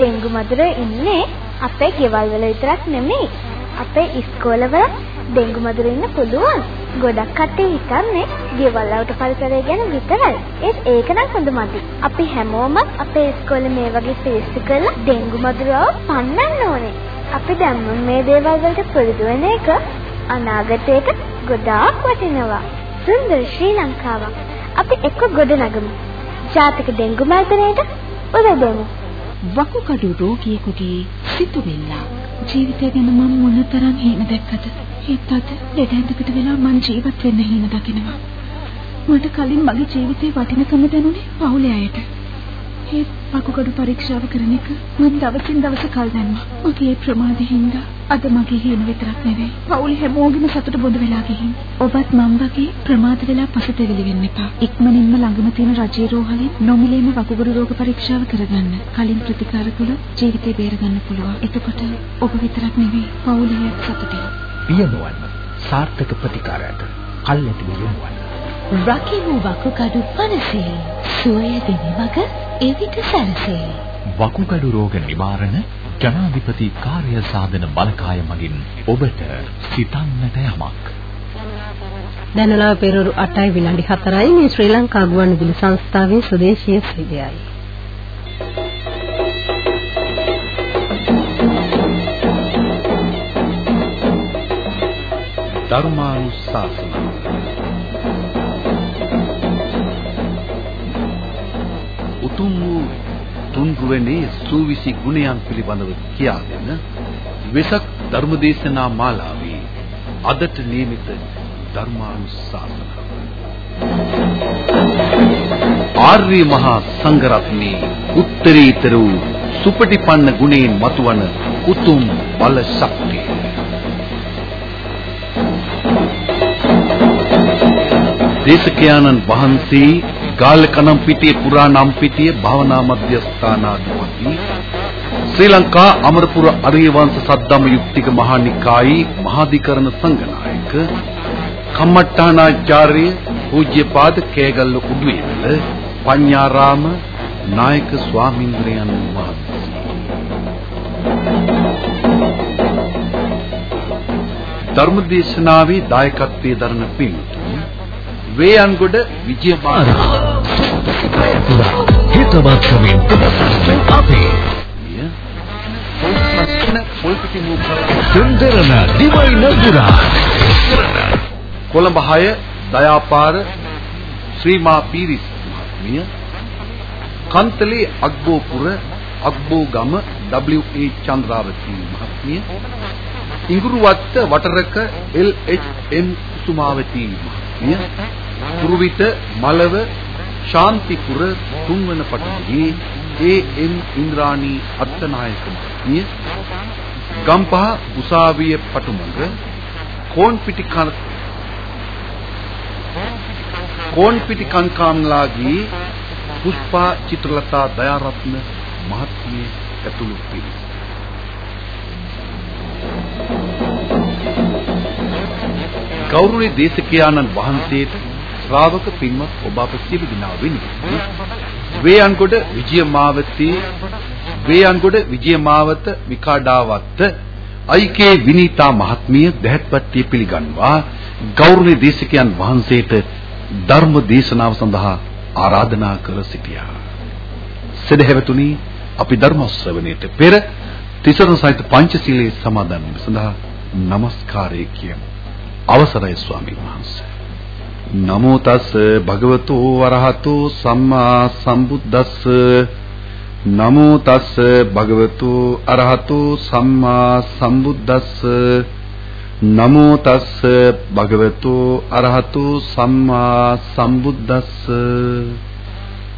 Dengue මදුරෝ ඉන්නේ අපේ ගෙවල් වල විතරක් නෙමෙයි. අපේ ඉස්කෝලවල ඩෙන්ගු මදුරෝ ඉන්න පුළුවන්. ගොඩක් කට්ටිය හිතන්නේ ගෙවල් වලට පරිසරය ගැන විතරයි. ඒත් ඒක නම් හොඳ මදි. අපි හැමෝම අපේ ඉස්කෝලේ මේ වගේ ටෙස්ට් කරලා ඩෙන්ගු මදුරව පන්නන්න ඕනේ. අපි දැන් මේ දේවල් වලට පුරුදු වෙන එක අනාගතයට ගොඩාක් වටිනවා. සුන්දර ශ්‍රී ලංකාවක් අපි එක්ක ගොඩ නගමු. ජාතික ඩෙන්ගු මර්ධනයට උදව් දෙමු. වකුගඩු රෝගියෙකුගේ සිතුවිල්ල ජීවිතය ගැන මම මොනතරම් හේන දැක්කද? ඒත් අද ලෙඩ ඇඳකට වෙලා මං ජීවත් වෙන්න හේන දකිනවා. මට කලින් මගේ ජීවිතේ වටිනකම දැනුනේ පවුලේ අයට. ඒත් වකුගඩු පරීක්ෂාව කරන එක මම දවසින් දවස කල් දැම්මා. මගේ ප්‍රමාදෙ හින්දා අද මගේ හේන විතරක් නෙවෙයි. පවුලේ හැමෝගෙම සතුට බොඳ වෙලා ගිහින්. ඔබත් මම වගේ ප්‍රමාද වෙලා පසුතැවිලි වෙන්න එපා. ඉක්මනින්ම ළඟම තියෙන රජයේ රෝහලෙන් නොමිලේම වකුගඩු රෝග පරීක්ෂාව කරගන්න. කලින් ප්‍රතිකාර කළොත් ජීවිතේ බේරගන්න පුළුවන්. එතකොට ඔබ විතරක් නෙවෙයි පවුලේ සතුටින්. පියනුවන් සාර්ථක ප්‍රතිකාරයට කල්ැති යොමුවන්න. රකිමු වකුගඩු පනසේ සුවය දෙන මග එවිට සැලසේ. වකුගඩු රෝග නිවාරණ ජනාධිපති කාර්ය සාධන බලකාය මගින් ඔබට සිතන්නට යමක්. දැනලා පෙරවරු 8යි විනාඩි 4යි මේ ශ්‍රී ලංකා ගුවන්විදුලි සංස්ථාවේ ස්වදේශීය සේවයයි. ධර්මානුශාසන උතුම් වූ තුන්රුවනේ සූවිසි ගුණයන් පිළිබඳව කියා දෙන වෙසක් ධර්මදේශනා මාලාවේ අදට නියමිත ධර්මානුශාසන ආර්ය මහා සංඝරත්නයේ උත්තරීතර වූ සුපටිපන්න ගුණයෙන් මතුවන උතුම් බල ශක්තිය. දේශකයාණන් වහන්සේ ගාල්කනම් පිටියේ පුරානම් පිටියේ භාවනා මධ්‍යස්ථානාධිපති. ශ්‍රී ලංකා අමරපුර අරියවංශ සද්ධම්ම යුක්තික මහානිකායේ මහාධිකරණ සංඝනායක කම්මට්ටානාචාර්ය පූජ්‍යපාද කේගල්ල උඩුවේවල පඤ්ඤාරාම නායක ස්වාමීන්ද්‍රයන් වහන්සේ. ධර්මදේශනාවේ දායකත්වයේ දරන පින්තුන් වේයන්ගොඩ විජයමාන හිතවත් කමින් අපේ සුන්දරන දිවයි නගුරා කොළඹ 6 දයාපාර ශ්‍රීමා පීරිස් මහත්මිය කන්තලේ අග්බෝපුර අග්බෝගම W.A. චන්ද්‍රාවතී මහත්මිය ඉඟුරුවත්ත වටරක L.H.M. කුසුමාවතී මහත්මිය කුරුවිට මලව ශාන්තිපුර තුන්වන පටුවේ ඒ.එම්. ඉන්ද්‍රාණී අත්තනායක මහත්මිය ගම්පහ උසාවිය පටුමඟ කෝන්පිටි කන කෝන්පිටි කන්කාම්ලාගේ පුෂ්පා චිත්‍රලතා දයාරත්න මහත්මිය ඇතුළු පිරිස ගෞරවනීය දේශකයාණන් වහන්සේට ශ්‍රාවක පින්වත් ඔබ අප සියලු දෙනා වෙනුවෙන් වේයන්ගොඩ විජයමාවතී වේයන්ගොඩ විජයමාවත විකාඩාවත්ත අයිකේ විනීතා මහත්මිය දැහැත්පත්තිය පිළිගන්වා ගෞරවනීය දේශකයන් වහන්සේට ධර්ම දේශනාව සඳහා ආරාධනා කර සිටියා. සදහැවතුනි අපි ධර්ම ශ්‍රවණයට පෙර තිසරණ සහිත පංචශීලයේ සමාදන් වීම සඳහා নমස්කාරය කියමු. අවසරයි ස්වාමීන් වහන්සේ. නමෝ තස් භගවතු වරහතු සම්මා සම්බුද්දස්ස. නමෝ තස් භගවතු අරහතු සම්මා සම්බුද්දස්ස. නමෝ තස් භගවතු අරහතු සම්මා සම්බුද්දස්ස.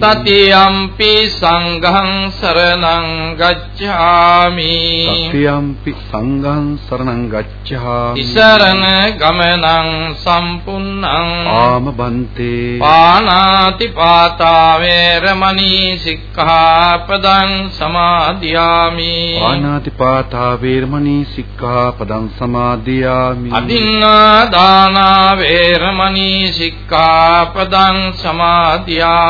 තතියම්පි සංඝං සරණං ගච්ඡාමි। තතියම්පි සංඝං සරණං ගච්ඡාමි। ඉසරණ ගමනං සම්පුන්නං। ආමබන්තේ। පානාති පාතා වේරමණී සික්ඛාපදං සමාදියාමි। පානාති පාතා වේරමණී සික්ඛාපදං සමාදියාමි। අදින්නා දානා වේරමණී සික්ඛාපදං සමාදියාමි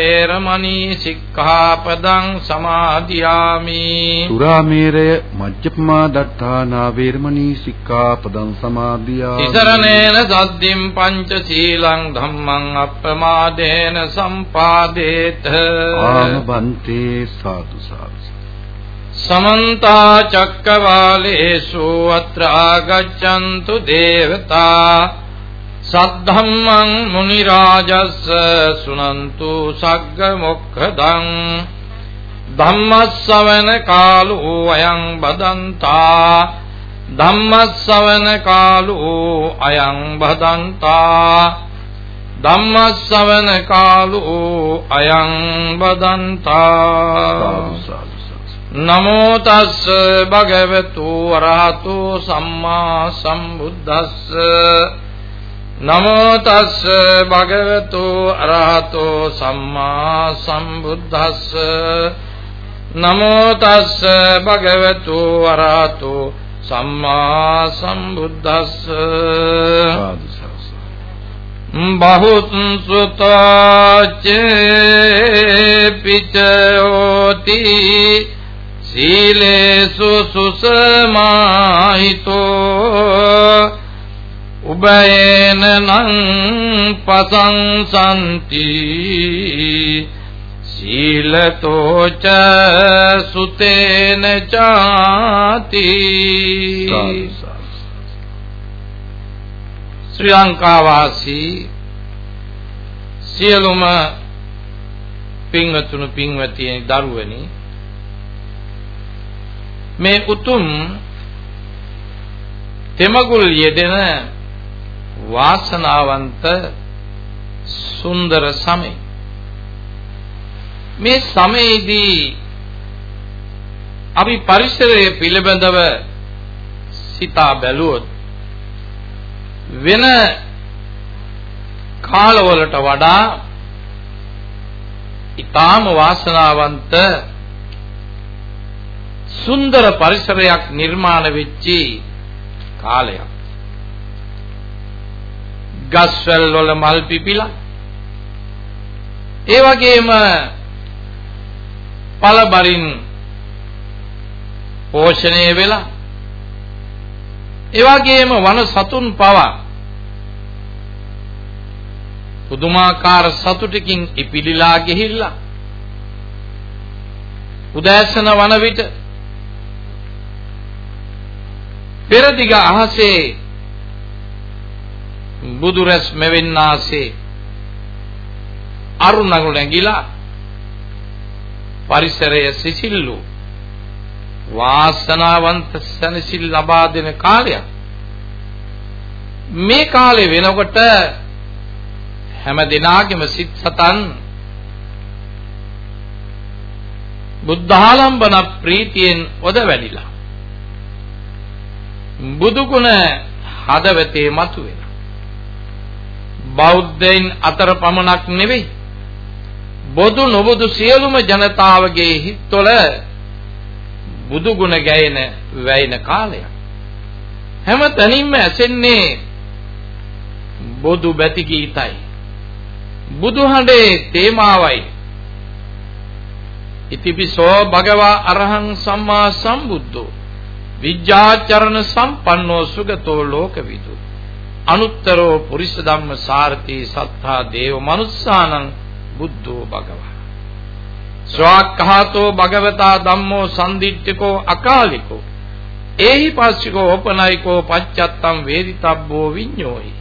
වේරමණී සික්ඛාපදං සමාදියාමි. සුරාමේරය මජ්ජපමා දත්තානා වේරමණී සික්ඛාපදං සමාදියාමි. තිසරණේන සද්දින් පංච සීලං ධම්මං අප්පමාදේන සම්පාදේත. ආමබන්තේ සාදු සාදු. සමන්ත චක්කවාලේසු අත්‍ර ආගච්ඡන්තු දේවතා සද්ධම්මං මුනි රාජස්ස සුනන්තු සග්ග මොක්ඛදං ධම්මස්සවන කාලෝ අයං බදන්තා ධම්මස්සවන කාලෝ අයං බදන්තා ධම්මස්සවන කාලෝ අයං බදන්තා නමෝ තස්ස භගවතු වරහතෝ සම්මා සම්බුද්දස්ස නමෝ තස්ස භගවතු අරහතෝ සම්මා සම්බුද්දස්ස. නමෝ තස්ස භගවතු අරහතෝ සම්මා සම්බුද්දස්ස. බහුත්සුතාචේ පිචෝති. සීලේසු සුසමාහිතෝ උබයේන නං පසංසන්ති සීලතෝච සුතේන චාති ශ්‍රී ලංකා වාසී සියලුම පින්වතුන් පින්වතියනි දරුවනි මේ උතුම් තෙමගුල් යෙදෙන වාසනාවන්ත සුන්දර සමය. මේ සමයේදී අපි පරිසරය පිළිබඳව සිතා බැලුවොත් වෙන කාලවලට වඩා ඊටාම වාසනාවන්ත සුන්දර පරිසරයක් නිර්මාණය වෙච්චි කාලයක්. ගස්වැල් වල මල් පිපිලා. ඒ වගේම පළබරින් පෝෂණය වෙලා ඒ වගේම වන සතුන් පවා පුදුමාකාර සතුටකින් ඉපිලිලා ගිහිල්ලා. උදෑසන වන විට පෙරදිග අහසේ බුදුරැස් මෙවෙන්නාසේ අරුණඟු නැගිලා පරිසරය සිසිල්ලු. වාසනාවන්ත සැනසෙල් ලබා දෙන කාලයක්. මේ කාලේ වෙනකොට හැම දිනාගෙම සිත් සතන් බුද්ධාලම්බන ප්‍රීතියෙන් ඔද වැඩිලා. බුදු ගුණ හදවතේ මතුවෙන බෞද්ධයින් අතර පමණක් නෙවෙයි බොදු නොබොදු සියලුම ජනතාවගේ හිත්වල බුදු ගුණ ගැයෙන වැයෙන කාලයක්. හැම තැනින්ම ඇසෙන්නේ බොදු බැති ගීතයි. බුදුහඬේ තේමාවයි. ඉතිපිසෝ භගවා අරහං සම්මා සම්බුද්ධෝ විජ්ජාචරණ සම්පන්නෝ සුගතෝ ලෝකවිදු අනුත්තරෝ පුරිස ධම්ම සාරති සත්තා දේව මනුස්සානං බුද්ධෝ භගවා. ස්වාක්ඛාතෝ භගවතා ධම්මෝ සම්දිට්ඨිකෝ අකාලිකෝ. ඒහි පස්සිකෝ ඕපනයිකෝ පච්චත්තම් වේදිතබ්බෝ විඤ්ඤෝහි.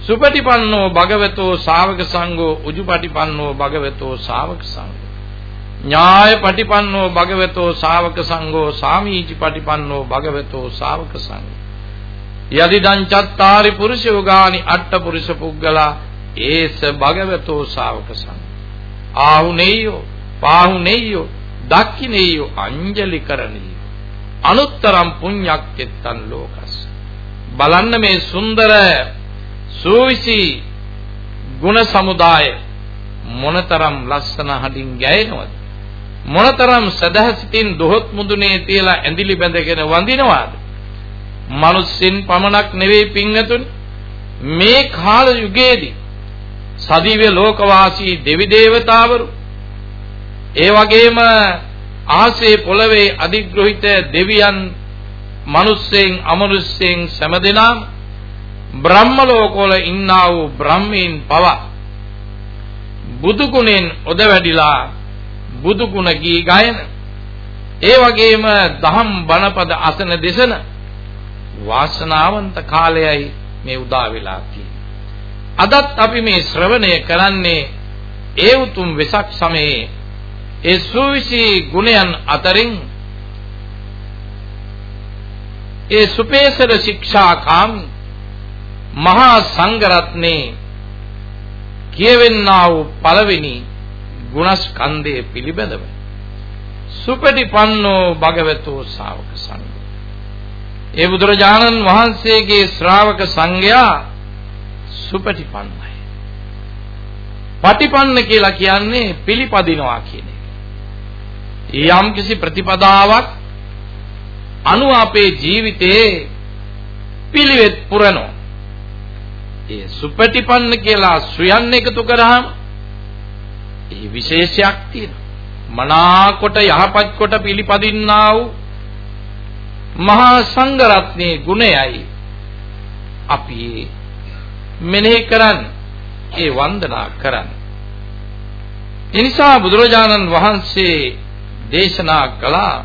සුපටිපන්නෝ භගවතෝ ශාවක සංඝෝ උජුපටිපන්නෝ භගවතෝ ශාවක සංඝෝ. ඥාය පටිපන්නෝ භගවතෝ ශාවක සංඝෝ සාමීචි පටිපන්නෝ භගවතෝ ශාවක සංඝෝ. යදිදං චත්තාරි පුරුෂයෝ ගානි අට්ඨ පුරුෂ පුද්ගලා ඒස භගවතෝ ශාවක සංඝ ආහුනේයෝ පාහුනේයෝ දක්ඛිනේයෝ අංජලි කරණීය අනුත්තරම් පුඤ්ඤක්කෙත්තන් ලෝකස් බලන්න මේ සුන්දර සූවිසි ගුණ සමුදාය මොනතරම් ලස්සන හඩින් ගැයෙනවද? මොනතරම් සදහසිතින් දොහොත් මුදුනේ තියලා ඇඳිලි බැඳගෙන වඳිනවාද? මිනිස්සුන් පමණක් නෙවෙයි පින්වතුනි. මේ කාල යුගයේදී සදිව්‍ය ලෝකවාසී දෙවි දේවතාවරු ඒ වගේම ආසේ පොළවේ අධිග්‍රහිත දෙවියන් මිනිස්සෙන් අමනුෂ්‍යෙන් සෑම බ්‍රහ්ම ලෝකවල ඉන්නා වූ බ්‍රහ්මීන් පව බුදු ගුණෙන් ඔද වැඩිලා බුදු ගුණ ගී ගායන ඒ වගේම දහම් බණපද අසන දෙසන වාසනාවන්ත කාලයයි මේ උදා වෙලා තියෙන්නේ. අදත් අපි මේ ශ්‍රවණය කරන්නේ ඒ උතුම් වෙසක් සමයේ ඒ සූවිසි ගුණයන් අතරින් ඒ සුපේසර ශික්ෂාකාම මහා සංඝරත්නේ කියවෙන්නා වූ පළවෙනි ගුණස්කන්ධය පිළිබඳව සුපටිපන්නෝ භගවතෝ ශාවක සංඝ ඒ බුදුරජාණන් වහන්සේගේ ශ්‍රාවක සංඝයා සුපටිපන්නයි. පටිපන්න කියලා කියන්නේ පිළිපදිනවා කියන එක. යම් කිසි ප්‍රතිපදාවක් අනු අපේ ජීවිතේ පිළිවෙත් පුරනවා. ඒ සුපටිපන්න කියලා සුයන් එකතු කරාම ඒ විශේෂයක් තියෙනවා. මනාකොට යහපත් කොට පිළිපදින්නා වූ මහා සංඝ රත්නයේ ගුණයයි. අපි මෙනෙහි කරන් ඒ වන්දනා කරන් එනිසා බුදුරජාණන් වහන්සේ දේශනා කළා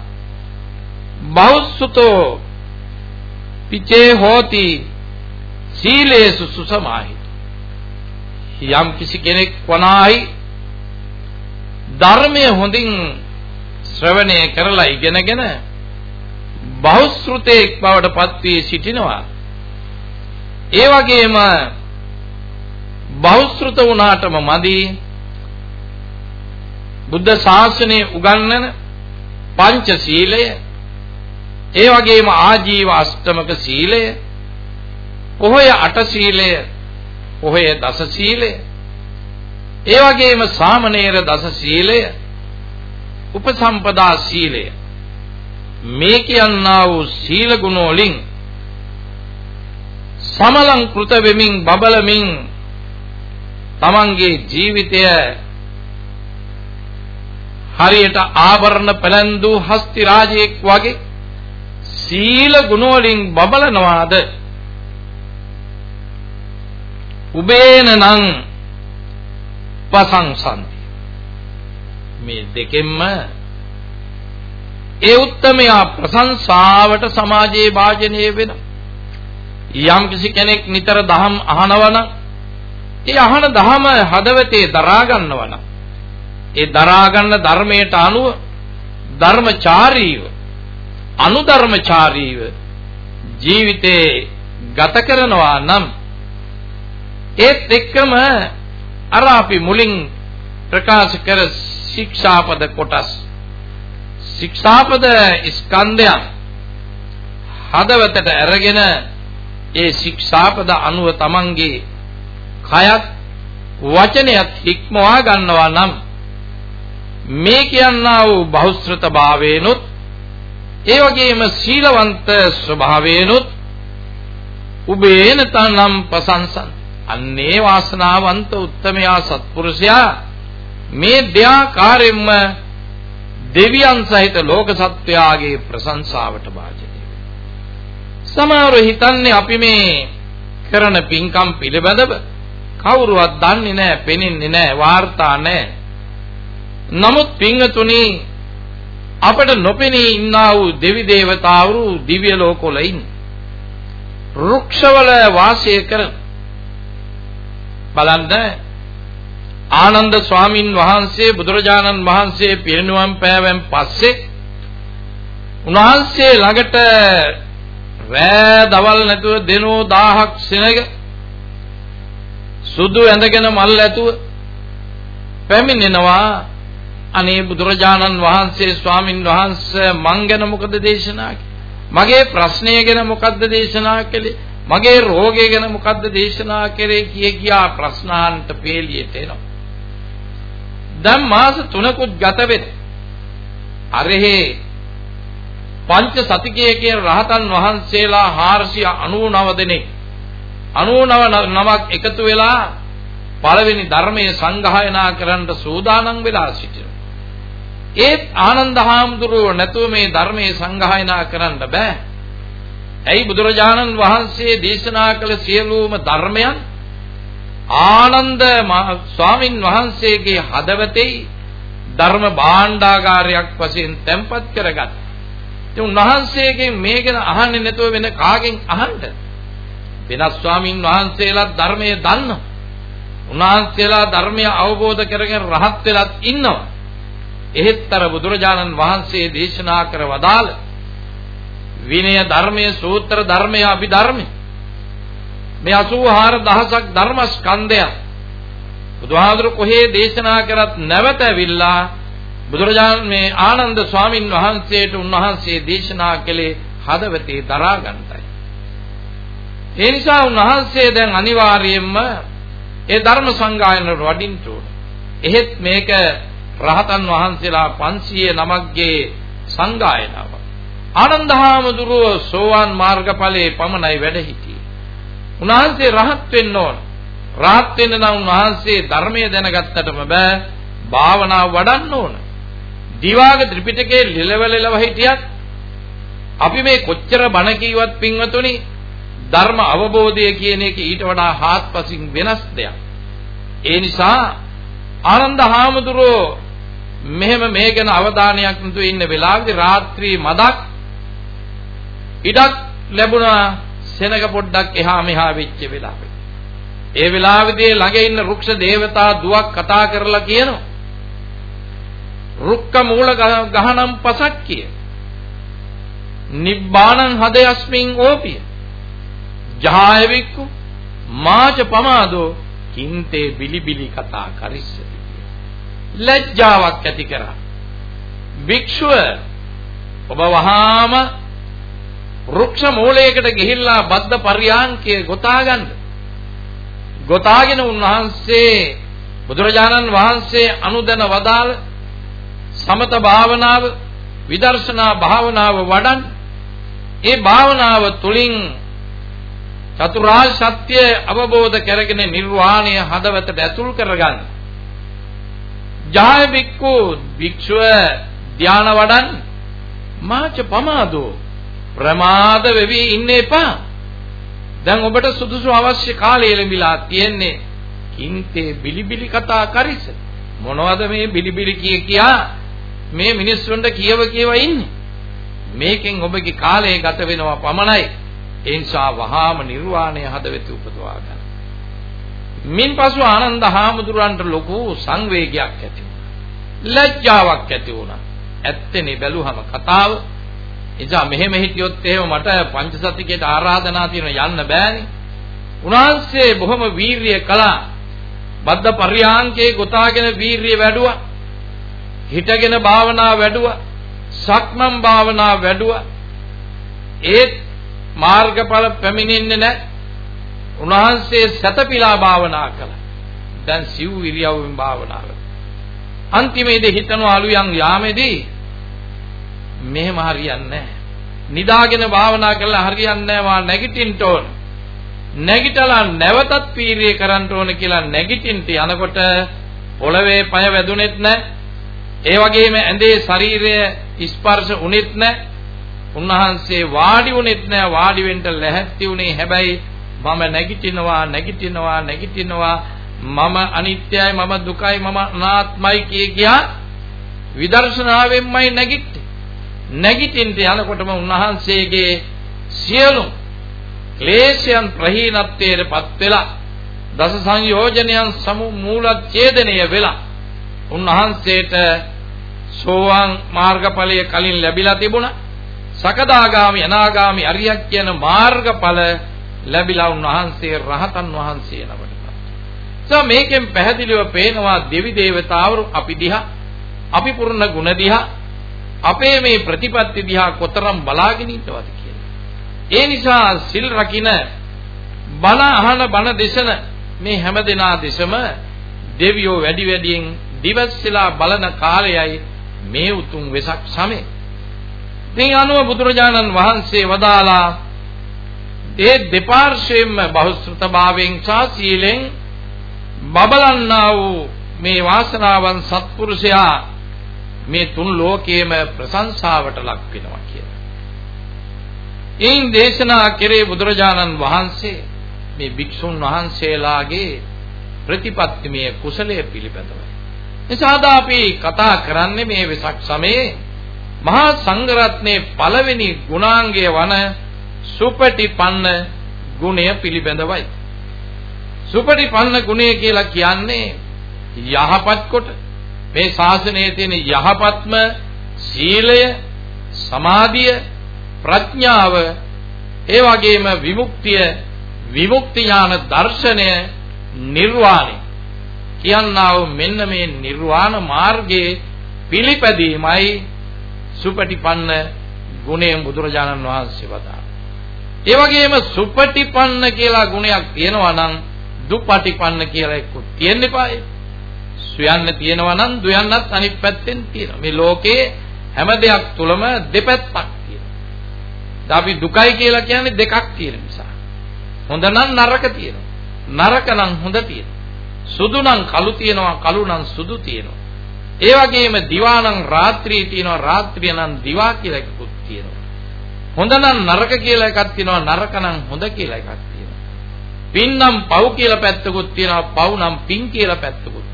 බෞස්සුතෝ පිචේ හෝති සීලේසු සුසමාහිත යම් කිසි කෙනෙක් වනායි ධර්මය හොඳින් ශ්‍රවණය කරලා ඉගෙනගෙන බහුශෘතේක් බවට පත් වී සිටිනවා. ඒ වගේම බහුශෘත වුණාටම මදි. බුද්ධ ශාසනය උගන්වන පංච සීලය ඒ වගේම ආජීව අෂ්ටමක සීලය පොහොය අට සීලය පොහොය දස සීලය ඒ වගේම සාමණේර දස සීලය උපසම්පදා සීලය මේ කියන්නා වූ සීල ගුණ වලින් සමලංකృత වෙමින් බබලමින් තමන්ගේ ජීවිතය හරියට ආවරණ පැලඳු හස්ති රාජයෙක් වගේ සීල ගුණ වලින් බබලනවාද? උබේනනම් පසංසන්ති. මේ දෙකෙන්ම ඒ උත්තමයා ප්‍රශංසාවට සමාජයේ වාජනය වෙන. යම් කිසි කෙනෙක් නිතර දහම් අහනවනම් ඒ අහන දහම හදවතේ දරා ගන්නවනම් ඒ දරා ගන්න ධර්මයට අනුව ධර්මචාරීව අනුධර්මචාරීව ජීවිතේ ගත කරනවා නම් ඒත් එක්කම අර අපි මුලින් ප්‍රකාශ කර ශික්ෂාපද කොටස් ශික්ෂාපද ස්කන්ධයන් හදවතට අරගෙන ඒ ශික්ෂාපද අනුව තමන්ගේ කයත් වචනයත් හික්මවා ගන්නවා නම් මේ කියන්නා වූ බහුශ්‍රත භාවේනොත් ඒ වගේම සීලවන්ත ස්වභාවේනොත් උබේන තනම් ප්‍රසංසන්. අන්නේ වාසනාවන්ත උත්තමයා සත්පුරුෂයා මේ දෙආකාරයෙන්ම දෙවියන් සහිත ලෝක සත්වයාගේ ප්‍රශංසාවට වාජනය සමහරව හිතන්නේ අපි මේ කරන පින්කම් පිළිබඳව කවුරුවත් දන්නේ නැහැ, පෙනෙන්නේ නැහැ, වාර්තා නැහැ. නමුත් පින්තුණි අපට නොපෙනී ඉන්නා වූ දෙවි දේවතාවරු දිව්‍ය ලෝකවල ඉන්න. රුක්ෂවල වාසය කරන බලන්න ආනන්ද ස්වාමින් වහන්සේ බුදුරජාණන් වහන්සේ පිරිනුවම් පෑවෙන් පස්සේ උන්වහන්සේ ළඟට රෑ දවල් නැතුව දෙනෝ 1000ක් සෙනග සුදු ඇඳගෙන මල් ඇතුව පැමිණෙනවා. අනේ බුදුරජාණන් වහන්සේ ස්වාමින් වහන්සේ මං ගැන මොකද දේශනා මගේ ප්‍රශ්නය ගැන මොකද්ද දේශනා කළේ? මගේ රෝගය ගැන මොකද්ද දේශනා කරේ කිය කියා ප්‍රශ්නාන්ට පේලියට එනවා. දැන් මාස 3කුත් ගත වෙන අරෙහි පංච සතිකයේ කියන රහතන් වහන්සේලා 499 දෙනෙක් 99 නමක් එකතු වෙලා පළවෙනි ධර්මයේ සංගායනා කරන්න සූදානම් වෙලා සිටිනවා. ඒත් ආනන්ද හාමුදුරුවෝ නැතුව මේ ධර්මයේ සංගායනා කරන්න බෑ. ඇයි බුදුරජාණන් වහන්සේ දේශනා කළ සියලුම ධර්මයන් ආනන්ද ස්වාමින් වහන්සේගේ හදවතේ ධර්ම භාණ්ඩාගාරයක් වශයෙන් තැන්පත් කරගත්. ඉතින් උන්වහන්සේගෙන් මේ ගැන අහන්නේ නැතුව වෙන කාගෙන් අහන්නද? වෙනස් ස්වාමින් වහන්සේලා ධර්මයේ දන්නවා. උන්වහන්සේලා ධර්මය අවබෝධ කරගෙන රහත් වෙලත් ඉන්නවා. එහෙත්තර බුදුරජාණන් වහන්සේ දේශනා කර වදාළ විනය ධර්මයේ සූත්‍ර ධර්මයේ අභිධර්මයේ මේ 84000ක් ධර්මස්කන්ධය බුදුහාඳුර කොහේ දේශනා කරත් නැවත ඇවිල්ලා බුදුරජාණන් මේ ආනන්ද ස්වාමින් වහන්සේට උන්වහන්සේ දේශනා කළේ හදවතේ දරා ගන්නයි. ඒ නිසා උන්වහන්සේ දැන් අනිවාර්යයෙන්ම ඒ ධර්ම සංගායනට වඩින්න ඕන. එහෙත් මේක රහතන් වහන්සේලා 500 නමක්ගේ සංගායනාව. ආනන්ද හාමුදුරුව සෝවාන් මාර්ගඵලයේ පමණයි වැඩ සිටියේ. උන්වහන්සේ රහත් වෙන්න ඕන. රහත් වෙන්න නම් උන්වහන්සේ ධර්මයේ දැනගත්තටම බෑ. භාවනාව වඩන්න ඕන. දිවාග ත්‍රිපිටකයේ ලිලවලලව හිටියත් අපි මේ කොච්චර බණ කීවත් පින්වතුනි ධර්ම අවබෝධය කියන එක ඊට වඩා හාත්පසින් වෙනස් දෙයක්. ඒ නිසා ආනන්ද හාමුදුරුවෝ මෙහෙම මේ ගැන අවධානයක් නැතුව ඉන්න වෙලාවේදී රාත්‍රී මදක් ඉඩක් ලැබුණා සෙනග පොඩ්ඩක් එහා මෙහා වෙච්ච වෙලාවේ. ඒ වෙලාවේදී ළඟ ඉන්න රුක්ෂ දේවතා දුවක් කතා කරලා කියනවා. රුක්ක මූල ගහනම් පසක් කිය. නිබ්බාණං හදයස්මින් ඕපිය. ජායවික්කු මාච පමාදෝ කින්තේ බිලිබිලි කතා කරිස්සති ලැජ්ජාවක් ඇති කරා භික්ෂුව ඔබ වහාම වෘක්ෂ මූලයකට ගිහිල්ලා බද්ද පරියාංකය ගොතා ගන්න ගොතාගෙන උන්වහන්සේ බුදුරජාණන් වහන්සේ අනුදැන වදාළ සමත භාවනාව විදර්ශනා භාවනාව වඩන් ඒ භාවනාව තුලින් චතුරාර්ය සත්‍ය අවබෝධ කරගෙන නිර්වාණය හදවතට ඇතුල් කරගන්න. ජාය බික්කු භික්ෂුව ධාන වඩන් මාච පමාදෝ ප්‍රමාද වෙවි ඉන්න එපා. දැන් ඔබට සුදුසු අවශ්‍ය කාලය ලැබිලා තියෙන්නේ. කින්තේ බිලිබිලි කතා කරිස. මොනවද මේ බිලිබිලි කිය කියා මේ මිනිස්සුන්ට කියව කියව ඉන්නේ. මේකෙන් ඔබගේ කාලය ගත වෙනවා පමණයි. ඒ නිසා වහාම නිර්වාණය හදවෙත උපදවා ගන්න. මින්පසු ආනන්ද හාමුදුරන්ට ලොකු සංවේගයක් ඇති වුණා. ලැජ්ජාවක් ඇති වුණා. ඇත්තනේ බැලුවම කතාව. එනිසා මෙහෙම හිටියොත් එහෙම මට පංචසතිකයට ආරාධනා තියෙන යන්න බෑනේ. උන්වහන්සේ බොහොම වීරිය කළා. බද්ද පරියාංකේ ගොතාගෙන වීරිය වැඩුවා. හිටගෙන භාවනා වැඩුවා. සක්මන් භාවනා වැඩුවා. ඒත් මාර්ගඵල පැමිණෙන්නේ නැහැ. උන්වහන්සේ සතපිලා භාවනා කළා. දැන් සිව් ඉරියව්වෙන් භාවනාව. අන්තිමේදී හිතනවා අලුයන් යාමේදී මෙහෙම හරියන්නේ නැහැ. නිදාගෙන භාවනා කළා හරියන්නේ නැහැ වා නැගිටින්න ඕන. නැගිටලා නැවතත් පීරිය කරන්න ඕන කියලා නැගිටින්න යනකොට පොළවේ පය වැදුනෙත් නැහැ. ඒ වගේම ඇඳේ ශරීරය ස්පර්ශ උනේත් නැහැ. උන්වහන්සේ වාඩි වුනේත් නැහැ වාඩි වෙන්න ලැහැත්ති උනේ හැබැයි මම නැගිටිනවා නැගිටිනවා නැගිටිනවා මම අනිත්‍යයි මම දුකයි මම අනාත්මයි කිය කියා විදර්ශනාවෙන්මයි නැගිට්ටේ නැගිටින්න යනකොටම උන්වහන්සේගේ සියලු ක්ලේශයන් ප්‍රහීනත්වයටපත් වෙලා දස සංයෝජනයන් සමු මූල ඡේදනය වෙලා උන්වහන්සේට සෝවාන් මාර්ගඵලය කලින් ලැබිලා තිබුණා සකදාගාමි අනාගාමි අරියක් කියන මාර්ගඵල ලැබිලා උන්වහන්සේ රහතන් වහන්සේ නමකට. ඒ මේකෙන් පැහැදිලිව පේනවා දෙවි දේවතාවරු අපි දිහා අපි පුරුණ ගුණ දිහා අපේ මේ ප්‍රතිපත්ති දිහා කොතරම් බලාගෙන ඉන්නවද කියලා. ඒ නිසා සිල් රකින්න බණ අහන බණ දේශන මේ හැම දෙනා දෙසම දෙවියෝ වැඩි වැඩියෙන් දිවස්සලා බලන කාලයයි මේ උතුම් වෙසක් සමය. ඉතින් අනුව බුදුරජාණන් වහන්සේ වදාලා ඒ දෙපාර්ශ්වයෙන්ම බහුශ්‍රතභාවයෙන් සහ සීලෙන් බබලන්නා වූ මේ වාසනාවන් සත්පුරුෂයා මේ තුන් ලෝකයේම ප්‍රශංසාවට ලක් වෙනවා කියලා. එයින් දේශනා කෙරේ බුදුරජාණන් වහන්සේ මේ භික්ෂුන් වහන්සේලාගේ ප්‍රතිපත්තිමය කුසලයේ පිළිපැදවයි. එසාද අපි කතා කරන්නේ මේ වෙසක් සමයේ මහා සංඝරත්නයේ පළවෙනි ගුණාංගය වන සුපටිපන්න ගුණය පිළිබඳවයි. සුපටිපන්න ගුණය කියලා කියන්නේ යහපත් කොට මේ ශාසනයේ තියෙන යහපත්ම සීලය, සමාධිය, ප්‍රඥාව, ඒ වගේම විමුක්තිය, විමුක්ති ඥාන දර්ශනය, නිර්වාණය කියනා වූ මෙන්න මේ නිර්වාණ මාර්ගයේ පිළිපැදීමයි සුපටිපන්න ගුණයෙන් බුදුරජාණන් වහන්සේ වදාළා. ඒ වගේම සුපටිපන්න කියලා ගුණයක් තියෙනවා නම් දුපටිපන්න කියලා එක්ක තියෙන්න එපායි. සුයන්න තියෙනවා නම් දුයන්නත් අනිත් පැත්තෙන් තියෙනවා. මේ ලෝකේ හැම දෙයක් තුලම දෙපැත්තක් තියෙනවා. අපි දුකයි කියලා කියන්නේ දෙකක් තියෙන නිසා. හොඳ නම් නරක තියෙනවා. නරක නම් හොඳ තියෙනවා. සුදු නම් කළු තියෙනවා, කළු නම් සුදු තියෙනවා. ඒ වගේම දිවා නම් රාත්‍රී තියෙනවා, රාත්‍රිය නම් දිවා කියලා එකකුත් තියෙනවා. හොඳ නම් නරක කියලා එකක් තියෙනවා, නරක නම් හොඳ කියලා එකක් තියෙනවා. පින් නම් පව් කියලා පැත්තකුත් තියෙනවා, පව් නම් පින් කියලා පැත්තකුත්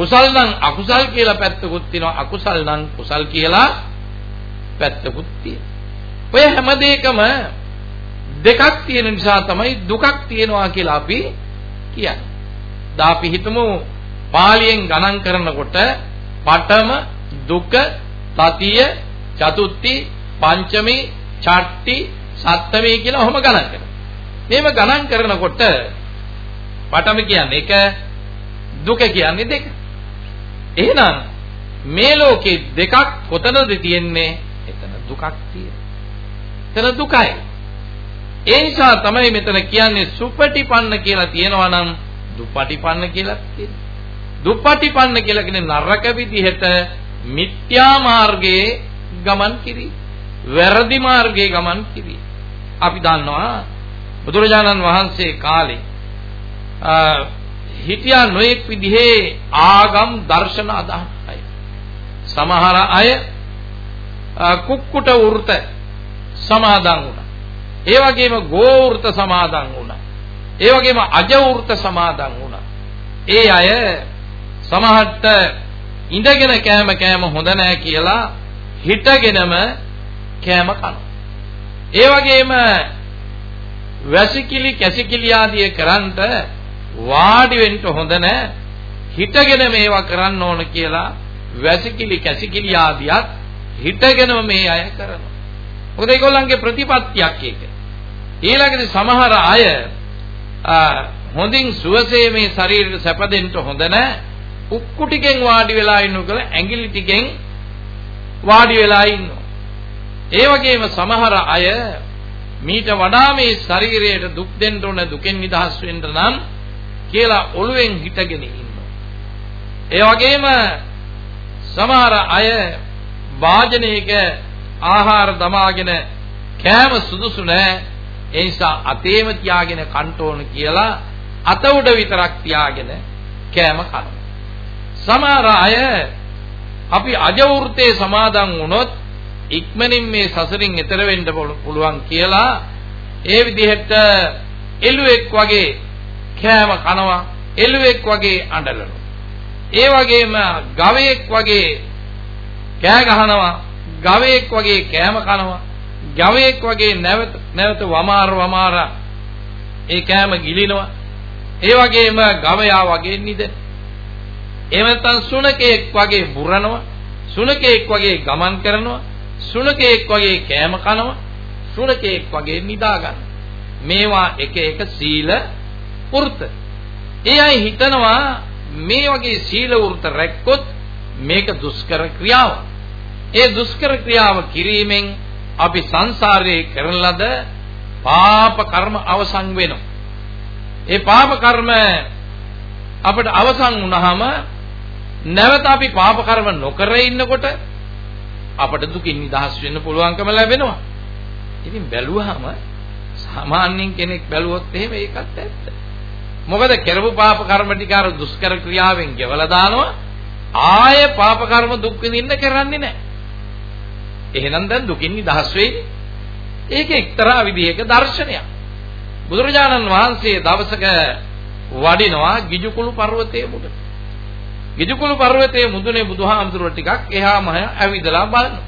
කුසල් නම් අකුසල් කියලා පැත්තකුත් තියෙනවා. අකුසල් නම් කුසල් කියලා පැත්තකුත් තියෙනවා. ඔය හැම දෙයකම දෙකක් තියෙන නිසා තමයි දුකක් තියෙනවා කියලා අපි කියන්නේ. දා අපි හිතමු පාලියෙන් ගණන් කරනකොට පඨම දුක තතිය චතුත්ති පංචමි චට්ටි සත්තමි කියලා ඔහොම ගණන් කරනවා. මේව ගණන් කරනකොට පඨම කියන්නේ එක දුක කියන්නේ දෙක. එහෙනම් මේ ලෝකේ දෙකක් කොතනද තියෙන්නේ? එතන දුකක් තියෙනවා. එතන දුකයි. ඒ නිසා තමයි මෙතන කියන්නේ සුපටිපන්න කියලා තියෙනවා නම් දුපටිපන්න කියලා තියෙනවා. දුපටිපන්න කියලා කියන්නේ නරක විදිහට මිත්‍යා මාර්ගයේ ගමන් කිරි. වැරදි මාර්ගයේ ගමන් කිරි. අපි දන්නවා බුදුරජාණන් වහන්සේ කාලේ හිටියා නොඑක් විදිහේ ආගම් දර්ශන අදහන අය. සමහර අය කුක්කුට වෘත සමාදන් වුණා. ඒ වගේම ගෝ වෘත සමාදන් වුණා. ඒ වගේම අජ වෘත සමාදන් වුණා. ඒ අය සමහරට ඉඳගෙන කෑම කෑම හොඳ නැහැ කියලා හිටගෙනම කෑම කනවා. ඒ වගේම වැසිකිලි කැසිකිලි ආදී කරන්ට වාඩි වෙන්න හොඳ නැහැ. හිටගෙන මේවා කරන්න ඕන කියලා වැසිකිලි කැසිකිලි ආදියත් හිටගෙනම මේ අය කරනවා. මොකද ඒගොල්ලන්ගේ ප්‍රතිපත්තියක් ඒක. ඊළඟට සමහර අය හොඳින් සුවසේ මේ ශරීරෙට සැපදෙන්න හොඳ නැහැ. උක්කු ටිකෙන් වාඩි වෙලා ඉන්නු කියලා ඇඟිලි ටිකෙන් වාඩි වෙලා ඉන්නවා. ඒ වගේම සමහර අය මීට වඩා මේ ශරීරයට දුක් දෙන්න ඕන දුකෙන් නිදහස් වෙන්න නම් කියලා ඔළුවෙන් හිටගෙන ඉන්නවා. ඒ වගේම සමහර අය වාජනයක ආහාර දමාගෙන කෑම සුදුසු නෑ ඒ නිසා අතේම තියාගෙන කන්න ඕන කියලා අත උඩ විතරක් තියාගෙන කෑම කනවා. සමහර අය අපි අජවෘතේ සමාදන් වුණොත් ඉක්මනින් මේ සසරින් එතර වෙන්න පුළුවන් කියලා ඒ විදිහට එළුවෙක් වගේ කෑම කනවා එළුවෙක් වගේ අඬනවා. ඒ වගේම ගවයෙක් වගේ කෑ ගහනවා ගවයෙක් වගේ කෑම කනවා ගවයෙක් වගේ නැවත නැවත වමාර වමාර ඒ කෑම ගිලිනවා. ඒ වගේම ගවයා වගේ නිද. එහෙම නැත්නම් සුනකෙක් වගේ බුරනවා සුනකෙක් වගේ ගමන් කරනවා සුනකෙක් වගේ කෑම කනවා සුනකෙක් වගේ නිදා ගන්න මේවා එක එක සීල වෘත ඒ අය හිතනවා මේ වගේ සීල වෘත රැක්කොත් මේක දුෂ්කර ක්‍රියාවක් ඒ දුෂ්කර ක්‍රියාව කිරීමෙන් අපි සංසාරයේ කරන ලද පාප කර්ම අවසන් වෙනවා. ඒ පාප කර්ම අපිට අවසන් වුණාම නැවත අපි පාප කර්ම නොකර ඉන්නකොට අපට දුකින් නිදහස් වෙන්න පුළුවන්කම ලැබෙනවා. ඉතින් බැලුවාම සාමාන්‍යයෙන් කෙනෙක් බැලුවොත් එහෙම ඒකත් ඇත්ත. මොකද කරපු පාප කර්ම ටික අර දුෂ්කර ක්‍රියාවෙන් ගෙවලා දානවා ආය පාප කර්ම දුක් විඳින්න කරන්නේ නැහැ. එහෙනම් දැන් දුකින් නිදහස් වෙයිනේ. ඒක එක්තරා විදිහක දර්ශනයක්. බුදුරජාණන් වහන්සේ දවසක වඩිනවා ගිජුකුළු පර්වතයේ මුඩ. ගිජුකුළු පර්වතයේ මුදුනේ බුදුහාමුදුරුවෝ ටිකක් එහා මහ ඇවිදලා බලනවා.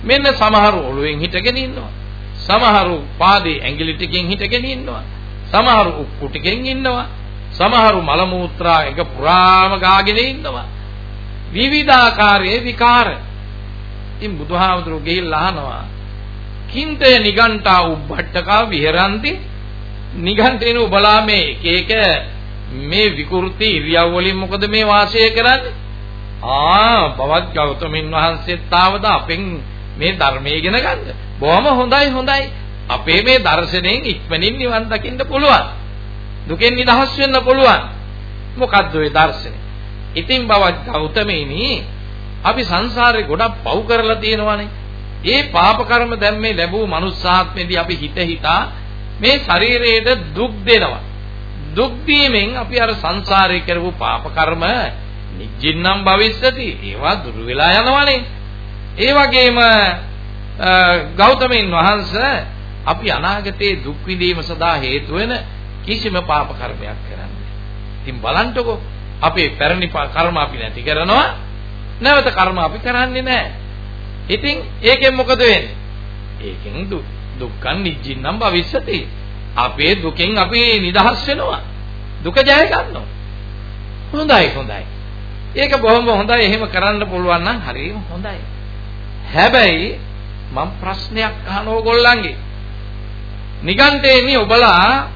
මෙන්න සමහරු ඔළුවෙන් හිටගෙන ඉන්නවා. සමහරු පාදේ ඇඟිලි ටිකෙන් හිටගෙන ඉන්නවා. සමහරු උක්කු ටිකෙන් ඉන්නවා. සමහරු මල මූත්‍රා එක පුරාම ගාගෙන ඉන්නවා. විවිධාකාරයේ විකාර. ඉතින් බුදුහාමුදුරුවෝ ගිහිල්ලා අහනවා කින්තේ නිගණ්ඨා උබ්බට්ටකා විහෙරಂತಿ නිගණ්ඨේන උබලා මේ එක එක මේ විකෘති ඉරියව් වලින් මොකද මේ වාසය කරන්නේ? ආ බවත් ගෞතමින් වහන්සේත් ආවද අපෙන් මේ ධර්මයේ ඉගෙන ගන්න. බොහොම හොඳයි හොඳයි. අපේ මේ දර්ශනයෙන් ඉක්මනින් නිවන් දකින්න පුළුවන් දුකෙන් නිදහස් වෙන්න පුළුවන් මොකද්ද ওই දර්ශනේ ඉතින් බවත් ගෞතමීනි අපි සංසාරේ ගොඩක් පව් කරලා තියෙනවානේ. ඒ පාප කර්ම දැන් මේ ලැබූ මනුස්සාත්මෙදී අපි හිත හිතා මේ ශරීරයට දුක් දෙනවා. දුක් දීමෙන් අපි අර සංසාරේ කරපු පාප කර්ම නිජින්නම් භවිස්සති. ඒවා දුරු වෙලා යනවානේ. ඒ වගේම ගෞතමයන් වහන්සේ අපි අනාගතයේ දුක් විඳීම සඳහා හේතු වෙන කිසිම පාප කර්මයක් කරන්නේ. ඉතින් බලන්නකෝ අපේ පැරණි කර්ම අපි නැති කරනවා නැවත කර්ම අපි කරන්නේ නැහැ. ඉතින් ඒකෙන් මොකද වෙන්නේ? ඒකෙන් දුක්ඛං නිජ්ජින්නම් භවිස්සති. අපේ දුකෙන් අපි නිදහස් වෙනවා. දුක ජය ගන්නවා. හොඳයි හොඳයි. ඒක බොහොම හොඳයි. එහෙම කරන්න පුළුවන් නම් හරිම හොඳයි. හැබැයි මම ප්‍රශ්නයක් අහන ඕගොල්ලන්ගේ. නිගන්ඨේනි ඔබලා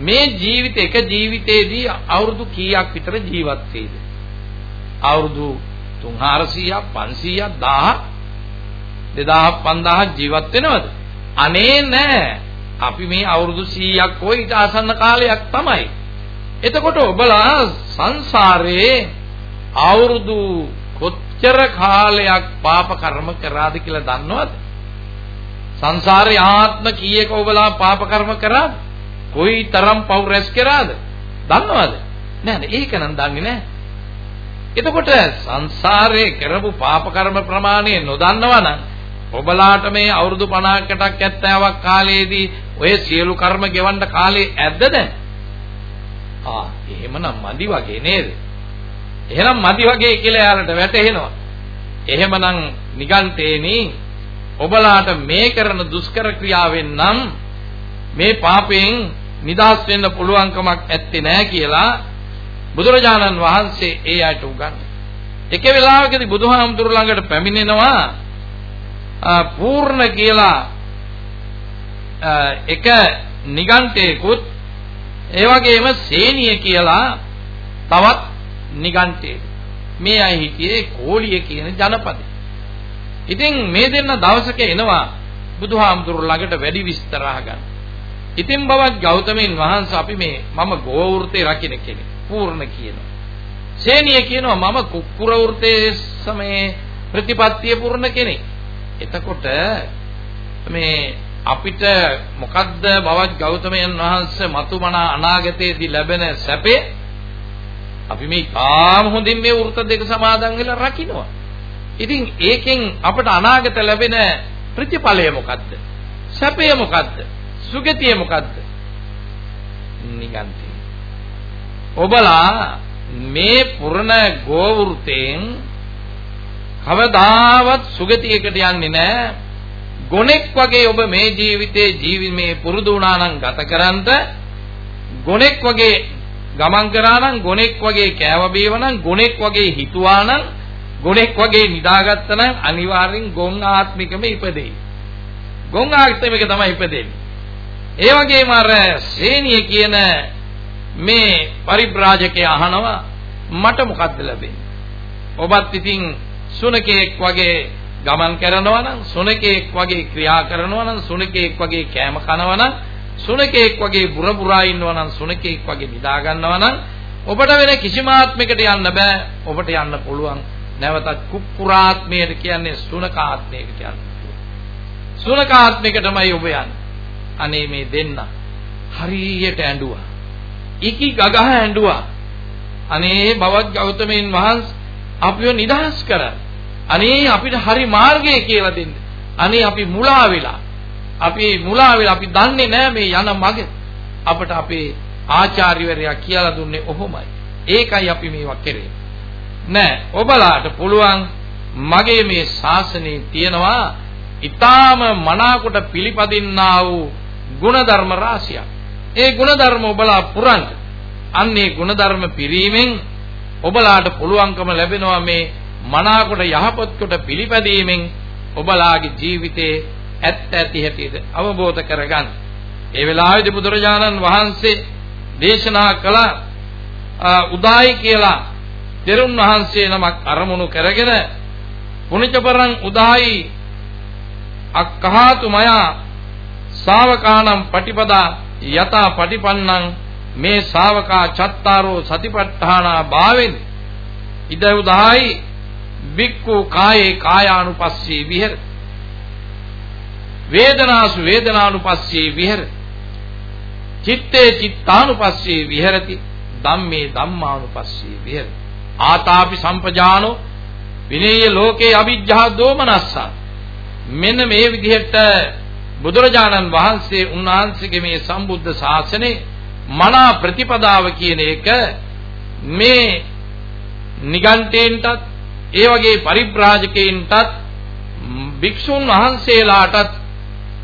මේ ජීවිත එක ජීවිතේදී අවුරුදු කීයක් විතර ජීවත් වෙයිද? අවුරුදු 300ක් 500ක් 1000 2000 5000 ජීවත් වෙනවද? අනේ නෑ. අපි මේ අවුරුදු 100ක් හෝ ඊට ආසන්න කාලයක් තමයි. එතකොට ඔබලා සංසාරේ අවුරුදු කොච්චර කාලයක් පාප කර්ම කරාද කියලා දන්නවද? සංසාරේ ආත්ම කීයක ඔබලා පාප කර්ම කරාද? කොයි තරම් පව් රැස් කරාද? දන්නවද? නෑ නෑ ඒක නම් දන්නේ නෑ. එතකොට සංසාරයේ කරපු පාප කර්ම ප්‍රමාණය නොදන්නවා නම් ඔබලාට මේ අවුරුදු 50කටක් 70ක් කාලයේදී ඔය සියලු කර්ම ගෙවන්න කාලේ ඇද්ද දැන්? ආ එහෙමනම් මදි වගේ නේද? එහෙනම් මදි වගේ කියලා යාලට වැටහෙනවා. එහෙමනම් නිගන්තේනි ඔබලාට මේ කරන දුෂ්කර ක්‍රියාවෙන් නම් මේ පාපයෙන් නිදහස් වෙන්න පුළුවන්කමක් ඇත්තේ නැහැ කියලා බුදුරජාණන් වහන්සේ ඒ අයට උගන්වනවා. එක වෙලාවකදී බුදුහාමුදුරු ළඟට පැමිණෙනවා පූර්ණ කියලා එක නිගණ්ඨේකුත් ඒ වගේම සේනිය කියලා තවත් නිගණ්ඨේ මේ අය හිටියේ කෝලිය කියන ජනපදේ. ඉතින් මේ දෙන්න දවසක එනවා බුදුහාමුදුරු ළඟට වැඩි විස්තර අහගන්න. ඉතින් බවත් ගෞතමයන් වහන්සේ අපි මේ මම ගෝ වෘතේ රකින්න කෙනෙක්. පූර්ණ කියනවා. සේනිය කියනවා මම කුක්කුර වෘතේ සමේ ප්‍රතිපත්තිය පූර්ණ කෙනෙක්. එතකොට මේ අපිට මොකද්ද බවත් ගෞතමයන් වහන්සේ මතුමන අනාගතයේදී ලැබෙන සැපේ අපි මේ තාම හොඳින් මේ වෘත දෙක සමාදන් වෙලා රකින්නවා. ඉතින් ඒකෙන් අපට අනාගත ලැබෙන ප්‍රතිඵලය මොකද්ද? සැපය මොකද්ද? සුගතිය මොකද්ද? නිගන්ති. ඔබලා මේ පුරණ ගෝවෘතෙන් කවදාවත් සුගතියකට යන්නේ නැහැ. ගොනෙක් වගේ ඔබ මේ ජීවිතේ ජීවිමේ පුරුදු වුණා නම් ගතකරන්ත ගොනෙක් වගේ ගමන් කරා නම් ගොනෙක් වගේ කෑව බීව නම් ගොනෙක් වගේ හිතුවා නම් ගොනෙක් වගේ නිදාගත්තා නම් අනිවාර්යෙන් ගොන් ආත්මිකම ඉපදෙයි. ගොන් ආත්මික තමයි ඉපදෙන්නේ. ඒ වගේම අර සේනිය කියන මේ පරිබ්‍රාජකේ අහනවා මට මොකද්ද ලැබෙන්නේ? ඔබත් ඉතින් සුනකෙක් වගේ ගමන් කරනවා නම් සුනකෙක් වගේ ක්‍රියා කරනවා නම් සුනකෙක් වගේ කෑම කනවා නම් සුනකෙක් වගේ බුර බුරා ඉන්නවා නම් සුනකෙක් වගේ නිදා ගන්නවා නම් ඔබට වෙන කිසිම ආත්මයකට යන්න බෑ ඔබට යන්න පුළුවන් නැවතත් කුක්කුරාත්මයට කියන්නේ සුනකාත්මයකට යන්න සුනකාත්මයකටමයි ඔබ යන්නේ අනේ මේ දෙන්න හරියට ඇඬුවා ඉකි ගගහ ඇඬුවා අනේ බවත් ගෞතමයන් වහන්සේ අපිව නිදහස් කරා අනේ අපිට හරි මාර්ගය කියලා දෙන්න. අනේ අපි මුලා වෙලා. අපි මුලා වෙලා අපි දන්නේ නැහැ මේ යන මඟ. අපට අපේ ආචාර්යවරයා කියලා දුන්නේ ඔහොමයි. ඒකයි අපි මේවා කරේ. නෑ ඔබලාට පුළුවන් මගේ මේ ශාසනයේ තියෙනවා ඊටාම මනාකොට පිළිපදින්නා වූ ಗುಣධර්ම රාශියක්. ඒ ಗುಣධර්ම ඔබලා පුරන්න. අන්නේ ಗುಣධර්ම පිරීමෙන් ඔබලාට පුළුවන්කම ලැබෙනවා මේ මනාකොට යහපත් කොට පිළිපැදීමෙන් ඔබලාගේ ජීවිතේ ඇත්ත ඇති හැටිද අවබෝධ කරගන්න. ඒ වෙලාවේදී බුදුරජාණන් වහන්සේ දේශනා කළ උදායි කියලා තෙරුන් වහන්සේ නමක් අරමුණු කරගෙන පුනිචපරං උදායි අක්ඛාතු මයා ශාවකානම් පටිපදා යතා පටිපන්නං මේ ශාවකා චත්තාරෝ සතිපට්ඨානා භාවෙන් ඉද උදායි බික්කු කායේ කායානුපස්සී විහෙර. වේදනාසු වේදනානුපස්සී විහෙර. චිත්තේ චිත්තානුපස්සී විහෙරති ධම්මේ ධම්මානුපස්සී විහෙර. ආතාපි සම්පජානෝ විනේය ලෝකේ අවිජ්ජා දෝමනස්සා මෙන්න මේ විදිහට බුදුරජාණන් වහන්සේ උන්වහන්සේගේ මේ සම්බුද්ධ ශාසනේ මනා ප්‍රතිපදාව කියන එක මේ නිගන්ඨයෙන්ටත් ඒ වගේ පරිබ්‍රාජකයින්ටත් භික්ෂුන් වහන්සේලාටත්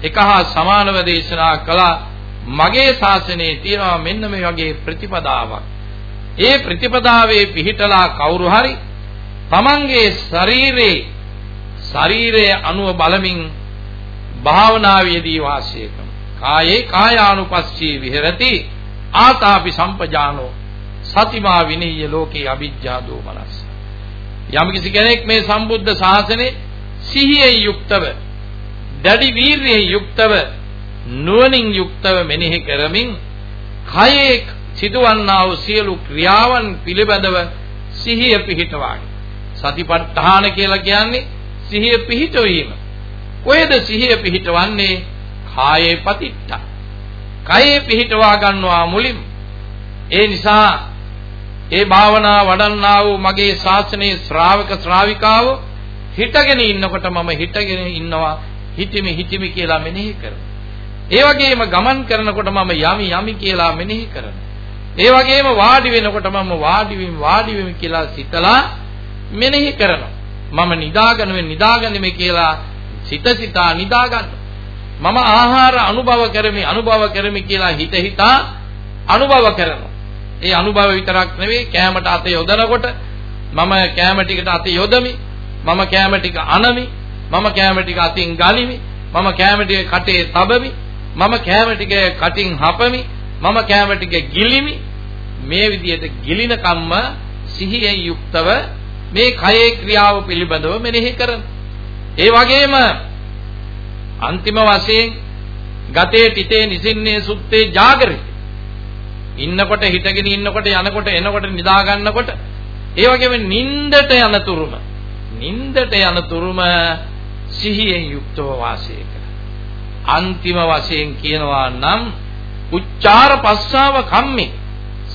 එක හා සමානව දේශනා කළා මගේ ශාසනයේ තියෙනවා මෙන්න මේ වගේ ප්‍රතිපදාවක්. ඒ ප්‍රතිපදාවේ පිහිටලා කවුරු හරි තමන්ගේ ශරීරේ ශරීරයේ අනුව බලමින් භාවනාවේදී වාසය කරන කායේ කායානුපස්සී විහෙරති ආතාපි සම්පජානෝ සතිමා විනීය ලෝකේ අවිජ්ජා දෝමනස් යම්කිසි කෙනෙක් මේ සම්බුද්ධ ශාසනයේ සිහියෙන් යුක්තව දැඩි වීරියෙන් යුක්තව නුවණින් යුක්තව මෙනෙහි කරමින් කයේ සිදුවන්නා වූ සියලු ක්‍රියාවන් පිළිබඳව සිහිය පිහිටවාගෙන සතිපට්ඨාන කියලා කියන්නේ සිහිය පිහිටවීම. කොහෙද සිහිය පිහිටවන්නේ? කායේ පතිට්ඨ. කයේ පිහිටවා ගන්නවා මුලින්. ඒ නිසා ඒ භාවනා වඩන්නා වූ මගේ ශාසනයේ ශ්‍රාවක ශ්‍රාවිකාව හිටගෙන ඉන්නකොට මම හිටගෙන ඉන්නවා හිටිමි හිටිමි කියලා මෙනෙහි කරනවා. ඒ වගේම ගමන් කරනකොට මම යමි යමි කියලා මෙනෙහි කරනවා. ඒ වගේම වාඩි වෙනකොට මම වාඩි වෙමි වාඩි වෙමි කියලා සිතලා මෙනෙහි කරනවා. මම නිදාගන්නේ නිදාගන්නේ කියලා සිත සිතා නිදාගන්නවා. මම ආහාර අනුභව කරමි අනුභව කරමි කියලා හිත හිතා අනුභව කරනවා. ඒ අනුභව විතරක් නෙවෙයි කෑමට අත යොදනකොට මම කෑම ටිකට අත යොදමි මම කෑම ටික අනමි මම කෑම ටික අතින් ගනිමි මම කෑම ටික කටේ තබමි මම කෑම ටික කටින් හපමි මම කෑම ටික ගිලිමි මේ විදිහට ගිලින කම්ම සිහියෙන් යුක්තව මේ කයේ ක්‍රියාව පිළිබඳව මෙනෙහි කරන ඒ වගේම අන්තිම වශයෙන් ගතේ තිතේ නිසින්නේ සුත්තේ జాగරේ. ඉන්නකොට හිටගෙන ඉන්නකොට යනකොට එනකොට නිදා ගන්නකොට ඒ වගේම නින්දට යනතුරුම නින්දට යනතුරුම සිහියෙන් යුක්තව වාසය කර. අන්තිම වශයෙන් කියනවා නම් උච්චාර පස්සාව කම්මේ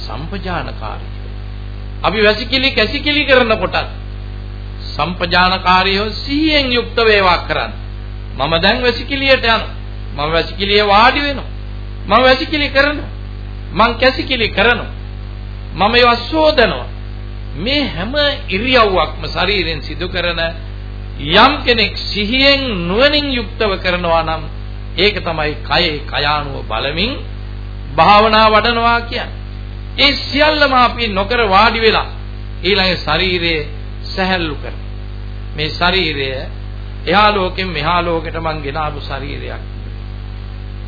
සම්පජානකාරී. අපි වැසිකිලි කැසිකිලි කරනකොට සම්පජානකාරීව සිහියෙන් යුක්ත වේවා කරන්න. මම දැන් වැසිකිලියට යනවා. මම වැසිකිලියේ වාඩි වෙනවා. මම වැසිකිලි කරනවා. මං කැසිකිලි කරනවා. මම ඒවා සෝදනවා. මේ හැම ඉරියව්වක්ම ශරීරයෙන් සිදු කරන යම් කෙනෙක් සිහියෙන් නුවණින් යුක්තව කරනවා නම් ඒක තමයි කයේ කයානුව බලමින් භාවනා වඩනවා කියන්නේ. ඒ සියල්ලම අපි නොකර වාඩි වෙලා ඊළඟ ශරීරයේ සැහැල්ලු කර. මේ ශරීරය එහා ලෝකෙන් මෙහා ලෝකෙට මං ගෙන ආපු ශරීරයක්.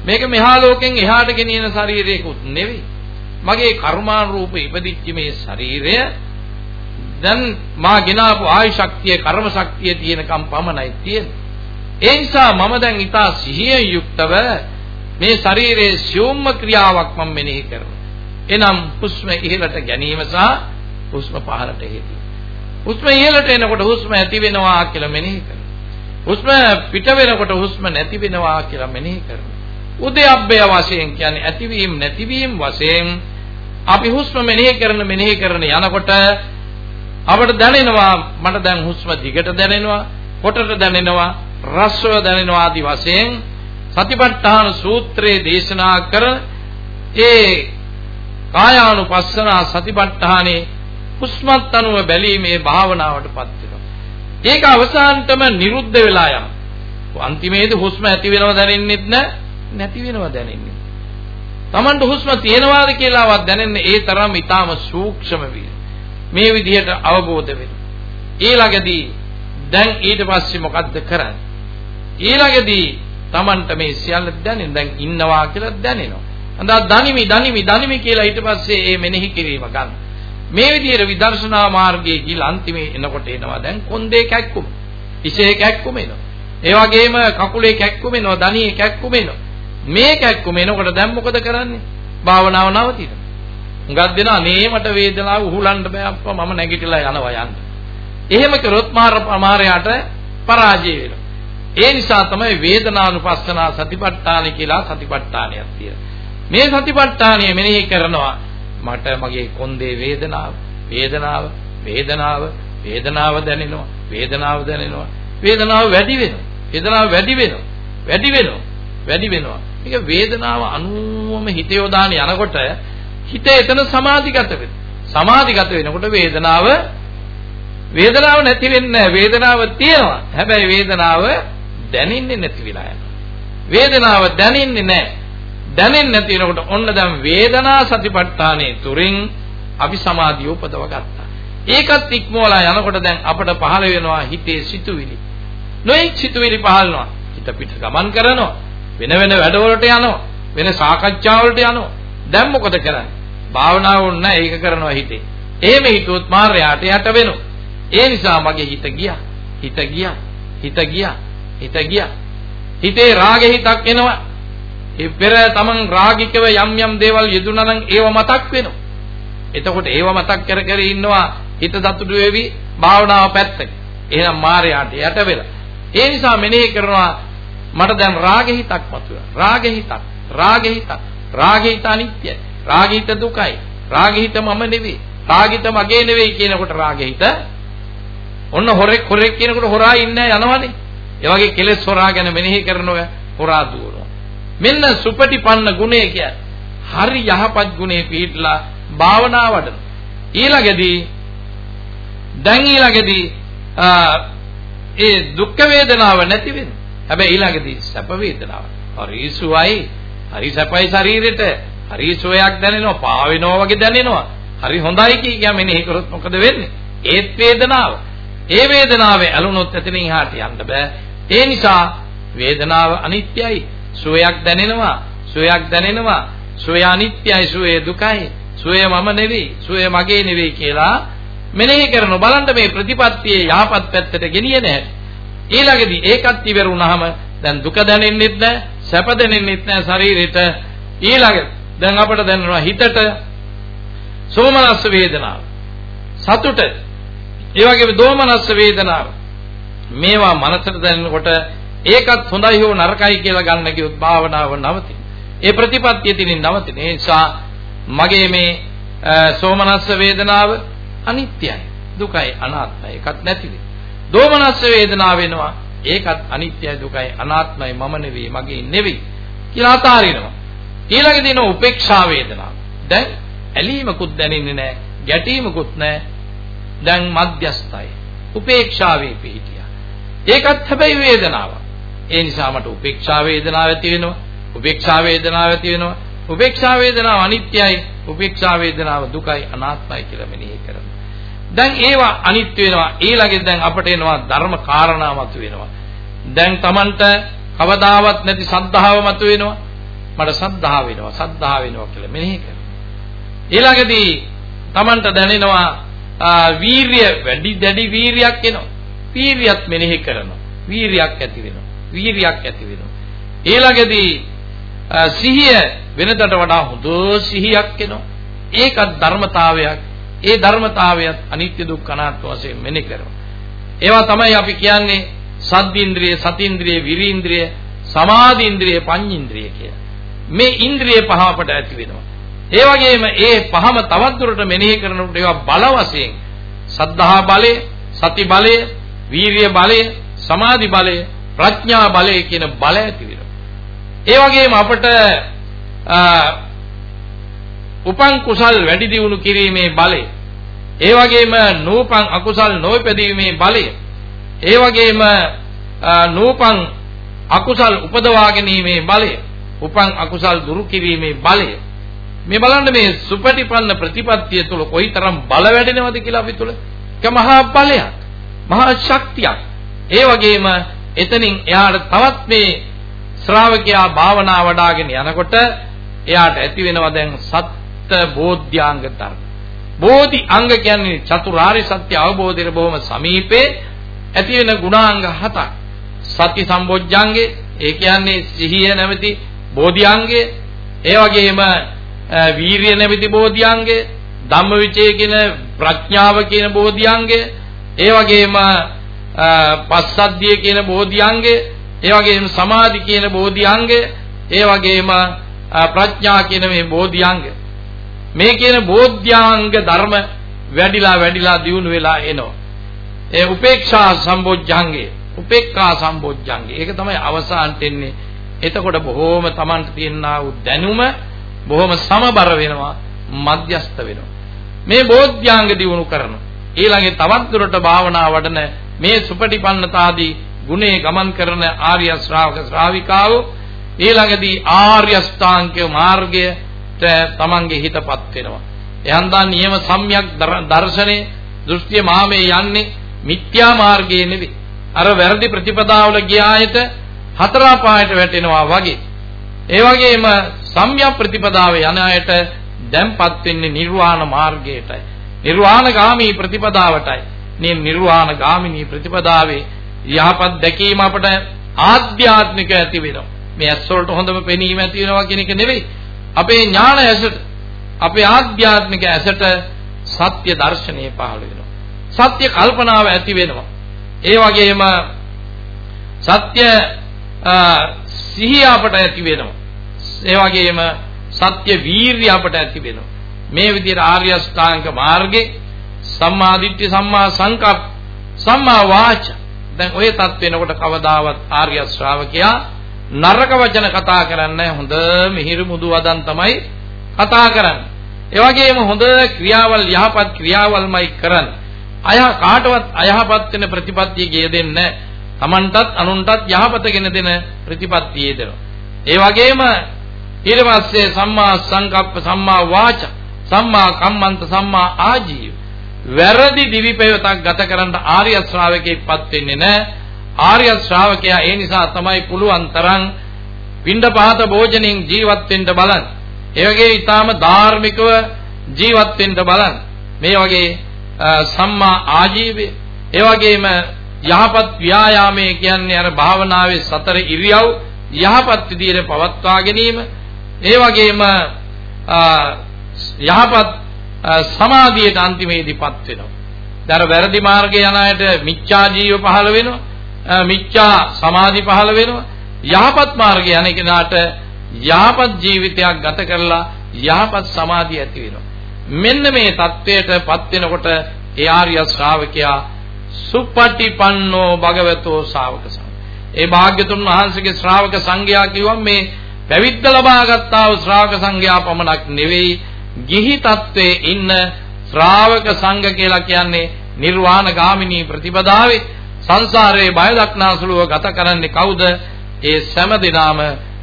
මේක මෙහා ලෝකෙන් එහාට ගෙනියන ශරීරයකුත් නෙවෙයි. මගේ කර්මානුරූප ඉපදිච්ච මේ ශරීරය දැන් මා ගෙනාවු ආයු ශක්තිය කර්ම ශක්තිය තියෙනකම් පමණයි තියෙන්නේ. ඒ නිසා මම දැන් ඊට සිහියෙන් යුක්තව මේ ශරීරයේ සියුම්ම ක්‍රියාවක් මම මෙනෙහි කරනවා. එනම් හුස්ම ඉහළට ගැනීම සහ හුස්ම පහළට හෙදී. හුස්ම ඉහළට එනකොට හුස්ම ඇති වෙනවා කියලා මෙනෙහි කරනවා. හුස්ම පිට වෙනකොට හුස්ම නැති වෙනවා කියලා මෙනෙහි කරනවා. උදයබ්බය වශයෙන් කියන්නේ ඇතිවීම නැතිවීම වශයෙන් අපි හුස්ම මෙනෙහි කරන මෙනෙහි කරන යනකොට අපට දැනෙනවා මට දැන් හුස්ම දිගට දැනෙනවා කොටට දැනෙනවා රස්ව දැනෙනවා ආදි වශයෙන් සතිපට්ඨාන සූත්‍රයේ දේශනා කර ඒ කායානුපස්සන සතිපට්ඨානේ හුස්මත් අනුව බැලීමේ භාවනාවටපත් වෙනවා. ඒක අවසානටම නිරුද්ධ වෙලා යනවා. අන්තිමේදී හුස්ම ඇති වෙනව දැනෙන්නෙත් නැති වෙනව දැනෙන්නේ. Tamanට හුස්ම තියෙනවාද කියලාවත් දැනෙන්නේ ඒ තරම් ඊටාම සූක්ෂම විය. මේ විදිහට අවබෝධ වෙනවා. ඊළඟදී දැන් ඊට පස්සේ මොකද්ද කරන්නේ? ඊළඟදී Tamanට මේ සියල්ල දැනෙන දැන් ඉන්නවා කියලා දැනෙනවා. අන්දා දනිමි දනිමි දනිමි කියලා ඊට පස්සේ ඒ මෙනෙහි කිරීම ගන්න. මේ විදිහට විදර්ශනා මාර්ගයේ ගිහිල්ලා අන්තිමේ එනකොට එනවා දැන් කොන්දේ කැක්කුම. ඉසේ කැක්කුම එනවා. ඒ වගේම කකුලේ කැක්කුම එනවා, දණියේ කැක්කුම එනවා. මේ කැක්කුම එනකොට දැන් මොකද කරන්නේ? භාවනාව නවතිනවා. හුඟක් දෙනා නේ මට වේදනාව උහුලන්න බෑ අප්පා මම නැගිටලා යනවා යන්න. එහෙම කරොත් මාර ප්‍රමාරයට පරාජය වෙනවා. ඒ නිසා තමයි වේදනානුපස්සනා සතිපට්ඨාන කියලා සතිපට්ඨානයක් තියෙන්නේ. මේ සතිපට්ඨානය මෙනෙහි කරනවා මට මගේ කොන්දේ වේදනාව වේදනාව වේදනාව වේදනාව දැනෙනවා වේදනාව දැනෙනවා වේදනාව වැඩි වෙනවා වේදනාව වැඩි වෙනවා වැඩි වෙනවා වැඩි වෙනවා මේක වේදනාව අනුවම හිත යොදාන යනකොට හිත එතන සමාධිගත වෙනවා. සමාධිගත වෙනකොට වේදනාව වේදනාව නැති වෙන්නේ වේදනාව තියෙනවා. හැබැයි වේදනාව දැනෙන්නේ නැති වෙලා යනවා. වේදනාව දැනෙන්නේ නැහැ. දැනෙන්නේ නැති වෙනකොට ඔන්න දැන් වේදනා සතිපට්ඨානේ තුරින් අපි සමාධිය උපදව ගත්තා. ඒකත් ඉක්මවලා යනකොට දැන් අපට පහළ වෙනවා හිතේ සිතුවිලි. නොඑක් සිතුවිලි පහළනවා. හිත පිට ගමන් කරනවා. වෙන වෙන වැඩවලට යනවා. වෙන සාකච්ඡාවලට යනවා. දැන් මොකද කරන්නේ? භාවනාව වුණ ඒක කරනවා හිතේ. එහෙම හිතුවොත් මාර්යාට යට වෙනවා. ඒ නිසා මගේ හිත ගියා. හිත ගියා. හිත ගියා. හිත ගියා. හිතේ රාගෙ හිතක් එනවා. ඒ පෙර තමන් රාගිකව යම් යම් දේවල් යෙදුනා නම් ඒව මතක් වෙනවා. එතකොට ඒව මතක් කර කර ඉන්නවා හිත සතුටු වෙවි භාවනාව පැත්තක. එහෙනම් මාර්යාට යට වෙලා. ඒ නිසා මෙනෙහි කරනවා මට දැන් රාගෙ හිතක් මතුවෙනවා. රාගෙ හිතක්. රාගෙ හිතක්. රාගෙ හිත අනිත්‍යයි. රාගෙ හිත දුකයි. රාගෙ හිත මම නෙවෙයි. රාගෙ හිත මගේ නෙවෙයි කියනකොට රාගෙ හිත ඔන්න හොරෙක් හොරෙක් කියනකොට හොරා ඉන්නේ යනවනේ. ඒ වගේ කෙලෙස් හොරා ගැන මෙනෙහි කරනවා හොරා දුවනවා. මෙන්න සුපටිපන්න ගුණය කියන්නේ හරි යහපත් ගුණේ පිළිట్లా භාවනා වඩන. ඊළඟදී දැන් ඊළඟදී ඒ දුක් වේදනාව නැති වෙනවා. හැබැයි ඊළඟදී සැප වේදනාව. හරි සුවයි, හරි සැපයි ශරීරෙට, හරි සුවයක් දැනෙනවා, පාවෙනවා වගේ දැනෙනවා. හරි හොඳයි කිය මෙනෙහි කරොත් මොකද වෙන්නේ? ඒත් වේදනාව. ඒ වේදනාවේ ඇලුනොත් එතනින් එහාට යන්න බෑ. ඒ නිසා වේදනාව අනිත්‍යයි. සුවයක් දැනෙනවා, සුවයක් දැනෙනවා. සුවය අනිත්‍යයි, සුවය දුකයි. සුවය මම නෙවෙයි, සුවය මගේ නෙවෙයි කියලා මෙනෙහි කරන බලන්න මේ ප්‍රතිපත්තියේ යහපත් පැත්තට ගෙනියන හැටි. ඊළඟදී ඒකත් ඉවර වුණාම දැන් දුක දැනෙන්නෙත් නැහැ, සැප දෙන්නෙත් නැහැ ශරීරෙට. ඊළඟ දැන් අපිට දැනෙනවා හිතට සෝමනස්ස වේදනාව. සතුට. ඒ වගේම දෝමනස්ස වේදනාව. මේවා මනසට දැනෙනකොට ඒකත් හොඳයි හෝ නරකයි කියලා ගන්න කිව්වොත් භාවනාව නවතින. ඒ ප්‍රතිපත්තිය තිනින් නවතින. ඒ නිසා මගේ මේ සෝමනස්ස වේදනාව අනිත්‍යයි. දුකයි අනාත්මයි. ඒකත් නැතිද? දෝමනස්ස වේදනාව වෙනවා. ඒකත් අනිත්‍යයි දුකයි අනාත්මයි මම නෙවෙයි මගේ නෙවෙයි කියලා අතාරිනවා. ඊළඟ දින උපේක්ෂා වේදනාව. දැන් ඇලීමකුත් දැනෙන්නේ නැහැ, ගැටීමකුත් නැහැ. දැන් මධ්‍යස්ථයි. උපේක්ෂාවේ පිහිටියා. ඒකත් හැබැයි වේදනාවක්. ඒ නිසා මට උපේක්ෂා වේදනාව ඇති වෙනවා. උපේක්ෂා වේදනාව ඇති වෙනවා. උපේක්ෂා වේදනාව අනිත්‍යයි. උපේක්ෂා වේදනාව දුකයි අනාත්මයි කියලා මෙනෙහි කරනවා. දැන් ඒවා අනිත්‍ය වෙනවා. ඊළඟට දැන් අපට එනවා ධර්ම කාරණා මත වෙනවා. දැන් Tamanට කවදාවත් නැති සද්ධාව මත වෙනවා. මට සද්ධා වෙනවා. සද්ධා වෙනවා කියලා මෙනෙහි කරනවා. ඊළඟදී Tamanට දැනෙනවා වීරිය වැඩි දැඩි වීරියක් එනවා. වීරියත් මෙනෙහි කරනවා. වීරියක් ඇති වෙනවා. වීරියක් ඇති වෙනවා. ඊළඟදී සිහිය වෙනතට වඩා හොඳ සිහියක් එනවා. ඒකත් ධර්මතාවයක්. ඒ ධර්මතාවයත් අනිත්‍ය දුක්ඛ අනාත්ම වශයෙන් මෙනෙහි කරනවා. ඒවා තමයි අපි කියන්නේ සද්දීන්ද්‍රිය, සතීන්ද්‍රිය, විරීන්ද්‍රිය, සමාධීන්ද්‍රිය, පඤ්ඤීන්ද්‍රිය කියලා. මේ ඉන්ද්‍රිය පහ අපට ඇති වෙනවා. ඒ වගේම ඒ පහම තවත් දුරට මෙනෙහි කරනකොට ඒවා බල වශයෙන් සද්ධා බලය, සති බලය, වීරිය බලය, සමාධි බලය, ප්‍රඥා බලය කියන බල ඇති වෙනවා. ඒ වගේම අපට උපං කුසල් වැඩි දියුණු කිරීමේ බලය. ඒ වගේම නූපං අකුසල් නොපැදීමේ බලය. ඒ වගේම නූපං අකුසල් උපදවා ගැනීමේ බලය. උපං අකුසල් දුරු කිරීමේ බලය. මේ බලන්න මේ සුපටිපන්න ප්‍රතිපත්තිය තුළ කොයිතරම් බල වැඩෙනවද කියලා අපි තුළ ඒක මහා බලයක් මහා ශක්තියක්. ඒ වගේම එතනින් එයාට තවත් මේ ශ්‍රාවකයා භාවනා වඩ아가ගෙන යනකොට එයාට ඇති වෙනවා දැන් සත්‍ය බෝධ්‍යාංග ධර්ම. බෝධි අංග කියන්නේ චතුරාර්ය සත්‍ය අවබෝධයට බොහොම සමීපේ ඇති වෙන ගුණාංග හතක්. සති සම්බොජ්ජංගේ ඒ කියන්නේ සිහිය නැමැති බෝධිඅංගය ඒ වගේම වීරිය නැමැති බෝධිඅංගය ධම්මවිචය කියන ප්‍රඥාව කියන බෝධිඅංගය ඒ වගේම පස්සද්ධිය කියන බෝධිඅංගය ඒ වගේම සමාධි කියන බෝධිඅංගය ඒ වගේම ප්‍රඥා කියන මේ බෝධිඅංග මේ කියන බෝධ්‍යාංග ධර්ම වැඩිලා වැඩිලා දියුණු වෙලා එනවා. ඒ උපේක්ෂා සම්බොජ්ජංගේ උපේක්ඛා සම්බොජ්ජංගේ. ඒක තමයි අවසානට එන්නේ. එතකොට බොහෝම Tamanට තියෙනා වූ දැනුම බොහොම සමබර වෙනවා මධ්‍යස්ත වෙනවා. මේ බෝධ්‍යාංග දියුණු කරන ඊළඟේ තවත් දුරට භාවනා වඩන මේ සුපටිපන්නතාදී ගුණේ ගමන් කරන ආර්ය ශ්‍රාවක ශ්‍රාවිකාවෝ ඊළඟදී ආර්ය අෂ්ටාංගික මාර්ගයට තමන්ගේ හිතපත් වෙනවා. එහන්දා නියම සම්‍යක් දර්ශනේ දෘෂ්ටිය මාමේ යන්නේ මිත්‍යා මාර්ගයේ නෙවෙයි. අර වැරදි ප්‍රතිපදාවල ගියායට හතර පායට වැටෙනවා වගේ. ඒ වගේම සම්‍යක් ප්‍රතිපදාව යන අයට දැන්පත් වෙන්නේ නිර්වාණ මාර්ගයටයි. නිර්වාණගාමී ප්‍රතිපදාවටයි. මේ නිර්වාණගාමිනී ප්‍රතිපදාවේ යහපත් දැකීම අපට ආධ්‍යාත්මික ඇති වෙනවා. මේ ඇස් වලට හොඳම පෙනීම ඇති වෙනවා කියන එක නෙවෙයි. අපේ ඥාන ඇසට අපේ ආධ්‍යාත්මික ඇසට සත්‍ය දර්ශනය පහළ වෙනවා. සත්‍ය කල්පනාව ඇති වෙනවා. ඒ වගේම සත්‍ය සිහිය අපට ඇති වෙනවා. ඒ වගේම සත්‍ය වීරිය අපට ඇති වෙනවා. මේ විදිහට ආර්ය අෂ්ටාංග මාර්ගේ සම්මා දිට්ඨි සම්මා සංකප්ප සම්මා වාච දැන් ওই தත් වෙනකොට කවදාවත් ආර්ය ශ්‍රාවකයා නරක වචන කතා කරන්නේ හොඳ මිහිරි මුදු වදන් තමයි කතා කරන්නේ. ඒ වගේම හොඳ ක්‍රියාවල් යහපත් ක්‍රියාවල්මයි කරන්නේ. අය කාටවත් අයහපත් වෙන ප්‍රතිපත්තිය ගෙදෙන්නේ නැහැ. Tamanටත් අනුන්ටත් යහපත ගෙන දෙන ප්‍රතිපත්තියේ දෙනවා. ඒ වගේම ඊට පස්සේ සම්මා සංකප්ප සම්මා වාචා සම්මා කම්මන්ත සම්මා ආජීව වැරදි දිවි පෙවතක් ගත කරන්න ආර්ය ශ්‍රාවකෙක්පත් වෙන්නේ නැහැ. ආර්ය ශ්‍රාවකයා ඒ නිසා තමයි පුළුවන් තරම් පින්ඩපාත භෝජනෙන් ජීවත් වෙන්න බලන්න. ඒ වගේ ඊටාම ධාර්මිකව ජීවත් වෙන්න බලන්න. මේ වගේ සම්මා ආජීවය ඒ වගේම යහපත් ව්‍යායාමයේ කියන්නේ අර භාවනාවේ සතර ඉරියව් යහපත් විදියට පවත්වා ගැනීම ඒ වගේම යහපත් සමාධියට අන්තිමේදීපත් වෙනවා. දර වැරදි මාර්ගේ යන අයට මිච්ඡා ජීව පහළ වෙනවා. මිච්ඡා සමාධි පහළ වෙනවා. යහපත් මාර්ගේ යන කෙනාට යහපත් ජීවිතයක් ගත කරලා යහපත් සමාධිය ඇති වෙනවා. මෙන්න මේ தത്വයටපත් වෙනකොට ඒ ආර්ය ශ්‍රාවකයා සුපටිපන්නෝ භගවතෝ ශාවක සංඝ. ඒ භාග්‍යතුන් වහන්සේගේ ශ්‍රාවක සංඝයා කිව්වම මේ පැවිද්ද ලබාගත්තා වූ ශ්‍රාවක සංඝයා පමණක් නෙවෙයි ගිහි තත්වයේ ඉන්න ශ්‍රාවක සංඝ කියලා කියන්නේ නිර්වාණ ගාමිනී ප්‍රතිපදාවේ සංසාරයේ බය දක්නාසුලුව ගත කරන්නේ කවුද? ඒ සෑම දිනාම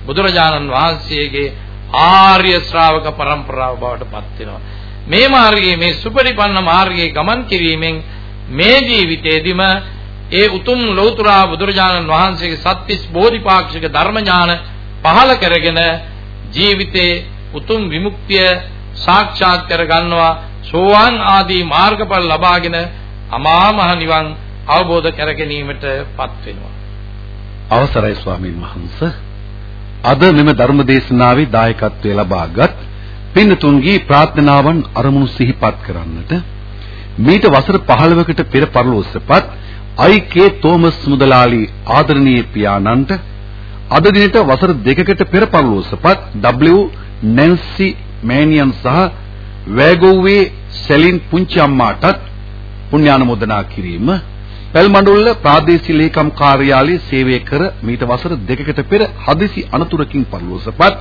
බුදුරජාණන් වහන්සේගේ ආර්ය ශ්‍රාවක પરම්පරාව බවට පත් වෙනවා. මේ මාර්ගයේ මේ සුපරිපන්න මාර්ගයේ ගමන් කිරීමෙන් මේ ජීවිතේදීම ඒ උතුම් ලෞතුරා බුදුරජාණන් වහන්සේගේ සත්‍තිස් බෝධිපාක්ෂික ධර්ම ඥාන පහළ කරගෙන ජීවිතේ උතුම් විමුක්තිය සාක්ෂාත් කර ගන්නවා සෝවාන් ආදී මාර්ගඵල ලබාගෙන අමා මහ නිවන් අවබෝධ කර ගැනීමටපත් වෙනවා අවසරයි ස්වාමීන් වහන්සේ අද මෙම ධර්මදේශනාවේ දායකත්වය ලබාගත් පින්නතුන්ගේ ප්‍රාර්ථනාවන් අරමුණු සිහිපත් කරන්නට මීට වසර 15කට පෙර පරලෝසපත් අයි.කේ. තෝමස් මුදලාලි ආදරණීය පියාණන්ට අද දිනට වසර දෙකකට පෙර පරලෝසපත් W. නැන්සි මෑනියන් සහ වෑගොව්වේ සෙලින් පුංචි අම්මාටත් පුණ්‍යානුමෝදනා කිරීම පැල්මඬුල්ල ප්‍රාදේශීය ලේකම් කාර්යාලයේ සේවය කර මීට වසර දෙකකට පෙර හදිසි අනතුරකින් පරලෝසපත්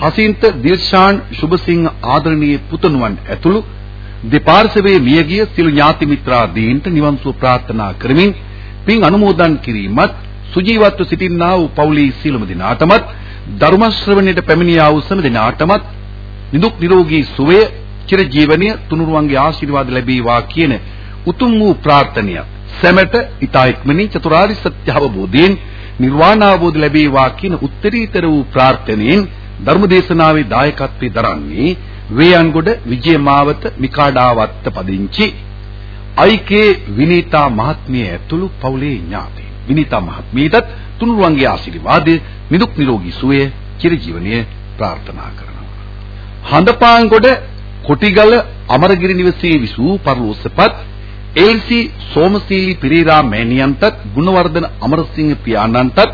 හසින්ත දිල්ෂාන් සුබසිංහ ආදරණීය පුතණුවන් ඇතුළු දෙපාර්ශවයේ මියගිය සිළු ඥාති මිත්‍රාදීන්ට නිවන් සුව ප්‍රාර්ථනා කරමින් පින් අනුමෝදන් කිරීමත් සුජීවත්ව සිටින්නා වූ පවුලේ සීලම දිනාටමත් ධර්ම ශ්‍රවණයට පැමිණියා වූ සෑම දිනාටමත් නිදුක් නිරෝගී සුවය චිරජීවනීය තුනුරුවන්ගේ ආශිර්වාද ලැබේවා කියන උතුම් වූ ප්‍රාර්ථනය. සැමට ඊතා ඉක්මනින් චතුරාර්ය සත්‍ය අවබෝධයෙන් නිර්වාණ අවබෝධ ලැබේවා කියන උත්තරීතර වූ ප්‍රාර්ථනෙන් ධර්මදේශනාවේ දායකත්වයේ දරන්නේ වේයන්ගොඩ විජේමාවත මිකාඩාවත්ත පදිංචි අයිකේ විනීතා මහත්මිය ඇතුළු පවුලේ ඥාතීන් විනීතා මහත්මියටත් තුනුරුවන්ගේ ආශිර්වාදය නිදුක් නිරෝගී සුවය චිරජීවනයේ ප්‍රාර්ථනා කරනවා හඳපාන්ගොඩ කොටිගල අමරගිරි නිවසේ විසූ පරලෝසපත් එල්සි සෝමසීලි පිරීරා මෑණියන්ටත් ගුණවර්ධන අමරසිංහ පියාණන්ටත්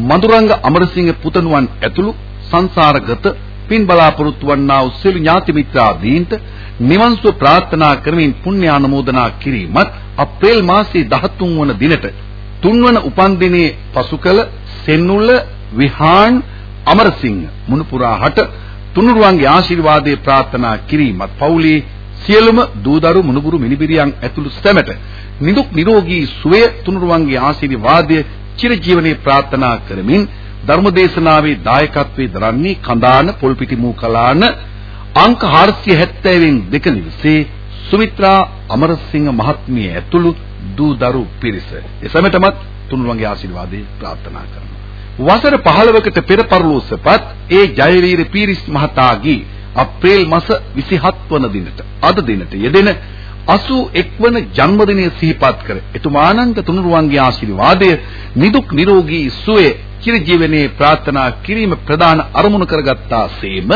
මధుරංග අමරසිංහ පුතණුවන් ඇතුළු සංසාරගත පින් බලාපොරොත්තු වන්නා වූ සියලු ඥාති මිත්‍රාදීන්ට නිවන් සුව ප්‍රාර්ථනා කරමින් පුණ්‍ය ආනුමෝදනා කිරීමත් අප්‍රේල් මාසයේ 13 වන දිනට තුන්වන උපන්දිනයේ පසු කළ සෙන්නුල්ල විහාන් අමරසිංහ මුණුපුරා හට තුනුරුවන්ගේ ආශිර්වාදයේ ප්‍රාර්ථනා කිරීමත් පවුලේ සියලුම දූදරු මුණුබුරු මිනිබිරියන් ඇතුළු සැමට නිදුක් නිරෝගී සුවය තුනුරුවන්ගේ ආශිර්වාදය චිරජීවනයේ ප්‍රාර්ථනා කරමින් ධර්මදේශනාවේ දායකත්වයේ දරන්නේ කඳාන පොල්පිටි මූකලාන අංක 470 දෙක නිවසේ සුමිත්‍රා අමරසිංහ මහත්මිය ඇතුළු දූ දරු පිරිස. එසමෙතමත් තුනුරුවන්ගේ ආශිර්වාදේ ප්‍රාර්ථනා කරනවා. වසර 15කට පෙර පරලෝසපත් ඒ ජයවීර පීරිස් මහතාගේ අප්‍රේල් මාස 27 වන දිනට අද දිනට යෙදෙන 81 වන ජන්මදිනය සිහිපත් කර එතුමානන්ත තුනුරුවන්ගේ ආශිර්වාදය නිදුක් නිරෝගී සුවය චිරජීවනයේ ප්‍රාර්ථනා කිරීම ප්‍රධාන අරමුණු කරගත්තාseම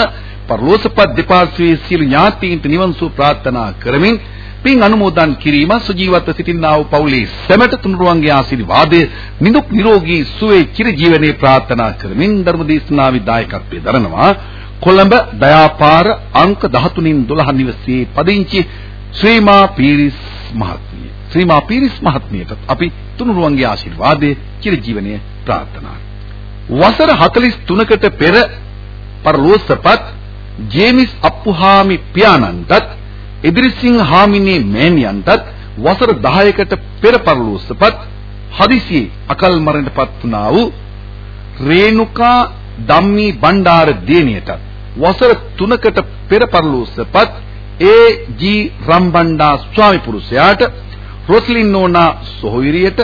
පරලෝසපත් දෙපාර්ශ්වයේ සියලු ඥාතීන්ට නිවන් සුව ප්‍රාර්ථනා කරමින් පින් අනුමෝදන් කිරීම සුජීවත්ව සිටින්නා වූ පවුලේ සැමට තුනුරුවන්ගේ ආශිර්වාදය නිදුක් නිරෝගී සුවේ චිරජීවනයේ ප්‍රාර්ථනා කරමින් ධර්ම දේශනාවේ දායකත්වයේ දරනවා කොළඹ දයාපාර අංක 13න් 12 නිවසේ පදිංචි ශ්‍රීමා පීරිස් මහත්මිය. ශ්‍රීමා පීරිස් මහත්මියට අපි තුනුරුවන්ගේ ආශිර්වාදයේ චිරජීවනයේ ප්‍රාර්ථනා වසර 43කට පෙර පරලෝසපත් ජේමිස් අප්පුහාමි පියාණන්ටත් ඉදිරිසිංහ හාමිනේ මෑණියන්ටත් වසර 10කට පෙර පරලෝසපත් හදිසියේ අකල් මරණයටපත් වුණා වූ රේණුකා ධම්මී බණ්ඩාර දේනියටත් වසර 3කට පෙර පරලෝසපත් ඒ ජී රම්බණ්ඩා ස්වාමි පුරුෂයාට රොස්ලින් නෝනා සොහොයුරියට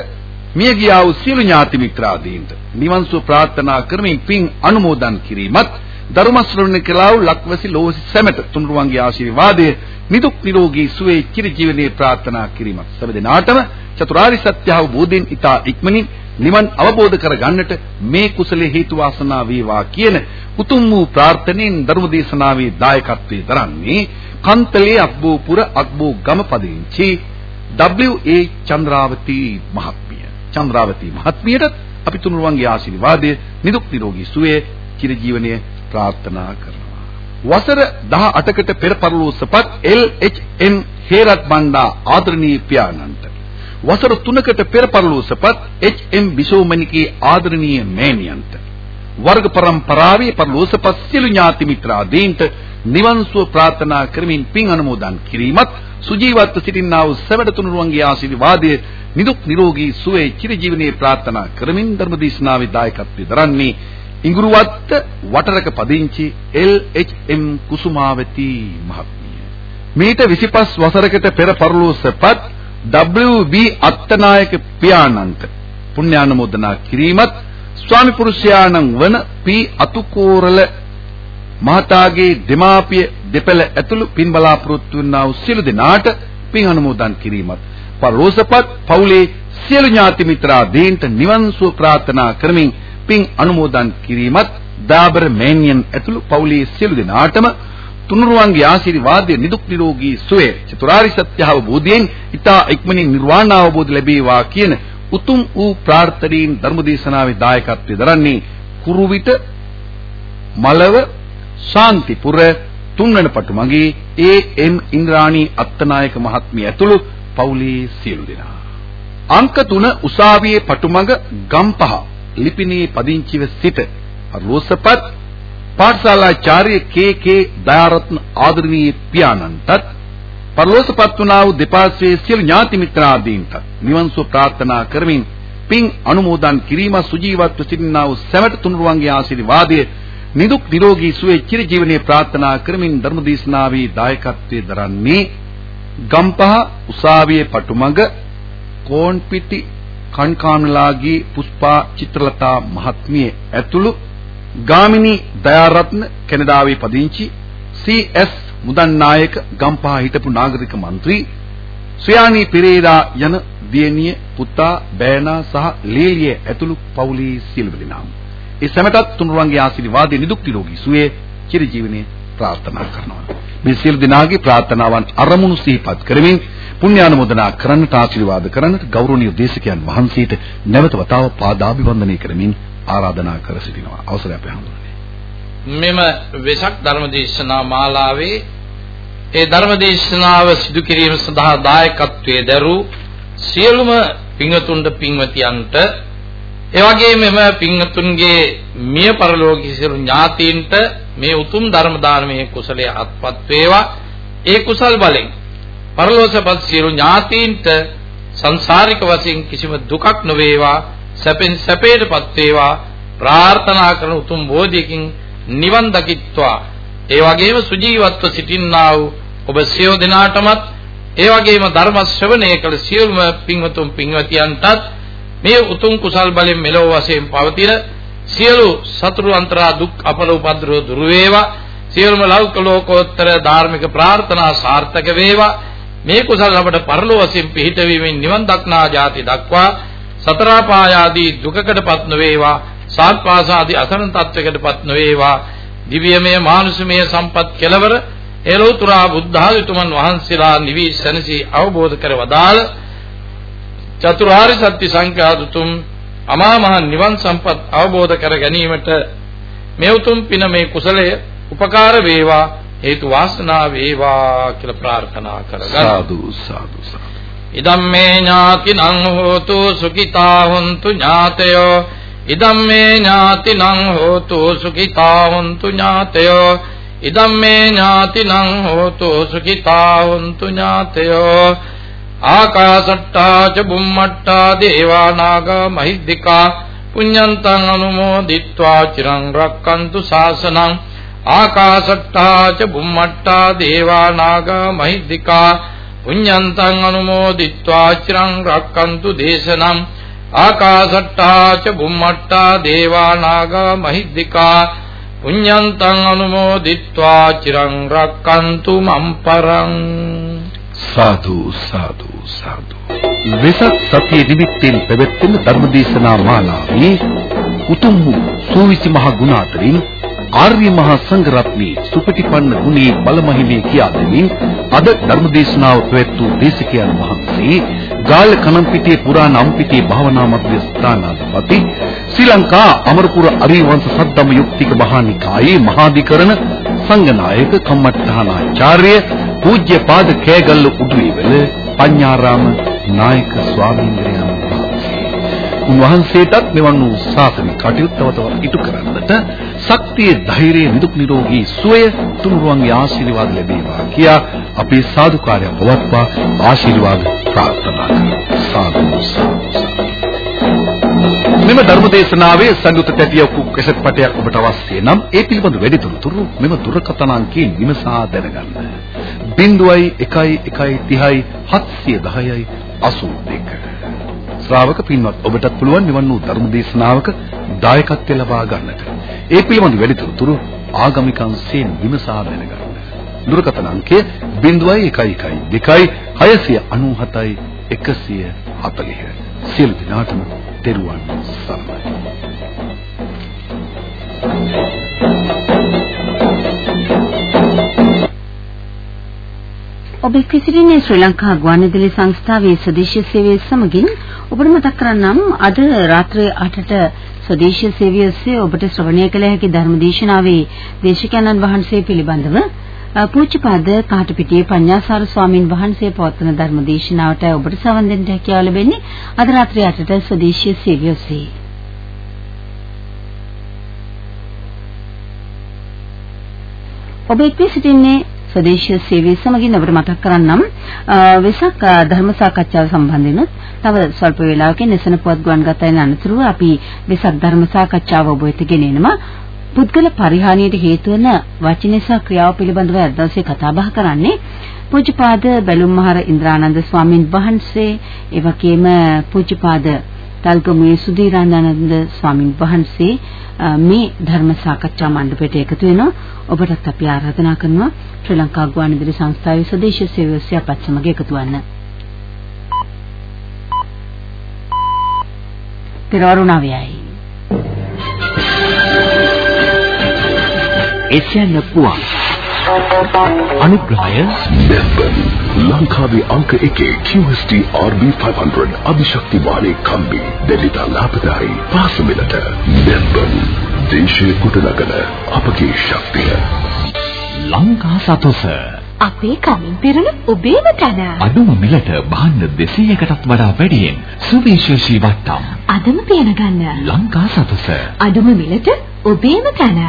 මිය ගියා වූ සියලු ඥාති මිත්‍රාදීන්ට නිවන් සුව ප්‍රාර්ථනා කරමින් පින් අනුමෝදන් කිරීමත් ධර්ම ශ්‍රවණය කළා වූ ලක්වැසි ලෝසි සැමට තුනුරුවන්ගේ ආශිර්වාදය නිදුක් නිරෝගී සුවේ චිර ජීවනයේ ප්‍රාර්ථනා කිරීමත් සෑම දිනාටම චතුරාරි සත්‍ය අවබෝධයෙන් ඊතා ඉක්මනින් නිවන් අවබෝධ කර ගන්නට මේ කුසලයේ හේතු වාසනා වේවා කියන උතුම් වූ ප්‍රාර්ථනෙන් ධර්මදේශනාවේ දායකත්වයේ දරන්නේ කන්තලේ අක්බෝපුර අක්බෝ ගම පදිංචි W.A. චන්ද්‍රාවති මහත්මිය. චන්ද්‍රාවති මහත්මියට අපි තුනුරුවන්ගේ ආශිර්වාදය නිදුක් නිරෝගී සුවය චිරජීවනයේ ප්‍රාර්ථනා කරනවා. වසර 18කට පෙර පරලෝසපත් LHN හේරත් බණ්ඩා ආදරණීය පියාණන්ට වසර 3කට පෙර පරලෝසපත් HM බිසෝමණිකේ ආදරණීය මෑණියන්ට වර්ග પરම්පරාවේ පරලෝසපත් සියලු ඥාති මිත්‍රාදීන්ට නිවන් සුව ප්‍රාර්ථනා කරමින් පින් අනුමෝදන් කිරීමත් සුජීවත්ව සිටින්නා වූ සවැඩ තුනුරුවන්ගේ ආශිර්වාදය නිදුක් නිරෝගී සුවය චිරජීවනයේ ප්‍රාර්ථනා කරමින් ධර්මදේශනාවේ දායකත්වයේ දරන්නේ ඉඟුරුවත්ත වටරක පදිංචි LHM කුසුමාවති මහත්මිය. මීට 25 වසරකට පෙර පරලෝසපත් WB අත්තනායක පියාණන්ට පුණ්‍යානුමෝදනා කිරීමත් ස්වාමි පුරුෂයාණන් වන පී අතුකෝරල මහතාගේ දෙමාපිය දෙපළ ඇතුළු පින් බලාපොරොත්තු වන්නා වූ සියලු දෙනාට පින් අනුමෝදන් කිරීමත් පරලෝසපත් පවුලේ සියලු ඥාති මිත්‍රාදීන්ට නිවන් සුව ප්‍රාර්ථනා කරමින් පින් අනුමෝදන් කිරීමත් දාබර මෑණියන් ඇතුළු පවුලේ සියලු දෙනාටම තුනුරුවන්ගේ ආශිර්වාදයේ නිදුක් නිරෝගී සුවය චතුරාරි සත්‍ය අවබෝධයෙන් ඊතා ඉක්මනින් නිර්වාණ අවබෝධ ලැබේවා කියන උතුම් වූ ප්‍රාර්ථනීන් ධර්මදේශනාවේ දායකත්වයේ දරන්නේ කුරුවිට මලව ශාන්තිපුර තුන්වන පටුමගේ ඒ.එම්. ඉන්ද්‍රාණී අත්තනායක මහත්මිය ඇතුළු පවුලේ සියලු දෙනා. අංක 3 උසාවියේ පටුමග ගම්පහ ලිපිනේ පදිංචිව සිට රෝසපත් පාඨශාලාචාර්ය කේ.කේ. දයාරත්න ආදරණීය පියාණන්ටත් පරලෝසපත් වුණා වූ දෙපාර්ශ්වයේ සියලු ඥාති මිත්‍රාදීන්ට නිවන් සුව ප්‍රාර්ථනා කරමින් පින් අනුමෝදන් කිරීම සුජීවත්ව සිටිනා වූ සැමට තුනුරුවන්ගේ ආශිර්වාදයේ නිදුක් නිරෝගී සුවය චිර ජීවනයේ ප්‍රාර්ථනා කරමින් ධර්මදේශනාවේ දායකත්වයේ දරන්නේ ගම්පහ උසාවියේ පටුමග කෝන්පිටි කන්කාමලාගේ පුෂ්පා චිත්‍රලතා මහත්මිය ඇතුළු ගාමිණී දයාරත්න කැනඩාවේ පදිංචි CS මුදන් නායක ගම්පහ හිටපු නාගරික මන්ත්‍රී සුයානි පෙරේරා යන දියණිය පුතා බෑනා සහ ලේලිය ඇතුළු පවුලේ සියලු දෙනාම ඒ සැමටත් තුනුරුවන්ගේ ආශිර්වාදයේ නිදුක් නිරෝගී සුවය චිරජීවනයේ ප්‍රාර්ථනා කරනවා. මේ සියලු දෙනාගේ ප්‍රාර්ථනාවන් අරමුණු සිහිපත් කරමින් පුණ්‍යානුමෝදනා කරන්නට ආශිර්වාද කරන්නට ගෞරවනීය දේශකයන් වහන්සේට නැවත වතාවක් පාදාභිවන්දනය කරමින් ආරාධනා කර සිටිනවා. අවසරයි අපේ හඳුනන්නේ. මෙම වෙසක් ධර්මදේශනා මාලාවේ ඒ ධර්මදේශනාව සිදු කිරීම සඳහා දායකත්වයේ දරූ සියලුම පින්වතුන්ට පින්වතියන්ට ඒ වගේම මෙම පින්තුන්ගේ මිය පරලෝකී සියලු ඥාතීන්ට මේ උතුම් ධර්ම දානමය කුසලයේ අත්පත් වේවා ඒ කුසල් බලෙන් පරලෝකපත් සියලු ඥාතීන්ට සංසාරික වශයෙන් කිසිම දුකක් නොවේවා සැපෙන් සැපයටපත් වේවා ප්‍රාර්ථනා කරන උතුම් බෝධියකින් නිවන් දකිත්වා. ඒ වගේම සුජීවත්ව සිටින්නා වූ ඔබ සියලු දෙනාටමත් ඒ වගේම ධර්ම ශ්‍රවණය කළ සියලුම පින්වතුන් පින්වතියන්ටත් මේ උතුම් කුසල් බලෙන් මෙලොව වශයෙන් පවතින සියලු සතුරු අන්තරා දුක් අපල උපද්‍රව දුර වේවා. සියලුම ලෞකික ලෝකෝත්තර ධාර්මික ප්‍රාර්ථනා සාර්ථක වේවා. මේ කුසල් අපට පරලෝ වශයෙන් පිහිට වීමෙන් නිවන් දක්නා ජාති දක්වා සතර පායාදී දුකකටපත් නොවේවා සාත්පාසාදී අසරණ තත්වයකටපත් නොවේවා දිව්‍යමය මානුෂමය සම්පත් කෙලවර එලෝතුරා බුද්ධාගතුමන් වහන්සේලා නිවි සනසි අවබෝධ කර වදාළ චතුරාර්ය සත්‍ය සංඛ්‍යාතුතුම් අමා මහ නිවන් සම්පත් අවබෝධ කර ගැනීමට මේ උතුම් පින මේ කුසලය උපකාර වේවා. හේතු වාසනා වේවා කියලා ප්‍රාර්ථනා කරගන්න. සාදු සාදු සාදු. ඉදම්මේ ඥාතිනං හෝතු සුඛිතා හොන්තු ඥාතයෝ. ඉදම්මේ ඥාතිනං හෝතු සුඛිතා හොන්තු ඥාතයෝ. ඉදම්මේ ඥාතිනං හෝතු සුඛිතා හොන්තු ඥාතයෝ. ආකාශට්ටා ච බුම්මට්ටා දේවා නාග මහිද්దికා. පුඤ්ඤන්තං අනුමෝදිත්වා. චිරං රක්칸තු ශාසනං. ආකාශට්ටා ච බුම්මට්ටා දේවා නාග මහිද්దికා පුඤ්ඤන්තං අනුමෝදිත්වා චිරං රක්칸තු දේශනම් ආකාශට්ටා ච බුම්මට්ටා දේවා නාග මහිද්దికා පුඤ්ඤන්තං අනුමෝදිත්වා චිරං රක්칸තු මම් පරං සාදු සාදු සාදු වෙසක් සතිය නිමිත්තෙන් පැවැත්වෙන ධර්මදේශනා මාලාවේ උතුම් වූ සූවිසි මහ ගුණාතරින් ආර්ය මහා සංඝරත්නයේ සුපටිපන්න ගුණී බලමහිමේ කියා දෙමින් අද ධර්මදේශනාව පැවැත්වූ දේශකයන් වහන්සේ ගාල්ල කනම්පිටියේ පුරාණ අම්පිටියේ භාවනා මධ්‍ය ස්ථානාධිපති ශ්‍රී ලංකා අමරපුර අරිවංශ සද්ධම්ම යුක්තික මහානිකායේ මහාධිකරණ සංඝනායක කම්මඨානාචාර්ය පූජ්‍යපාද කෑගල්ල උඩුවේවල පඤ්ඤාරාම නායක ස්වාමීන් වහන්සේ උන්වහන්සේටත් මෙවන් වූ ශාසනික කටයුතු තව තවත් ඉටු කරන්නට ශක්තිය ධෛර්යය නිදුක් නිරෝගී සුවය තුනුරුවන්ගේ ආශිර්වාද ලැබේවා කියා අපේ සාදුකාරය පවත්වා ආශිර්වාද ප්‍රාර්ථනා කරමු. සාදු මෙම ධර්මදේශනාවේ සංයුත තැටියක කැසට් පටයක් ඔබට අවශ්‍ය නම් ඒ පිළිබඳ වැඩිදුරතුරු මෙම දුරකථන අංකයෙන් විමසා දැනගන්න. 01 1 30 710යි 82 ශ්‍රාවක පින්වත් ඔබටත් පුළුවන් නිවන් වූ ධර්ම දේශනාවක දායකත්වය ලබා ගන්නට. ඒ පිළිබඳ වැඩිදුරතුරු ආගමිකංශයෙන් විමසා දැනගන්න. දුරකථන අංකය 0112 697යි 140. සියලු දිනාටම තෙරුවන් සරණයි. ඔබ කිසිරින්නේ ශ්‍රී ලංකා ගුවන්විදුලි සංස්ථාවේ ස්වදේශීය සේවය සමගින් ඔබට මතක් කරන්නම් අද රාත්‍රියේ 8ට ස්වදේශීය සේවය ඔස්සේ ඔබට ශ්‍රවණය කළ හැකි ධර්මදේශනාවේ දේශකයන්න් වහන්සේ පිළිබඳව පූජ්‍යපාද කාටපිටියේ පඤ්ඤාසාර ස්වාමින් වහන්සේ පවත්වන ධර්මදේශනාවට ඔබට සවන් දෙන්න හැකියාව ලැබෙන්නේ අද රාත්‍රියේ 8ට ස්වදේශීය සේවය ඔස්සේ. ඔබ එක්වී සිටින්නේ ස්වදේශීය සේවය සමගින් ඔබට මතක් කරන්නම් වෙසක් ධර්ම සාකච්ඡාව සම්බන්ධයෙන් තව ස්වල්ප වේලාවකින් නිසන පුවත් ගුවන්ගත වෙන අනතුරුව අපි වෙසක් ධර්ම සාකච්ඡාව ඔබ වෙත ගෙනෙනවා පුද්ගල පරිහානියට හේතු වන වචන සහ ක්‍රියාව පිළිබඳව අද දවසේ කතා බහ කරන්නේ පූජ්‍යපාද බැලුම්මහර ඉන්ද්‍රානන්ද ස්වාමින් වහන්සේ ඒ වගේම පූජ්‍යපාද තල්ගමුවේ සුධීරානන්ද ස්වාමින් වහන්සේ මේ ධර්ම සාකච්ඡා මණ්ඩපයට එකතු වෙනවා. ඔබටත් අපි ආරාධනා කරනවා ශ්‍රී ලංකා ගුවන්විදුලි සංස්ථාවේ ස්වදේශීය සේවය ඔස්සේ අපත් සමග එකතු වන්න. පෙරවරු 9යි. එසියන් පුවන් අනුග්‍රහය මෙල්බන් ලංකාවේ අංක 1 QST RB500 අධිශක්ති වාහනේ කම්බි දෙලිතා ලාභදායි පාසමිලට. මෙල්බන් දේශීය කුටනගන අපගේ ශක්තිය. ලංකා සතොස. අපේ කමින් පෙරන ඔබේම තන. අඩුම මිලට භාණ්ඩ 200කටත් වඩා වැඩියෙන් සුවිශේෂී වට්ටම්. අදම පේන ගන්න ලංකා සතොස. අඩුම මිලට ඔබේම තන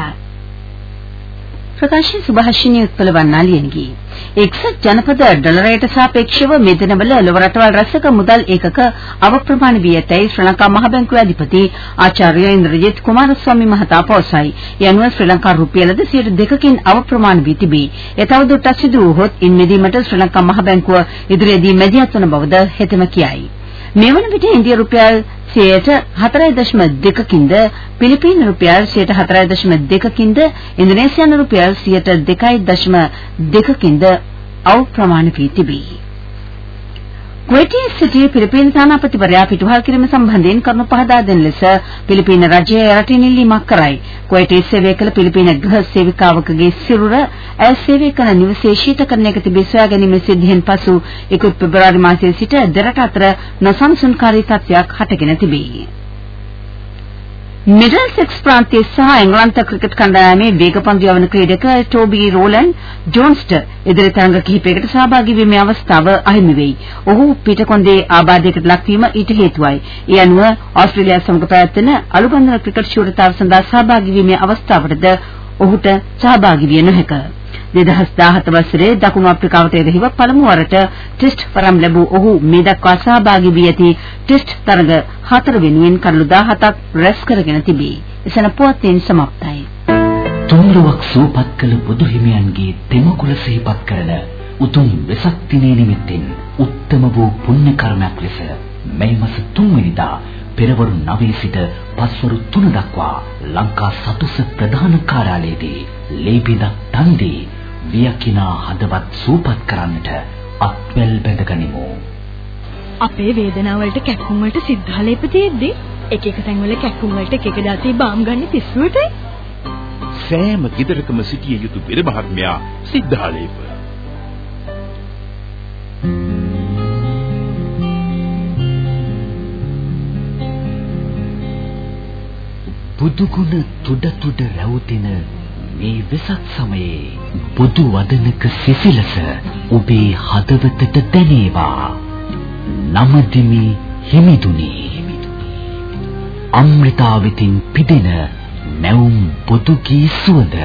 ප්‍රකාශන සුභාෂිනී උත්පල වන්නාලියන්ගේ එක්සත් ජනපද ඩොලරයට සාපේක්ෂව මේ දිනවල ලොව රටවල් රැසක මුදල් ඒකක අවප්‍රමාණ වී ඇතැයි ශ්‍රී ලංකා මහ බැංකුවේ අධිපති ආචාර්ය ඉන්ද්‍රජිත් කුමාරස්වාමි මහතා පවසයි. යනුව ශ්‍රී ලංකා රුපියලද 2කින් අවප්‍රමාණ වී තිබේ. ඒ තවදුරටත් සිදු වූහොත් ඉන් මෙදීමට ශ්‍රී ලංකා මහ බැංකුව ඉදිරියේදී මැදිහත් වන බවද හෙතෙම කියයි. මේ වන විට ඉන්දිය රුපියල් 4.2කින්ද පිලිපීන රුපියල් 4.2කින්ද ඉන්දුනීසියානු රුපියල් 2.2කින්ද අවප්‍රමාණ වී තිබේ. කුවේටයේ සිටි පිලිපීන තානාපතිවරයා පිටුවහල් කිරීම සම්බන්ධයෙන් කරුණු පහදා දෙන ලෙස පිලිපීන රජය රටින් ඉල්ලීමක් කරයි. කුවේටයේ සේවය කළ පිලිපීන ගෘහ සේවිකාවකගේ සිරුර ඇය සේවය කරන නිවසේ ශීතකරණයක තිබී සොයා ගැනීම සිද්ධියෙන් පසු ඉකුත් පෙබරවාරි මාසයේ සිට දෙරට අතර නොසන්සුන්කාරී තත්ත්වයක් හටගෙන තිබේ. මිඩල්සෙක්ස් ප්‍රාන්තයේ සහ එංගලන්ත ක්‍රිකට් කණ්ඩායමේ වේගපන්දු යවන ක්‍රීඩක ටෝබී රෝලන් ජෝන්ස්ට ඉදිරි තරඟ කිහිපයකට සහභාගී වීමේ අවස්ථාව අහිමි වෙයි. ඔහු පිටකොන්දේ ආබාධයකට ලක්වීම ඊට හේතුවයි. ඒ අනුව ඕස්ට්‍රේලියාව සමග පැවැත්වෙන අලුබන්දන ක්‍රිකට් ශූරතාව සඳහා සහභාගී වීමේ අවස්ථාවටද ඔහුට සහභාගී විය නොහැක. 2017 වසරේ දකුණු අප්‍රිකාවට එරෙහිව පළමු වරට ටෙස්ට් තරම් ලැබූ ඔහු මේ දක්වා සහභාගී වී ඇති ටෙස්ට් තරඟ හතර වෙනුවෙන් කඩලු 17ක් රැස් කරගෙන තිබේ. එසන පුවත්ෙන් સમાප්තයි. තුන්රුවක් සූපත් කළ බුදු හිමියන්ගේ තෙමකුල සිහිපත් කරන උතුම් වෙසක් දිනේ නිමිත්තෙන් උත්තම වූ පුණ්‍ය කර්මයක් ලෙස මේ මාස 3 වෙනිදා පෙරවරු 9 සිට පස්වරු 3 දක්වා ලංකා සතුස ප්‍රධාන කාර්යාලයේදී ලේබිඳක් තන්දී වියකිනා හදවත් සූපත් කරන්නට අත්වැල් බැඳගනිමු. අපේ වේදනාව වලට කැක්කුම් වලට සිද්ධාලේප තියෙද්දි එක එක තැන්වල කැක්කුම් වලට එක එක දාතේ බාම් ගන්න පිස්සුවටයි. සෑම ගෙදරකම සිටිය යුතු බෙර මහත්මයා සිද්ධාලේප. බුදුගුණ තුඩ තුඩ රැවුතින මේ වෙසක් සමයේ බුදු වදනක සිසිලස ඔබේ හදවතට දැනේවා. නමදිමි හිමිදුනි. අමෘතාවිතින් පිදෙන නැවුම් බුදු කී සුවඳ.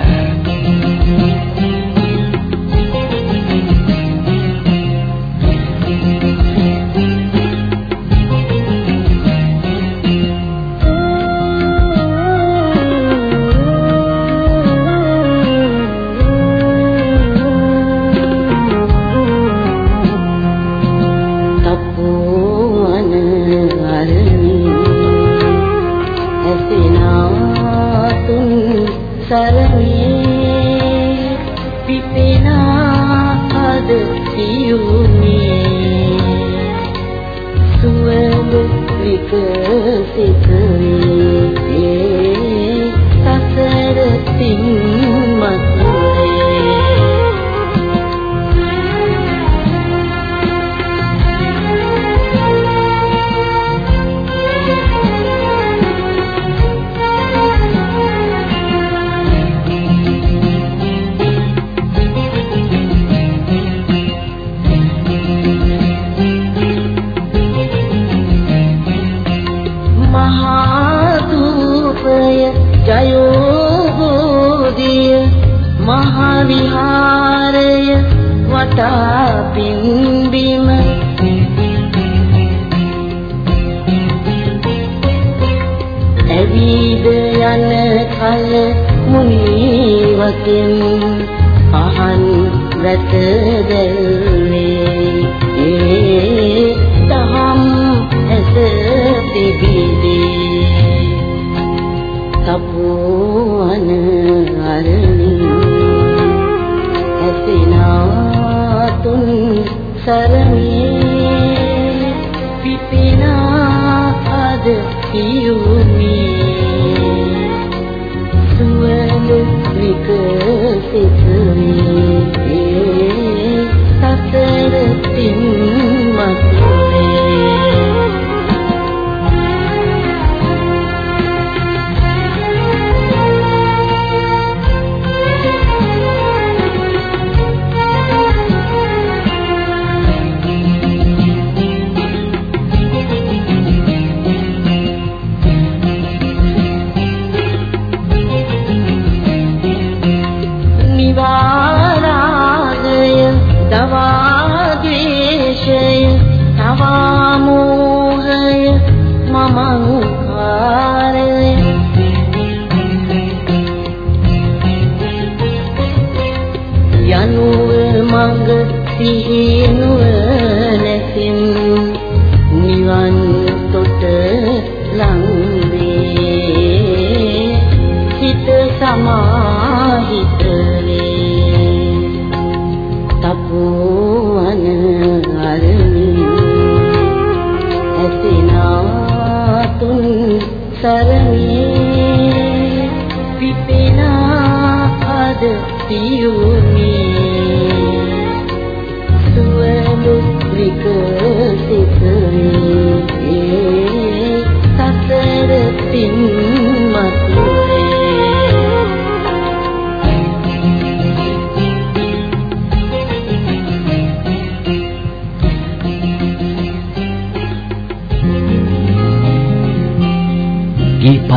සිතා පිම්බිම. ඇවිද යන කල මුනිවතින් අහන් රැත දැල්වේ. ඒ දහම් ඇස තිබිදී තපෝන අරණි ඇතිනා suddenly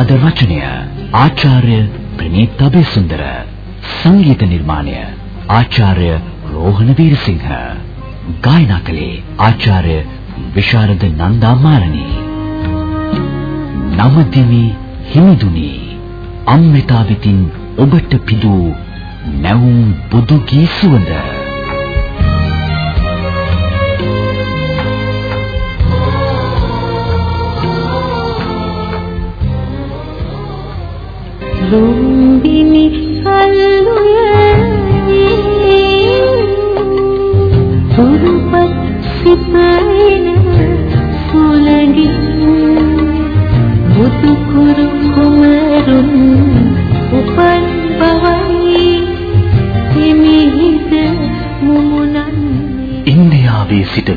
පද රචනය ආචාර්ය ප්‍රනීත් අබේසුන්දර. සංගීත නිර්මාණය ආචාර්ය රෝහණ වීරසිංහ. ගායනා කළේ ආචාර්ය විශාරද නන්දා මාරණී. නවදිමි හිමිදුනි. අම්රිතා විතින් ඔබට පිදූ නැවුම් බුදු ගී සුවඳ.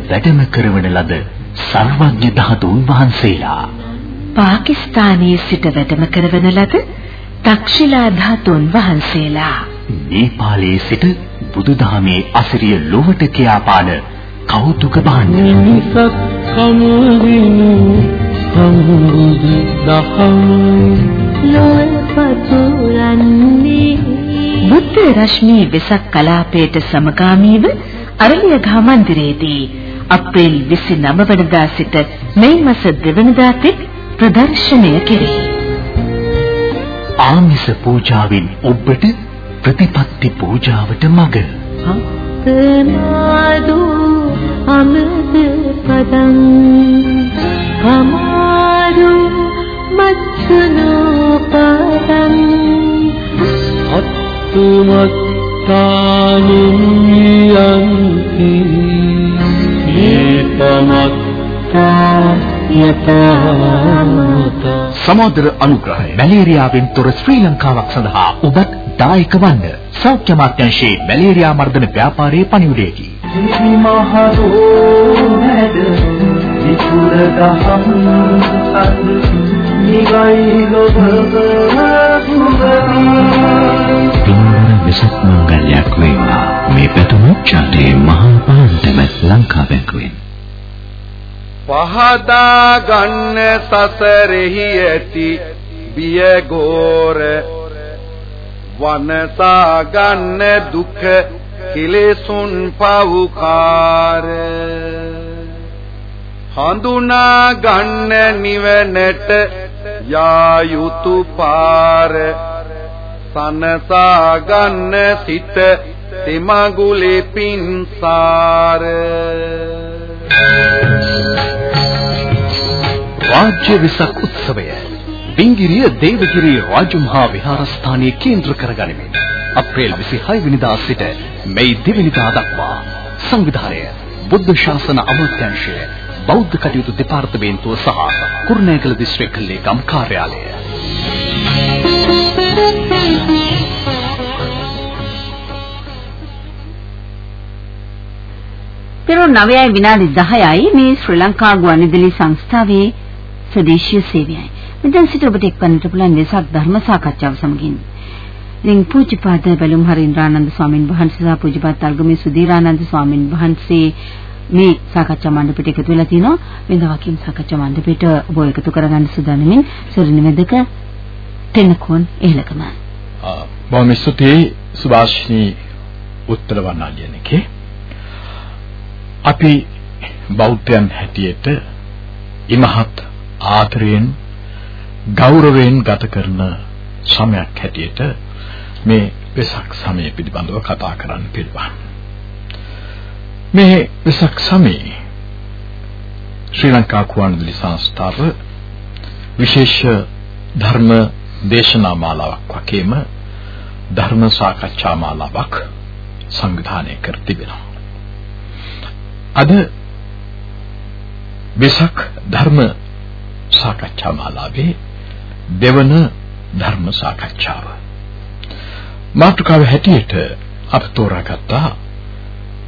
වැඩම කරවන ලද සර්වඥ ධාතුන් වහන්සේලා පාකිස්තානයේ සිට වැඩම කරවන ලද තක්ෂිලා ධාතුන් වහන්සේලා. නේපාලයේ සිට බුදුදහමේ අසිරිය ලොවට කියාපාන කෞතුක භාණ්ඩ. මිසක් කමුරිනු සම්බුද දහම. ලොවපතුරන්නේ බුද්ධ රශ්මී වෙසක් කලාපයට සමගාමීව අරලියගහ මන්දිරයේදී අප්‍රේල් 29 වෙනිදා සිට මේ මාස 2 වෙනිදා තෙක් ප්‍රදර්ශනය කෙරේ. ආමිස පූජාවෙන් ඔබට ප්‍රතිපත්ති පූජාවට මඟ. හතනාදු අමද පදං කමාරු මච්චනෝ පදං අත්තුමත්තානියන්ති ඒතමත්තා යතාමත සමාදර අනුග්‍රහය. මැලේරියාවෙන් තොර ශ්‍රී ලංකාවක් සඳහා ඔබත් දායක වන්න සෞඛ්‍ය අමාත්‍යාංශයේ මැලේරියා මර්ධන ව්‍යාපාරයේ පණිවිඩයකි. පින්වර විසත් මංගල්‍යයක් වේවා මේ පැතුම චාතේ මහා පාන්තම ලංකා බැංකුවෙන් පහදා ගන්න සසරෙහි ඇති බිය ගෝර වනසා ගන්න දුක කෙලෙසුන් පවුකාර හඳුනා ගන්න නිවනට යා යුතු පාර සනසා ගන්න සිත තෙමගුලේ පින්සාර රාජ්‍ය විසක් උත්සවය. බිංගිරිය දේවගිරි රාජමහා විහාරස්ථානයේ කේන්ද්‍ර කරගනිමින් අප්‍රේල් 26 වෙනිදා සිට මැයි 2 වෙනිදා දක්වා සංවිධානය බුද්ධ ශාසන අමාත්‍යාංශය බෞද්ධ කටයුතු දෙපාර්තමේන්තුව සහ කුරුණෑගල දිස්ත්‍රික් ලේකම් කාර්යාලය. පෙරොන් 9යි විනාඩි 10යි මේ ශ්‍රී ලංකා ගුවන්විදුලි සංස්ථාවේ ස්වදේශීය සේවයයි. මෙතන සිට ඔබට එක්වන්නට පුළුවන් වෙසක් ධර්ම සාකච්ඡාව සමගින්. ඉතින් පූජ්‍යපාද බැලුම් හරින්ද්‍රානන්ද ස්වාමින් වහන්සේ සහ පූජ්‍යපාද අල්ගමේ සුදීරානන්ද ස්වාමින් වහන්සේ මේ සාකච්ඡා මණ්ඩපයට එකතු වෙලා තිනවා. වෙනද වකින් සාකච්ඡා මණ්ඩපයට ඔබ එකතු කරගන්න සූදානමින් සුරිනි වෙදක තෙන්නකෝන් එහෙලකම. බොහොම ස්තුතියි සුභාෂ්නී උත්තර වන්නාලියනකේ. අපි බෞද්ධයන් හැටියට ඉමහත් ආදරයෙන් ගෞරවයෙන් ගත කරන සමයක් හැටියට මේ වෙසක් සමය පිළිබඳව කතා කරන්න පිළිබඳ. මේ වෙසක් සමයේ ශ්‍රී ලංකා කුවන්විදුලි සංස්ථාව විශේෂ ධර්ම දේශනා මාලාවක් වගේම ධර්ම සාකච්ඡා මාලාවක් සංවිධානය කර තිබෙනවා. අද වෙසක් ධර්ම සාකච්ඡා මාලාවේ දෙවන ධර්ම සාකච්ඡාව. මාතෘකාව හැටියට අප තෝරාගත්තා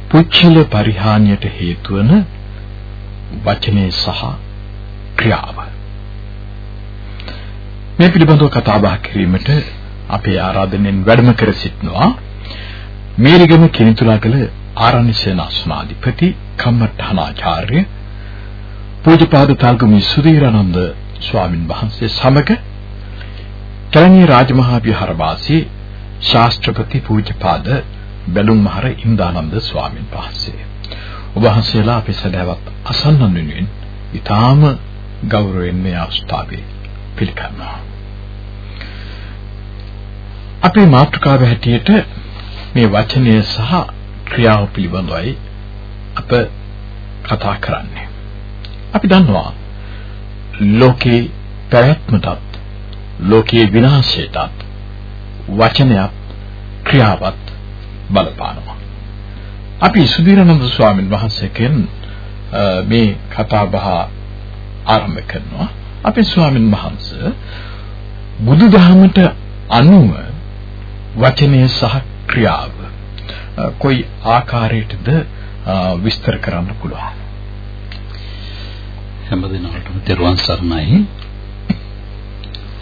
පුච්චල පරිහානියට හේතු වන වචනේ සහ ක්‍රියාව. මේ පිළිබඳව කතා බහ කිරීමට අපේ ආරාධනෙන් වැඩම කර සිටිනවා මේරිගම කිනිතුලාගල ආරණ්‍ය සේනාසනාධිපති කම්මඨානාචාර්ය පූජ්‍යපාද තල්ගමි සුදීරානන්ද ස්වාමින් වහන්සේ සමග කලණී රාජමහා විහාරවාසී ශාස්ත්‍රපති පූජ්‍යපාද බැලුම්මහර ඉන්දානන්ද ස්වාමින් වහන්සේ. ඔබ වහන්සේලා අපේ සදාවත් අසන්නන් වෙනුවෙන් ඊටාම ගෞරවයෙන් මේ අවස්ථාවේ පිළිගන්නවා. අපේ මාතෘකාව හැටියට මේ වචනය සහ ක්‍රියාව පිළිබඳවයි අප කතා කරන්නේ. අපි දන්නවා ලෝකේ පැවැත්මටත් ලෝකයේ විනාශයටත් වචනයක් ක්‍රියාවත් බලපානවා. අපි සුදීරානන්ද ස්වාමීන් වහන්සේගෙන් මේ කතා බහ ආරම්භ කරනවා. අපේ ස්වාමීන් වහන්සේ බුදුදහමට අනුව වචනය සහ ක්‍රියාව කොයි ආකාරයකටද විස්තර කරන්න පුළුවන් හැම දිනකටම තෙරුවන් සරණයි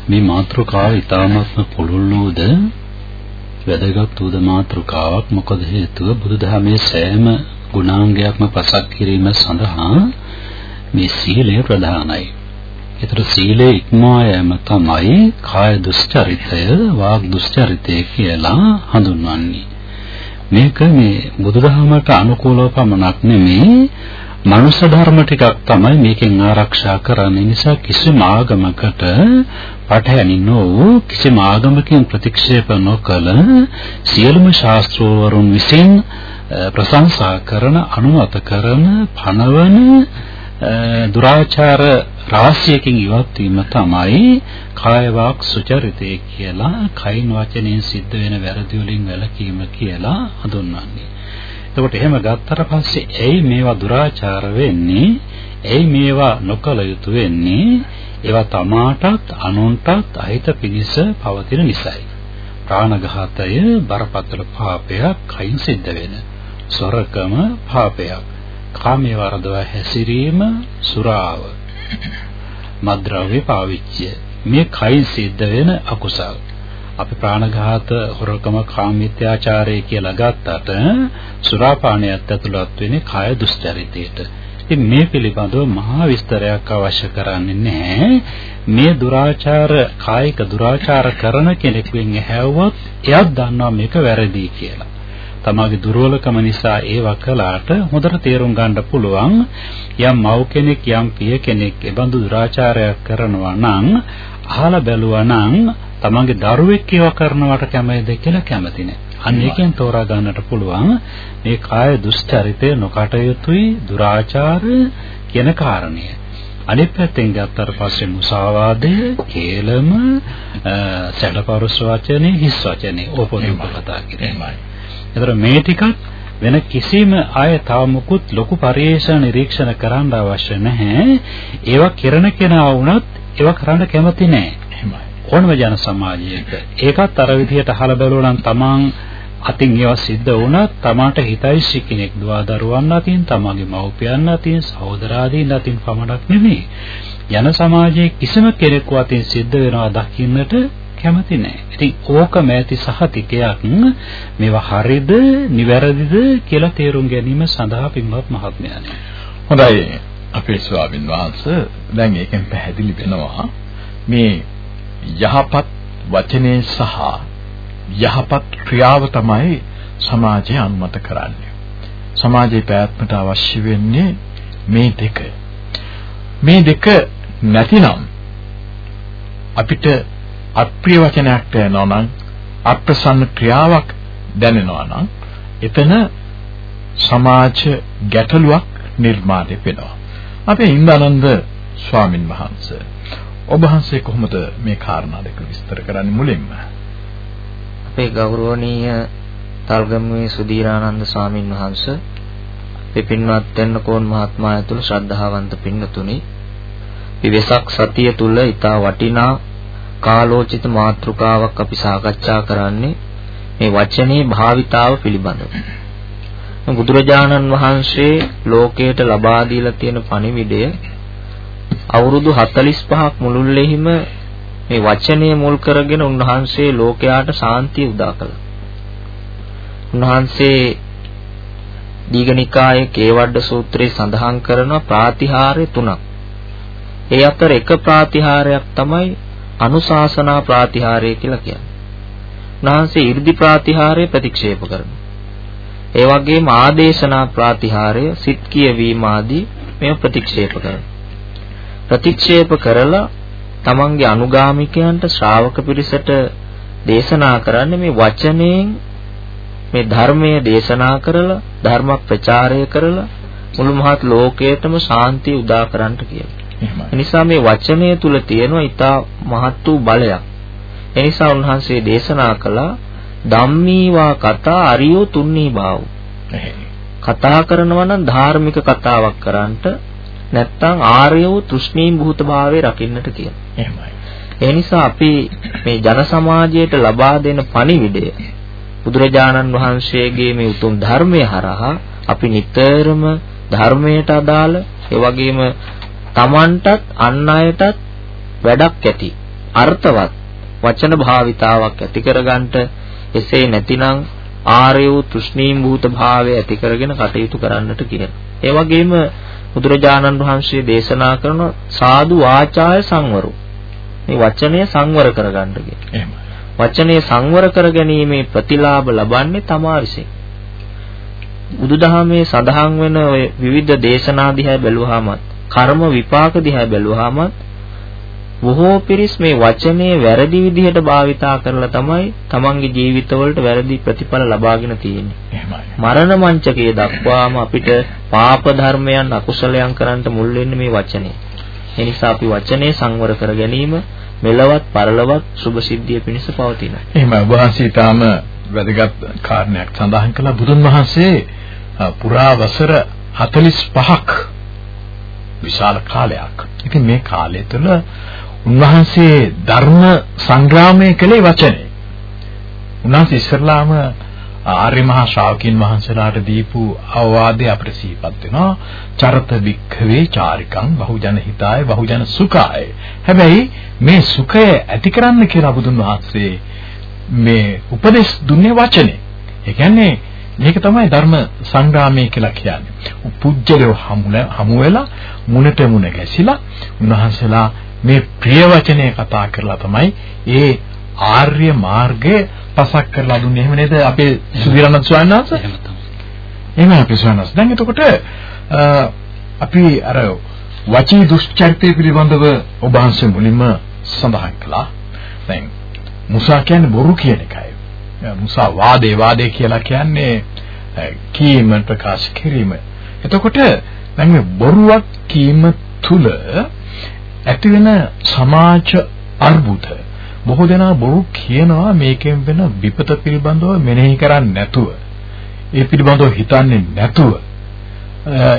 මේ මාතෘකාව ඊ타මත්ම පුළුල් වූද වැදගත් වූද මාතෘකාවක් මොකද හේතුව බුදුදහමේ සෑම ගුණාංගයක්ම පසක් කිරීම සඳහා මේ සීලය ප්‍රධානයි. ඒතර සීලේ ඉක්මවා යෑම තමයි කාය දුස්චරිතය, වාග් දුස්චරිතය කියලා හඳුන්වන්නේ. මේක මේ බුදුදහමට අනුකූලව පමණක් නෙමෙයි මනුෂ්‍ය ධර්ම ටිකක් තමයි මේකෙන් ආරක්ෂා කරන්නේ. නිසා කිසිම ආගමකට පටහැනි නොවූ කිසිම ආගමකින් ප්‍රතික්ෂේප නොකළ සියලුම ශාස්ත්‍රවරුන් විසින් ප්‍රශංසා කරන අනුමත කරන පනවන දුරාචාර රාශියකින් ඉවත් වීම තමයි කාය වාක් සුචරිතය කියලා කයින් වචනෙන් සිද්ධ වෙන වැරදි වලින් වැළකීම කියලා හඳුන්වන්නේ. එතකොට එහෙම ගත්තට පස්සේ ඇයි මේවා දුරාචාර වෙන්නේ? ඇයි මේවා නොකළ යුතු වෙන්නේ? ඒවා තමාටත් අනුන්ටත් අහිත පිණිස පවතින නිසායි. ප්‍රාණඝාතය බරපතල පාපයක් කයින් සිද්ධ වෙන. සොරකම පාපයක්. කාමයේ වරදවා හැසිරීම සුරාව. මද්ද්‍රව්‍ය පාවිච්චිය. මේ කයින් සිද්ධ වෙන අකුසල්. අපි ප්‍රාණඝාත හොරකම කාමීත්‍යාචාරය කියලා ගත්තට සුරාපානයත් ඇතුළත් වෙන්නේ කාය දුස්චරිතයට. ඉතින් මේ පිළිබඳව මහා විස්තරයක් අවශ්‍ය කරන්නේ නැහැ. මේ දුරාචාර කායික දුරාචාර කරන කෙනෙකුෙන් ඇහැවුවොත් එයාත් දන්නවා මේක වැරදි කියලා. තමාගේ දුර්වලකම නිසා ඒවා කළාට හොඳට තේරුම් ගන්න පුළුවන් යම් මව් කෙනෙක් යම් පිය කෙනෙක් එබඳු දුරාචාරයක් කරනවා නම් අහලා බැලුවා නම් තමන්ගේ දරුවෙක් ඒවා කරනවට කැමතිද කියලා කැමති නැහැ. අන්න ඒකෙන් තෝරා ගන්නට පුළුවන් මේ කාය දුස්චරිතය නොකටයුතුයි දුරාචාර කියන කාරණය. අනිත් පැත්තෙන් ගත්තට පස්සේ මුසාවාදය, කේලම, සැඩපරුස් වචනේ, හිස් වචනේ ඕපොදුම කතා කිරීමයි. ඒතර මේ ටිකත් වෙන කිසිම ආය තව මුකුත් ලොකු පරිේශන නිරීක්ෂණ කරන්න අවශ්‍ය නැහැ. ඒවා කරන කෙනා වුණත් ඒවා කරන්න කැමති නැහැ. එහෙමයි. ඕනම ජන සමාජයක ඒකත් අර විදිහට අහලා බලුවා නම් තමන් අතින් ඒවා සිද්ධ වුණත් තමාට හිතයිසි කෙනෙක් දුවා දරුවන් අතින් තමාගේ මව්පියන් අතින් සහෝදරාදීන් අතින් පමණක් නෙමෙයි ජන සමාජයේ කිසිම කෙනෙකු අතින් සිද්ධ වෙනවා දකින්නට කැමති නැහැ. ඉතින් ඕකම ඇති සහතිකයක් මේවා හරිද, නිවැරදිද කියලා තේරුම් ගැනීම සඳහා පින්වත් මහත්මයාණන්. හොඳයි අපේ ස්වාමින් වහන්සේ දැන් ඒකෙන් පැහැදිලි වෙනවා මේ යහපත් වචනේ සහ යහපත් ක්‍රියාව තමයි සමාජය අනුමත කරන්නේ. සමාජයේ පැවැත්මට අවශ්‍ය වෙන්නේ මේ දෙක. මේ දෙක නැතිනම් අපිට අප්‍රිය වචනයක් දැනෙනවා නම් අප්‍රසන්න ක්‍රියාවක් දැනෙනවා නම් එතන සමාජ ගැටලුවක් නිර්මාණය වෙනවා. අපේ ඉන්දානන්ද ස්වාමින් වහන්සේ ඔබ වහන්සේ කොහොමද මේ කාරණා දෙක විස්තර කරන්නේ මුලින්ම? අපේ ගෞරවනීය තල්ගමුවේ සුදීරානන්ද ස්වාමින් වහන්සේ පිපින්වත් වෙන්නකෝන් මහත්මයා ඇතුළු ශ්‍රද්ධාවන්ත පින්නතුනි පිවෙසක් සතිය තුල ඊටා වටිනා කාලෝචිත මාතෘකාවක් අපි සාකච්ඡා කරන්නේ මේ වචනේ භාවිතාව පිළිබඳව. බුදුරජාණන් වහන්සේ ලෝකයට ලබා දීලා තියෙන පණිවිඩය අවුරුදු 45ක් මුළුල්ලෙහිම මේ වචනය මුල් කරගෙන උන්වහන්සේ ලෝකයාට සාන්තිය උදා කළා. උන්වහන්සේ දීඝනිකායේ කේවඩ සූත්‍රයේ සඳහන් කරන ප්‍රාතිහාර්ය තුනක්. ඒ අතර එක ප්‍රාතිහාරයක් තමයි අනුශාසනා ප්‍රාතිහාරය කියලා කියන්නේ. උන්වහන්සේ 이르දි ප්‍රාතිහාරය ප්‍රතික්ෂේප කරනවා. ඒ වගේම ආදේශනා ප්‍රාතිහාරය සිත් කියවීම ආදී මේව ප්‍රතික්ෂේප කරනවා. ප්‍රතික්ෂේප කරලා තමන්ගේ අනුගාමිකයන්ට ශ්‍රාවක පිරිසට දේශනා කරන්නේ මේ වචනයෙන් මේ ධර්මය දේශනා කරලා ධර්ම ප්‍රචාරය කරලා මුළු මහත් ලෝකයටම ශාන්තිය උදා කරන්නට කියලා. එනිසා මේ වචනය තුල තියෙන ඊටා මහත් වූ බලයක්. එනිසා උන්වහන්සේ දේශනා කළා ධම්මීවා කතා අරියෝ තුන්නී බාවු. කතා කරනවා නම් ධාර්මික කතාවක් කරන්නට නැත්නම් ආර්ය වූ තෘෂ්ණීම් භූත භාවයේ රකින්නට කියන. එහෙමයි. ඒ නිසා අපි මේ ජන සමාජයට ලබා දෙන පණිවිඩය බුදුරජාණන් වහන්සේගේ මේ උතුම් ධර්මය හරහා අපි නිතරම ධර්මයට අදාළ ඒ වගේම Tamanටත් අන් අයටත් වැඩක් ඇති අර්ථවත් වචන භාවිතාවක් ඇති කරගන්නට එසේ නැතිනම් ආර්ය වූ තෘෂ්ණීම් භූත භාවය ඇති කරගෙන කටයුතු කරන්නට කියන. ඒ වගේම බුදුරජාණන් වහන්සේ දේශනා කරන සාදු වාචාය සංවරු. මේ වචනය සංවර කරගන්න කියන. එහෙමයි. වචනය සංවර කර ගැනීමේ ප්‍රතිලාභ ලබන්නේ තමා විසින්. බුදුදහමේ සඳහන් වෙන විවිධ දේශනා දිහා බැලුවාමත් කර්ම විපාක දිහා බැලුවාමත් බොහෝ පිරිස් මේ වචනේ වැරදි විදිහට භාවිතා කරලා තමයි තමන්ගේ ජීවිතවලට වැරදි ප්‍රතිඵල ලබාගෙන තියෙන්නේ. මරණ මංචකයේ දක්වාම අපිට පාප ධර්මයන් අකුසලයන් කරන්නට මුල් වෙන්නේ මේ වචනේ. ඒ නිසා අපි වචනේ සංවර කර ගැනීම මෙලවත් පරලවත් සුභ සිද්ධිය පිණිස පවතින. එහෙමයි. වහන්සේ ඊටාම වැදගත් කාරණයක් සඳහන් කළා බුදුන් වහන්සේ පුරා වසර 45ක් විශාල කාලයක්. ඉතින් මේ කාලය තුළ උන්වහන්සේ ධර්ම සංග්‍රාමය කළේ වචනේ. උන්වහන්සේ ඉස්සරලාම ආර්ය මහා ශ්‍රාවකින් වහන්සේලාට දීපු අවවාදය අපිට සිහිපත් වෙනවා. චරත වික්ඛවේ චාරිකං බහුජන හිතාය බහුජන සුඛාය. හැබැයි මේ සුඛය ඇති කරන්න කියලා බුදුන් වහන්සේ මේ උපදේශ දුන්නේ වචනේ. ඒ කියන්නේ මේක තමයි ධර්ම සංග්‍රාමය කියලා කියන්නේ. පුජ්‍යලෝ හමු වෙලා මුණට මුණ ගැසිලා උන්වහන්සේලා මේ ප්‍රිය වචනේ කතා කරලා තමයි ඒ ආර්ය මාර්ගය පසක් කරලා දුන්නේ. එහෙම නේද? අපේ සුධිරණත් ස්වාමීන් වහන්සේ? එහෙම තමයි. එහෙම අපේ ස්වාමීන් වහන්සේ. දැන් එතකොට අපි අර වචී දුෂ්චරිතය පිළිබඳව ඔබ වහන්සේ මුලින්ම සඳහන් කළා. දැන් මුසා කියන්නේ බොරු කියන එකයි. මුසා වාදේ වාදේ කියලා කියන්නේ කීම ප්‍රකාශ කිරීම. එතකොට දැන් මේ බොරුවක් කීම තුල ඇති වෙන සමාජ අර්බුද බොහෝ දෙනා බොරු කියනවා මේකෙන් වෙන විපත පිළිබඳව මෙනෙහි කරන්නේ නැතුව. ඒ පිළිබඳව හිතන්නේ නැතුව.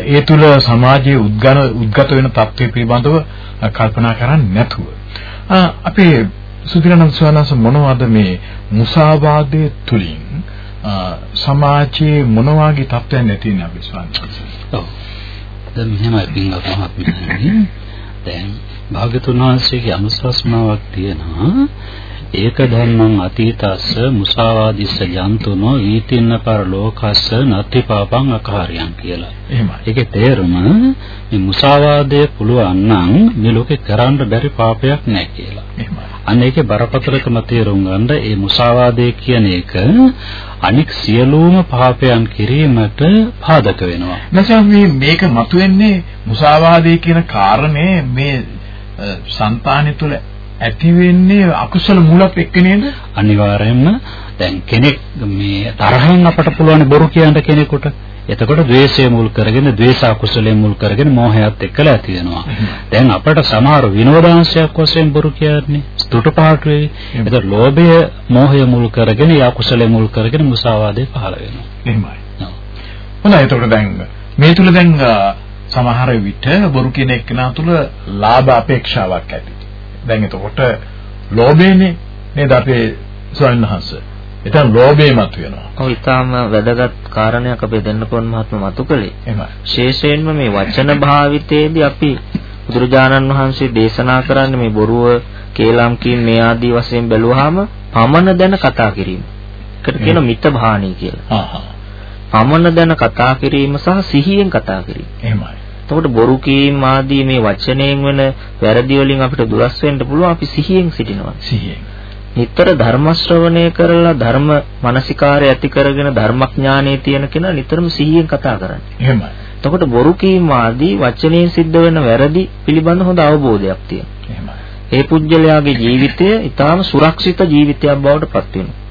ඒ තුල සමාජයේ උද්ගන උද්ගත වෙන තත්ත්වය පිළිබඳව කල්පනා කරන්නේ නැතුව. අපේ සුධිරණන් සවනස මොනවද මේ මුසාවාදයේ තුලින් සමාජයේ මොන වගේ තත්ත්වයන් නැති වෙන අපි ස්වාමීන් ඔව්. දැන් මෙහෙමයි පින්වත් මහත්මයානි දැන් භාගතුන් වහන්සේගේ අනුශාසනාවක් තියෙනවා. ඒක ධම්මං අතීතස්ස මුසාවාදිස්ස ජන්තුනෝ ඊතින්න පර ලෝකස්ස නත්ති පාපං අකාරයන් කියලා. එහෙමයි. ඒකේ තේරුම මේ මුසාවාදය පුළුවන් නම් මේ ලෝකේ කරන්න බැරි පාපයක් නැහැ කියලා. එහෙමයි. අන්න ඒකේ බරපතලකම තේරුම් ගන්න ඒ මුසාවාදය කියන එක අනික් සියලුම පාපයන් කිරීමට පාදක වෙනවා. නැසම් මේ මේක මතුවෙන්නේ මුසාවාදය කියන කාරණේ මේ సంతානෙ තුල ඇති වෙන්නේ අකුසල මූලක් එක්ක නේද? අනිවාර්යයෙන්ම දැන් කෙනෙක් මේ තරහෙන් අපට පුළුවන් බොරු කියන්න කෙනෙකුට එතකොට ද්වේෂය මුල් කරගෙන ද්වේෂ අකුසලයෙන් මුල් කරගෙන මෝහයත් එක්කලා ඇති වෙනවා. දැන් අපට සමහර විනෝදාංශයක් වශයෙන් බොරු කියන්නේ ස්තුට පාට වෙයි. එතකොට ලෝභය මෝහය මුල් කරගෙන ඒ අකුසලය මුල් කරගෙන මුසාවාදේ පහළ වෙනවා. එහෙමයි. හොඳයි එතකොට දැන් මේ තුල දැන් සමහර විට බොරු කියන එක්කෙනා තුල ලාභ අපේක්ෂාවක් ඇති. දැන් එතකොට ලෝභයනේ නේද අපේ ස්වාමීන් වහන්සේ. එතන ලෝභය මත වෙනවා. ඔව් ඊටාම වැදගත් කාරණයක් අපේ දෙන්නපොන් මහත්ම මතු කළේ. එහෙමයි. විශේෂයෙන්ම මේ වචන භාවිතයේදී අපි බුදුරජාණන් වහන්සේ දේශනා කරන්නේ මේ බොරුව, කේලම් කීම් මේ ආදී වශයෙන් බැලුවාම පමන දැන කතා කිරීම. ඒකට කියන මිත භාණී කියලා. පමන දැන කතා කිරීම සහ සිහියෙන් කතා කිරීම. එහෙමයි. එතකොට බොරු කීම් ආදී මේ වචනයෙන් වෙන වැරදි වලින් අපිට දුරස් වෙන්න පුළුවන් අපි සිහියෙන් සිටිනවා. සිහියෙන්. නිතර ධර්ම ශ්‍රවණය කරලා ධර්ම මානසිකාරය ඇති කරගෙන ධර්මඥානයේ තියෙන කෙනා නිතරම සිහියෙන් කතා කරන්නේ. එහෙමයි. එතකොට බොරු කීම් ආදී වචනයෙන් සිද්ධ වෙන වැරදි පිළිබඳ හොඳ අවබෝධයක් තියෙනවා. එහෙමයි. ඒ පුජ්‍යලයාගේ ජීවිතය ඊටාම සුරක්ෂිත ජීවිතයක් බවට පත් වෙනවා.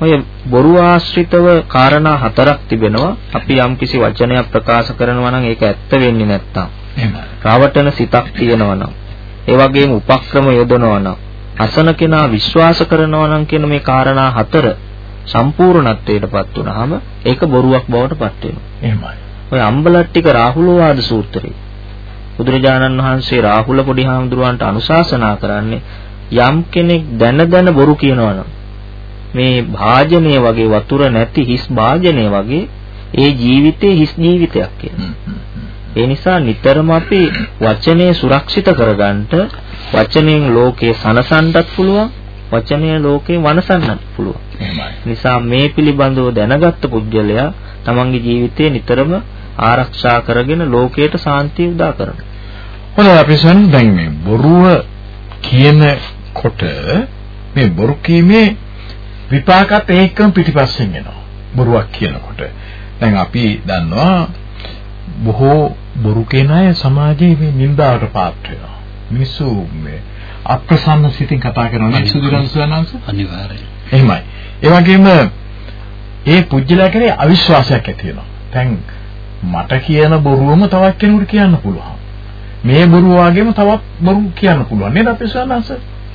ඔය බොරු ආශ්‍රිතව කාරණා හතරක් තිබෙනවා. අපි යම්කිසි වචනයක් ප්‍රකාශ කරනවා නම් ඒක ඇත්ත වෙන්නේ නැත්තම්. එහෙමයි. රවටන සිතක් තියෙනවා නම්, ඒ වගේම උපක්‍රම යොදනවා නම්, අසන කෙනා විශ්වාස කරනවා නම් කියන මේ කාරණා හතර සම්පූර්ණත්වයටපත් වුනහම ඒක බොරුවක් බවට පත් වෙනවා. එහෙමයි. ඔය අම්බලට්ටික රාහුලවාද සූත්‍රය. බුදුරජාණන් වහන්සේ රාහුල පොඩි හාමුදුරුවන්ට අනුශාසනා කරන්නේ යම් කෙනෙක් දැන දැන බොරු කියනවනම් මේ භාජනය වගේ වතුර නැති හිස් භාජනය වගේ ඒ ජීවිතේ හිස් ජීවිතයක් කියලා. ඒ නිසා නිතරම අපි වචනේ සුරක්ෂිත කරගන්නට වචනෙන් ලෝකේ සනසන්නත් පුළුවන් වචනය ලෝකේ වනසන්නත් පුළුවන්. නිසා මේ පිළිබඳව දැනගත්ත පුද්ගලයා තමන්ගේ ජීවිතේ නිතරම ආරක්ෂා කරගෙන ලෝකයට සාන්තිය උදා කරනවා. හොඳයි අපි සන් දැන් මේ බොරුව කියනකොට මේ බොරු කීමේ විපාකත් ඒකම පිටිපස්සෙන් එනවා. බොරුවක් කියනකොට. දැන් අපි දන්නවා බොහෝ බොරු කියන අය සමාජයේ මේ නින්දාවට පාත්‍ර වෙනවා. මිනිස්සු මේ අප්‍රසන්න සිතින් කතා කරනවා නේද සුදුරන් සුවනංශ? අනිවාර්යයෙන්. එහෙමයි. ඒ වගේම ඒ පුජ්‍යලා කෙරේ අවිශ්වාසයක් ඇති වෙනවා. දැන් මට කියන බොරුවම තවත් කෙනෙකුට කියන්න පුළුවන්. මේ බොරුව වගේම තවත් බොරු කියන්න පුළුවන් නේද අපේ සුවනංශ?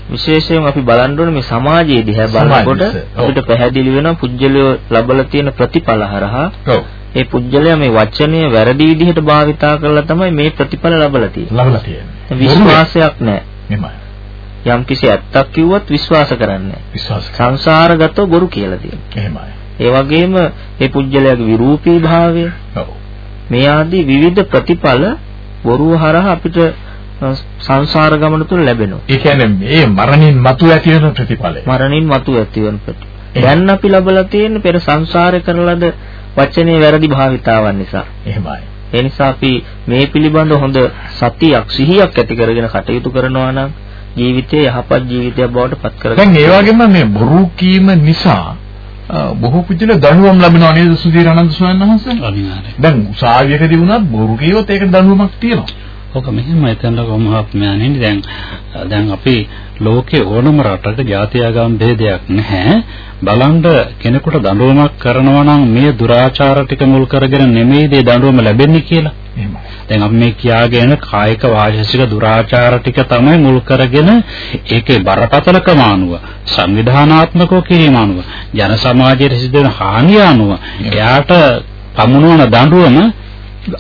විශේෂයෙන් අපි බලන්න ඕනේ මේ සමාජයේ දිහා බලනකොට අපිට පැහැදිලි වෙනවා පුජ්‍යලෝ ලබලා තියෙන ප්‍රතිඵල හරහා ඔව් ඒ පුජ්‍යලයා මේ වචනය වැරදි විදිහට භාවිතා කරලා තමයි මේ ප්‍රතිඵල ලබලා තියෙන්නේ. ලබලා තියෙන්නේ. විශ්වාසයක් නැහැ. එහෙමයි. යම් කිසි ඇත්තක් කිව්වොත් විශ්වාස කරන්නේ විශ්වාස සංසාරගතව බොරු කියලා තියෙනවා. එහෙමයි. ඒ වගේම මේ පුජ්‍යලයාගේ විරූපී භාවය ඔව් මේ ආදී විවිධ ප්‍රතිඵල බොරුව හරහා අපිට සංසාර ගමන තුල ලැබෙනවා. ඒ කියන්නේ මේ මරණින් මතු ඇති වෙන ප්‍රතිඵලය. මරණින් මතු ඇති වෙන ප්‍රතිඵල. දැන් අපි ලබලා තියෙන්නේ පෙර සංසාරේ කරලද වචනේ වැරදි භාවිතාවන් නිසා. එහෙමයි. ඒ නිසා අපි මේ පිළිබඳ හොඳ සතියක් සිහියක් ඇති කරගෙන කටයුතු කරනවා නම් ජීවිතයේ යහපත් ජීවිතයක් බවට පත් කරගන්න. දැන් ඒ වගේම මේ බොරු කීම නිසා බොහෝ පුදුල දඬුවම් ලැබෙනවා නේද සුධීර අනන්ත ස්වාමීන් වහන්සේ? අනිවාර්යයෙන්. දැන් උසාවියකදී වුණත් බොරු කියවොත් ඒකට දඬුවමක් තියෙනවා. ඔක මෙහෙමයි තැනක මහත්මයාණෙනි දැන් දැන් අපි ලෝකේ ඕනම රටක ජාතියාගම් ભેදයක් නැහැ. බලන්න කෙනෙකුට දඬුවමක් කරනවා නම් මේ දුරාචාර ටික මුල් කරගෙන නෙමෙයිද දඬුවම ලැබෙන්නේ කියලා. දැන් අපි මේ කියාගෙන කායික වාචික දුරාචාර ටික තමයි මුල් කරගෙන ඒකේ බරපතලකම අනුව සංවිධානාත්මකව කිරීම අනුව ජන සමාජයේ සිදුවන හානිය අනුව එයාට පමුණවන දඬුවම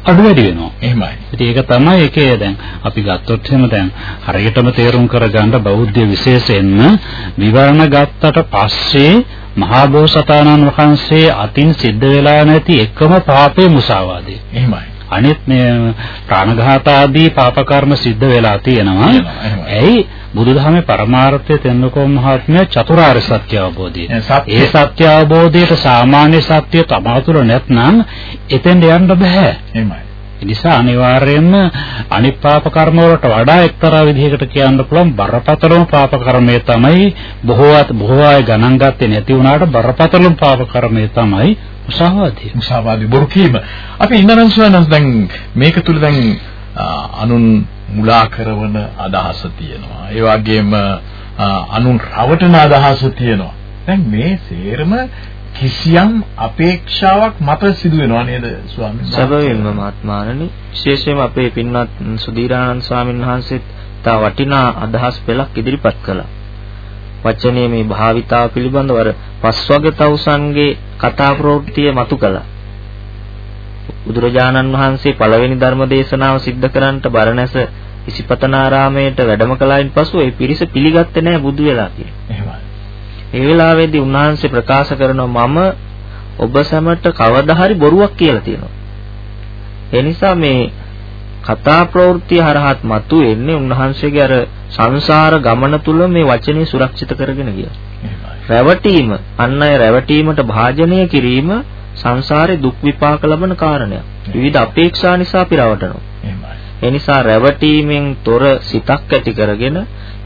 අඩු වැඩි වෙනවා. එහෙමයි. ඉතින් ඒක තමයි ඒකේ දැන් අපි ගත්තොත් එහෙම දැන් හරියටම තේරුම් කරගන්න බෞද්ධ විශේෂයෙන්ම විවරණ ගත්තට පස්සේ මහා බෝසතාණන් වහන්සේ අතින් සිද්ධ වෙලා නැති එකම පාපේ මුසාවාදය. එහෙමයි. අනිත් මේ ප්‍රාණඝාත ආදී පාප කර්ම සිද්ධ වෙලා තියෙනවා. ඇයි බුදුදහමේ පරමාර්ථය තෙන්නකෝ මහත්මයා චතුරාර්ය සත්‍ය අවබෝධය. ඒ සත්‍ය අවබෝධයට සාමාන්‍ය සත්‍ය තමා තුළ නැත්නම් එතෙන් යන්න බෑ. එහෙමයි. නිසා අනිවාර්යයෙන්ම අනිත් පාප කර්ම වලට වඩා එක්තරා විදිහකට කියන්න පුළුවන් බරපතලම පාප කර්මය තමයි බොහෝ බොහෝ අය ගණන් ගත්තේ නැති වුණාට බරපතලම පාප කර්මය තමයි මුසාවාදී. මුසාවාදී බොරු කීම. අපි ඉන්නනම් සුවනස් දැන් මේක තුල දැන් අනුන් මුලා කරන අදහස තියෙනවා. ඒ වගේම අනුන් රවටන අදහස තියෙනවා. දැන් මේ සේරම කිසියම් අපේක්ෂාවක් මත සිදු වෙනවා නේද ස්වාමීන් වහන්සේ? සැබවින්ම මහත්මාණනි විශේෂයෙන්ම අපේ පින්වත් සුදීරානන්ද ස්වාමීන් වහන්සේත් තා වටිනා අදහස් පෙළක් ඉදිරිපත් කළා. වචනේ මේ භාවිතාව පිළිබඳව අර පස්වග තවුසන්ගේ කතා ප්‍රවෘත්තිය මතු කළා. බුදුරජාණන් වහන්සේ පළවෙනි ධර්ම දේශනාව සිද්ධ කරන්නට බරණැස ඉසිපතනාරාමයට වැඩම කළායින් පසු ඒ පිරිස පිළිගත්තේ නැහැ බුදු වෙලා කියලා. එහෙමයි. ඒ වෙලාවේදී උන්වහන්සේ ප්‍රකාශ කරනවා මම ඔබ සැමට කවදා හරි බොරුවක් කියලා තියෙනවා. ඒ නිසා මේ කතා ප්‍රවෘත්ති හරහත් මතු වෙන්නේ උන්වහන්සේගේ අර සංසාර ගමන තුල මේ වචනේ සුරක්ෂිත කරගෙන ගියා. රැවටීම අන් අය රැවටීමට භාජනය කිරීම සංසාරේ දුක් විපාක ලබන කාරණයක්. විවිධ අපේක්ෂා නිසා අපි රවටනවා. ඒ නිසා රැවටීමෙන් තොර සිතක් ඇති කරගෙන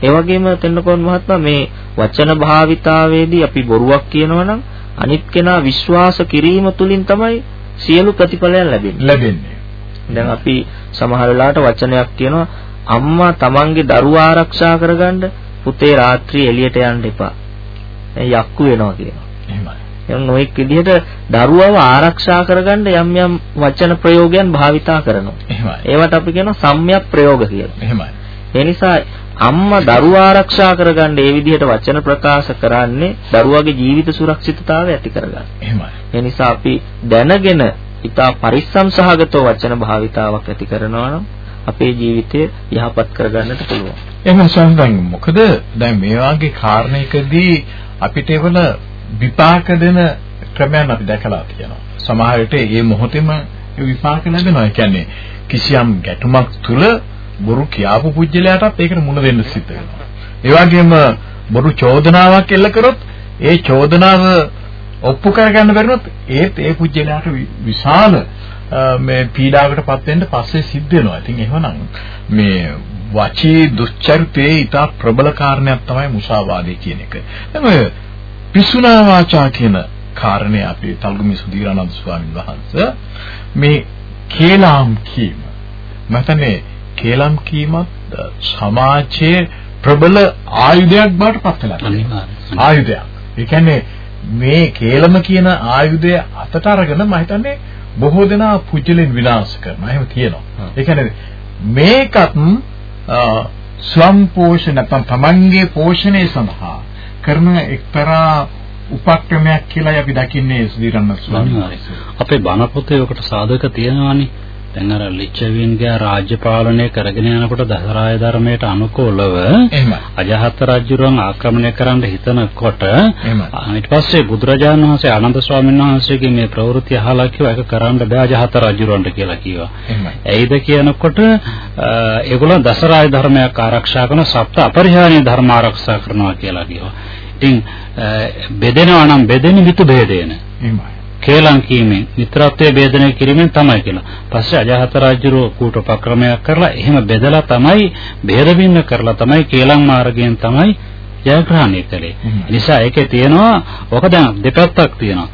ඒ වගේම තෙන්නකෝන් මහත්මයා මේ වචන භාවිතාවේදී අපි බොරුවක් කියනවා නම් අනිත් කෙනා විශ්වාස කිරීම තුලින් තමයි සියලු ප්‍රතිඵලයන් ලැබෙන්නේ. ලැබෙන්නේ. දැන් අපි සමහර වෙලාවට වචනයක් කියනවා අම්මා තමන්ගේ දරුවා ආරක්ෂා කරගන්න පුතේ රාත්‍රියේ එළියට යන්න එපා. දැන් යක්කු වෙනවා කියනවා. එහෙමයි. එම් නොඑක් විදිහට දරුවව ආරක්ෂා කරගන්න යම් යම් වචන ප්‍රයෝගයන් භාවිතා කරනවා. එහෙමයි. ඒවට අපි කියනවා සම්‍යක් ප්‍රයෝග කියලා. එහෙමයි. ඒ නිසා අම්මා දරුවා ආරක්ෂා කරගන්න ඒ විදිහට වචන ප්‍රකාශ කරන්නේ දරුවාගේ ජීවිත සුරක්ෂිතතාවය ඇති කරගන්න. එහෙමයි. ඒ නිසා අපි දැනගෙන ඊටා පරිස්සම් සහගතව වචන භාවිතාවක් ඇති කරනවා නම් අපේ ජීවිතය යහපත් කරගන්නට පුළුවන්. එහෙනම් සංගම් මොකද දැන් මේ වගේ කාරණයකදී අපිට ඒවල විපාක දෙන ක්‍රමයන් අපි දැකලා තියෙනවා. සමහර විට මේ මොහොතේම විපාක ලැබෙනවා. ඒ කියන්නේ කිසියම් ගැටුමක් තුල බොරු කියාපු පුජ්‍යලයටත් ඒකට මුණ දෙන්න සිද්ධ වෙනවා. ඒ වගේම බොරු චෝදනාවක් එල්ල කරොත් ඒ චෝදනාව ඔප්පු කරගන්න බැරිනොත් ඒත් ඒ පුජ්‍යලයට විශාල මේ පීඩාවකටපත් වෙන්න පස්සේ සිද්ධ වෙනවා. ඉතින් එහෙමනම් මේ වචී දුස්චරිතයේ ඊට ප්‍රබල කාරණයක් තමයි මුසාවාදේ කියන එක. දැන් ඔය පිසුනා වාචා කියන කාරණේ අපි තල්ගුමි සුදීරානන්ද ස්වාමීන් වහන්සේ මේ කේලාම් කීම මතනේ කේලම් කීමත් සමාජයේ ප්‍රබල ආයුධයක් බවට පත් වෙලා තියෙනවා. ආයුධයක්. ඒ කියන්නේ මේ කේලම කියන ආයුධය අතට අරගෙන මම හිතන්නේ බොහෝ දෙනා පුජ්‍යලෙන් විනාශ කරනවා. එහෙම තියෙනවා. ඒ කියන්නේ මේකත් ස්වම් පෝෂණ නැත්නම් තමන්ගේ පෝෂණය සඳහා කරන එක්තරා උපක්‍රමයක් කියලා අපි දකින්නේ සුදීරන්න ස්වාමීන් වහන්සේ. අපේ බණ පොතේ ඔකට සාධක තියෙනවානේ. දැන් අර ලිච්ඡවීන්ගේ රාජ්‍ය පාලනය කරගෙන යනකොට දසරාය ධර්මයට අනුකූලව අජහත් රජුරන් ආක්‍රමණය කරන්න හිතනකොට ඊට පස්සේ බුදුරජාණන් වහන්සේ ආනන්ද ස්වාමීන් වහන්සේගේ මේ ප්‍රවෘත්ති අහලා කිව්වා ඒක කරන්න බෑ අජහත් රජුරන්ට කියලා කිව්වා. ඇයිද කියනකොට ඒගොල්ලෝ දසරාය ධර්මයක් ආරක්ෂා කරන සප්ත අපරිහානීය ධර්ම ආරක්ෂා කරනවා කියලා කිව්වා. ඉතින් බෙදෙනවා නම් බෙදෙන්නේ විතු ભેදේන. එහෙමයි. කේලම් කීමෙන් මිත්‍රත්වයේ ભેදනය කිරීමෙන් තමයි කියලා. පස්සේ අජහත රාජ්‍යරෝ කූට උපක්‍රමයක් කරලා එහෙම බෙදලා තමයි ભેද කරලා තමයි කේලම් මාර්ගයෙන් තමයි ජයග්‍රහණය කළේ. නිසා ඒකේ තියෙනවා ඔක දැන් දෙපැත්තක් තියෙනවා.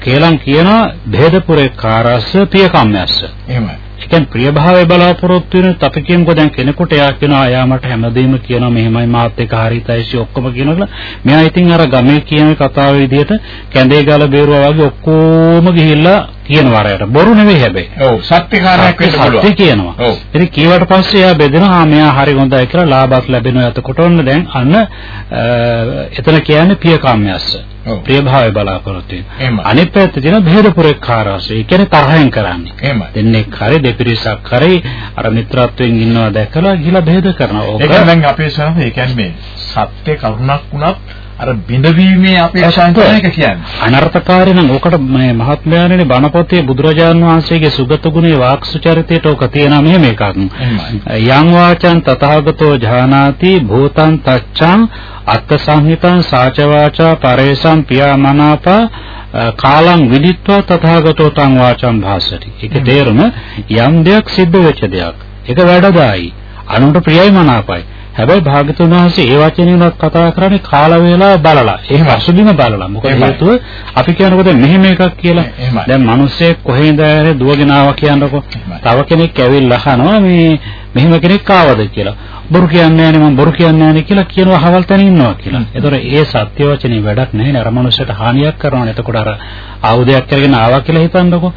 කේලම් කියනවා ભેදපුරේ කාරස්ස පියකම්යස්ස. එහෙමයි. කියන්නේ ප්‍රියභාවය බලාපොරොත්තු වෙන අපි කියමුකෝ දැන් කෙනෙකුට එයා කියනවා එයා මට හැමදේම කියනවා මෙහෙමයි මාත් එක්ක හරිතයිසි ඔක්කොම කියනවා මෙයා ඉතින් අර ගමේ කියන කතාව විදිහට කැඳේ ගාලා බේරුවා වගේ ඔක්කොම ගිහිල්ලා කියනවා අරයට බොරු නෙවෙයි හැබැයි. ඔව් සත්‍යකාරයක් වෙන්න පුළුවන්. සත්‍ය කියනවා ඉතින් කීවට පස්සේ එයා බෙදෙනවා මෙයා හරි හොඳයි කියලා. ලාභات ලැබෙනවා එතකොට ඔන්න දැන් අන්න එතන කියන්නේ පියකාම්යස්ස ප්‍රියභාවය බලාපොරොත්තු වෙන. අනිත් පැත්තේ තියෙන භේදපුරේකාරාසය. ඒ කියන්නේ තරහෙන් කරන්නේ. දෙන්නේ කරේ දෙපිරිසක් කරේ අර මිත්‍රත්වයෙන් ඉන්නවා දැකලා ගිහලා භේද කරනවා. ඒක දැන් අපේ සමහර ඒ කියන්නේ සත්‍ය කරුණක් වුණත් අර බිඳවීමේ අපේක්ෂාවෙන් තමයි ඒක කියන්නේ. අනර්ථකාරී නම් ඕකට මේ මහත්මයාණෙනි බණපොතේ බුදුරජාණන් වහන්සේගේ සුගත ගුණේ වාක්සුචරිතයට ඕක තියෙනවා මෙහෙම එකක්. යං වාචං තථාගතෝ ජානාති භූතං තච්ඡං අත්ථ සංහිතං සාච වාචා පරේසම් පියාමනාපා කාලං විදිත්වා තථාගතෝ තං වාචං භාසති. ඒක තේරුම යම් දෙයක් සිද්ධ වෙච්ච දෙයක්. ඒක වැඩදායි. අනුන්ට ප්‍රියයි මනාපයි. හැබැයි භාගතුන් වහන්සේ ඒ වචනේවත් කතා කරන්නේ කාල වේලාව බලලා. එහෙම අසුබිම බලලා. මොකද හේතුව අපි කියනකොට මෙහෙම එකක් කියලා. දැන් මිනිස්සෙක් කොහෙන්ද දුවගෙන ආවා කියනකො. තව කෙනෙක් ඇවිල්ලා අහනවා මේ මෙහෙම කෙනෙක් ආවද කියලා. බොරු කියන්නේ නැහැ මම බොරු කියන්නේ නැහැ කියලා කියනවා හවල් තැන ඉන්නවා කියලා. ඒතොර ඒ සත්‍ය වචනේ වැඩක් නැහැ නේ අර මනුස්සයට හානියක් කරනවනේ. එතකොට අර ආයුධයක් කරගෙන ආවා කියලා හිතන්නකො.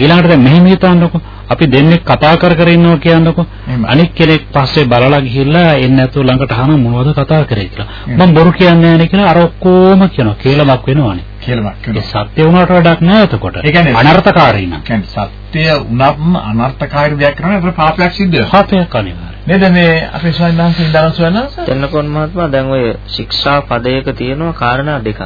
ඊළඟට දැන් මෙහෙම හිතන්නකො. අපි දෙන්නේ කතා කර කර ඉන්නවා කියන්නකො. අනික් කෙනෙක් පස්සේ බලලා ගිහිල්ලා එන්නේ නැතුව ළඟට අහන මොනවද කතා කරේ කියලා. මම බොරු කියන්නේ නැහැ කියලා අර ඔක්කොම කියනවා. කේලමක් වෙනවනේ. කේලමක් වෙනවා. ඒ සත්‍ය වුණාට වැඩක් නැහැ එතකොට. අනර්ථකාරී නම්. කියන්නේ සත්‍ය වුණාම අනර්ථකාරී දෙයක් කරනවා ඒක පාපයක් සිද්ධ වෙනවා. පාපයක් අනිවාර්යයි. නේද මේ අපේ ස්වාමීන් වහන්සේ ඉඳලා ස්වාමීන් තෙන්නකොන් මහත්මයා දැන් ඔය ශික්ෂා පදයක තියෙනවා කාරණා දෙකක්.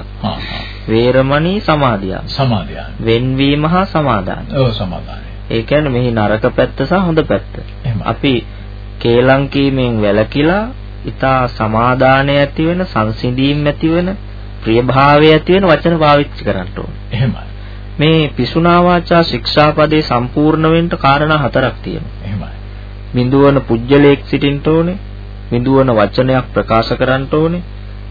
වේරමණී සමාදියා. සමාදියා. වෙන්වීම හා සමාදානය. ඔව් සමාදානය. ඒ කියන්නේ මෙහි නරක පැත්ත සහ හොඳ පැත්ත. අපි කේලම් කීමෙන් වැළකීලා ඊතා සමාදානය ඇති වෙන සංසිඳීම් ඇති වෙන ප්‍රියභාවය ඇති වෙන වචන පාවිච්චි කරන්න ඕනේ. එහෙමයි. මේ පිසුනා වාචා ශික්ෂාපදේ සම්පූර්ණ වෙන්න කාරණා හතරක් තියෙනවා. එහෙමයි. මිඳුවන පුජ්‍යලයක් සිටින්න ඕනේ. මිඳුවන වචනයක් ප්‍රකාශ කරන්න ඕනේ.